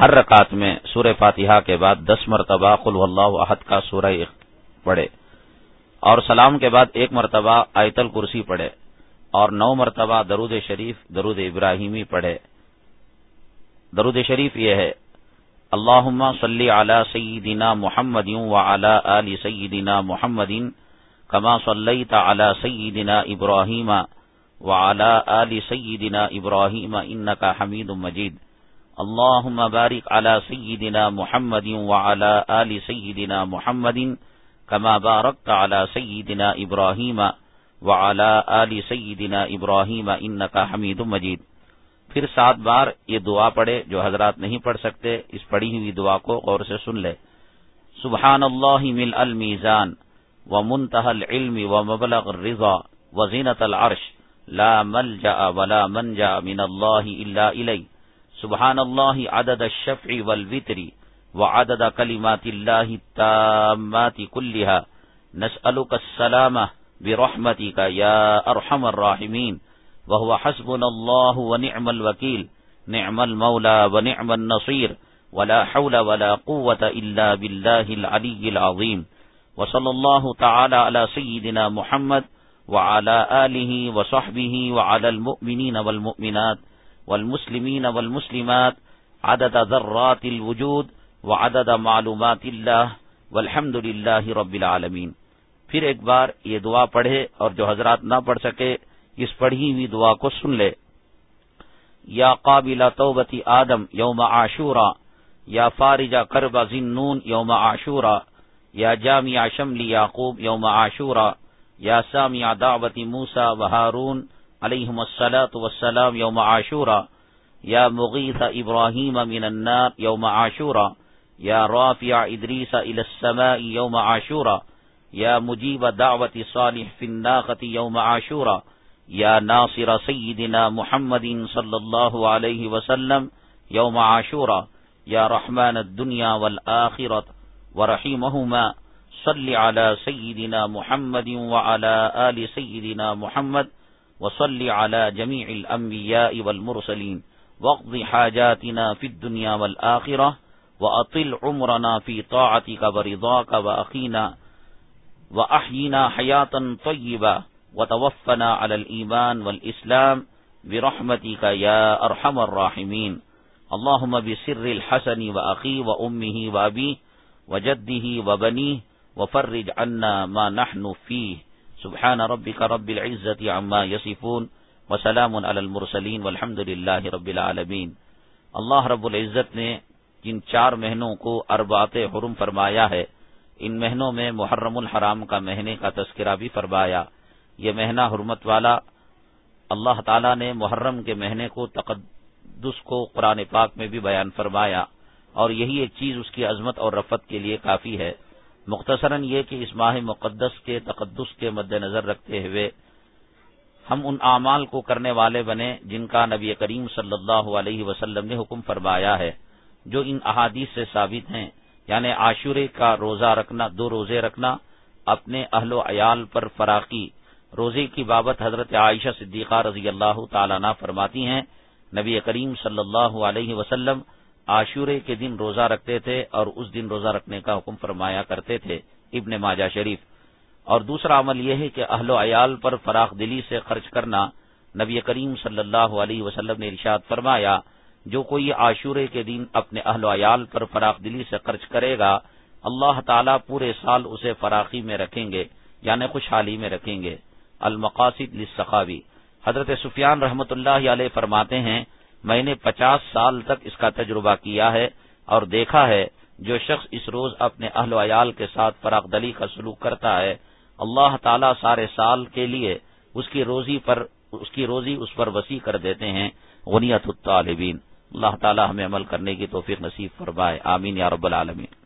ہر رکعت میں سور فاتحہ کے بعد دس مرتبہ قل اللہ احد کا سورہ پڑھے اور سلام کے بعد ایک مرتبہ آیت الکرسی پڑھے۔ اور نو مرتبہ درود شریف، درود ابراہیمی پڑھے۔ درود شریف یہ ہے اللہ صلی علی سیدنا محمد و علی آل سیدنا محمد کما صلی علی سیدنا ابراہیم و علی آل سیدنا ابراہیم انکا حمید مجید۔ اللہم بارک علی سیدنا محمد و علی آل سیدنا محمد کما بارکت علی سیدنا ابراہیم وعلى آل سيدنا ابراہیم ان کا حمید مجید۔ پھر سات بار یہ دعا پڑھے جو حضرات نہیں پڑھ سکتے، اس پڑھی ہوئی دعا کو غور سے سن لے۔ سبحان اللہ مل المیزان و منتح العلم و مبلغ الرضا و زینت العرش۔ لا ملجا ولا منجا من اللہ الا الی سبحان اللہ عدد الشفع والوتر وعدد کلمات اللہ التامات كلها نسألك السلامة برحمتك يا أرحم الراحمين. وهو حسبنا الله ونعم الوكيل. نعم المولى ونعم النصير. ولا حول ولا قوة إلا بالله العلي العظيم. وصلى الله تعالى على سيدنا محمد وعلى آله وصحبه وعلى المؤمنين والمؤمنات والمسلمين والمسلمات. عدد ذرات الوجود وعدد معلومات الله. والحمد لله رب العالمين. پھر ایک بار یہ دعا پڑھے اور جو حضرات نہ پڑھ سکے، اس پڑھی ہوئی دعا کو سن لے۔ یا قابل توبتی آدم یوم عاشورا، یا فارجہ کرب ذنون یوم عاشورا، یا جامع شملی یعقوب یوم عاشورا، یا سامع دعوتی موسا و ہارون علیہم السلاۃ وسلام یوم عاشورا، یا مغیث ابراہیم من النار یوم عاشورا، یا رافع ادریس الى السماء یوم عاشورا يا مجيب دعوة صالح في الناقة يوم عاشورا يا ناصر سيدنا محمد صلى الله عليه وسلم يوم عاشورا يا رحمن الدنيا والآخرة ورحيمهما صل على سيدنا محمد وعلى آل سيدنا محمد وصل على جميع الأنبياء والمرسلين واقض حاجاتنا في الدنيا والآخرة وأطل عمرنا في طاعتك ورضاك وأخينا وأحينا حياة طيبة وتوفنا على الإيمان والإسلام برحمتك يا أرحم الراحمين. اللهم بسر الحسن وأخي وأمه وأبيه وجده وبنيه وفرج عنا ما نحن فيه. سبحان ربك رب العزة عما يصفون وسلام على المرسلين والحمد لله رب العالمين. اللہ رب العزت نے جن چار مہینوں کو اربات حرم فرمایا ہے ان مہینوں میں محرم الحرام کا مہینے کا تذکرہ بھی فرمایا۔ یہ مہینہ حرمت والا اللہ تعالی نے محرم کے مہینے کو تقدس کو قرآن پاک میں بھی بیان فرمایا اور یہی ایک چیز اس کی عظمت اور رفت کے لیے کافی ہے۔ مختصراً یہ کہ اس ماہ مقدس کے تقدس کے مد نظر رکھتے ہوئے ہم ان اعمال کو کرنے والے بنے جن کا نبی کریم صلی اللہ علیہ وسلم نے حکم فرمایا ہے، جو ان احادیث سے ثابت ہیں۔ یعنی عاشورے کا روزہ رکھنا، دو روزے رکھنا، اپنے اہل و عیال پر فراقی۔ روزے کی بابت حضرت عائشہ صدیقہ رضی اللہ تعالیٰ فرماتی ہیں، نبی کریم صلی اللہ علیہ وسلم عاشورے کے دن روزہ رکھتے تھے اور اس دن روزہ رکھنے کا حکم فرمایا کرتے تھے ابن ماجہ شریف۔ اور دوسرا عمل یہ ہے کہ اہل و عیال پر فراخ دلی سے خرچ کرنا، نبی کریم صلی اللہ علیہ وسلم نے ارشاد فرمایا جو کوئی عاشورے کے دن اپنے اہل و عیال پر فراخ دلی سے خرچ کرے گا، اللہ تعالیٰ پورے سال اسے فراخی میں رکھیں گے یعنی خوشحالی میں رکھیں گے۔ المقاصد لسخاوی حضرت سفیان رحمۃ اللہ علیہ فرماتے ہیں، میں نے پچاس سال تک اس کا تجربہ کیا ہے اور دیکھا ہے، جو شخص اس روز اپنے اہل و عیال کے ساتھ فراغ دلی کا سلوک کرتا ہے، اللہ تعالیٰ سارے سال کے لیے اس کی روزی پر، اس کی روزی اس پر وسیع کر دیتے ہیں، غنیت الطالبین۔ اللہ تعالی ہمیں عمل کرنے کی توفیق نصیب فرمائے. آمین یا رب العالمین.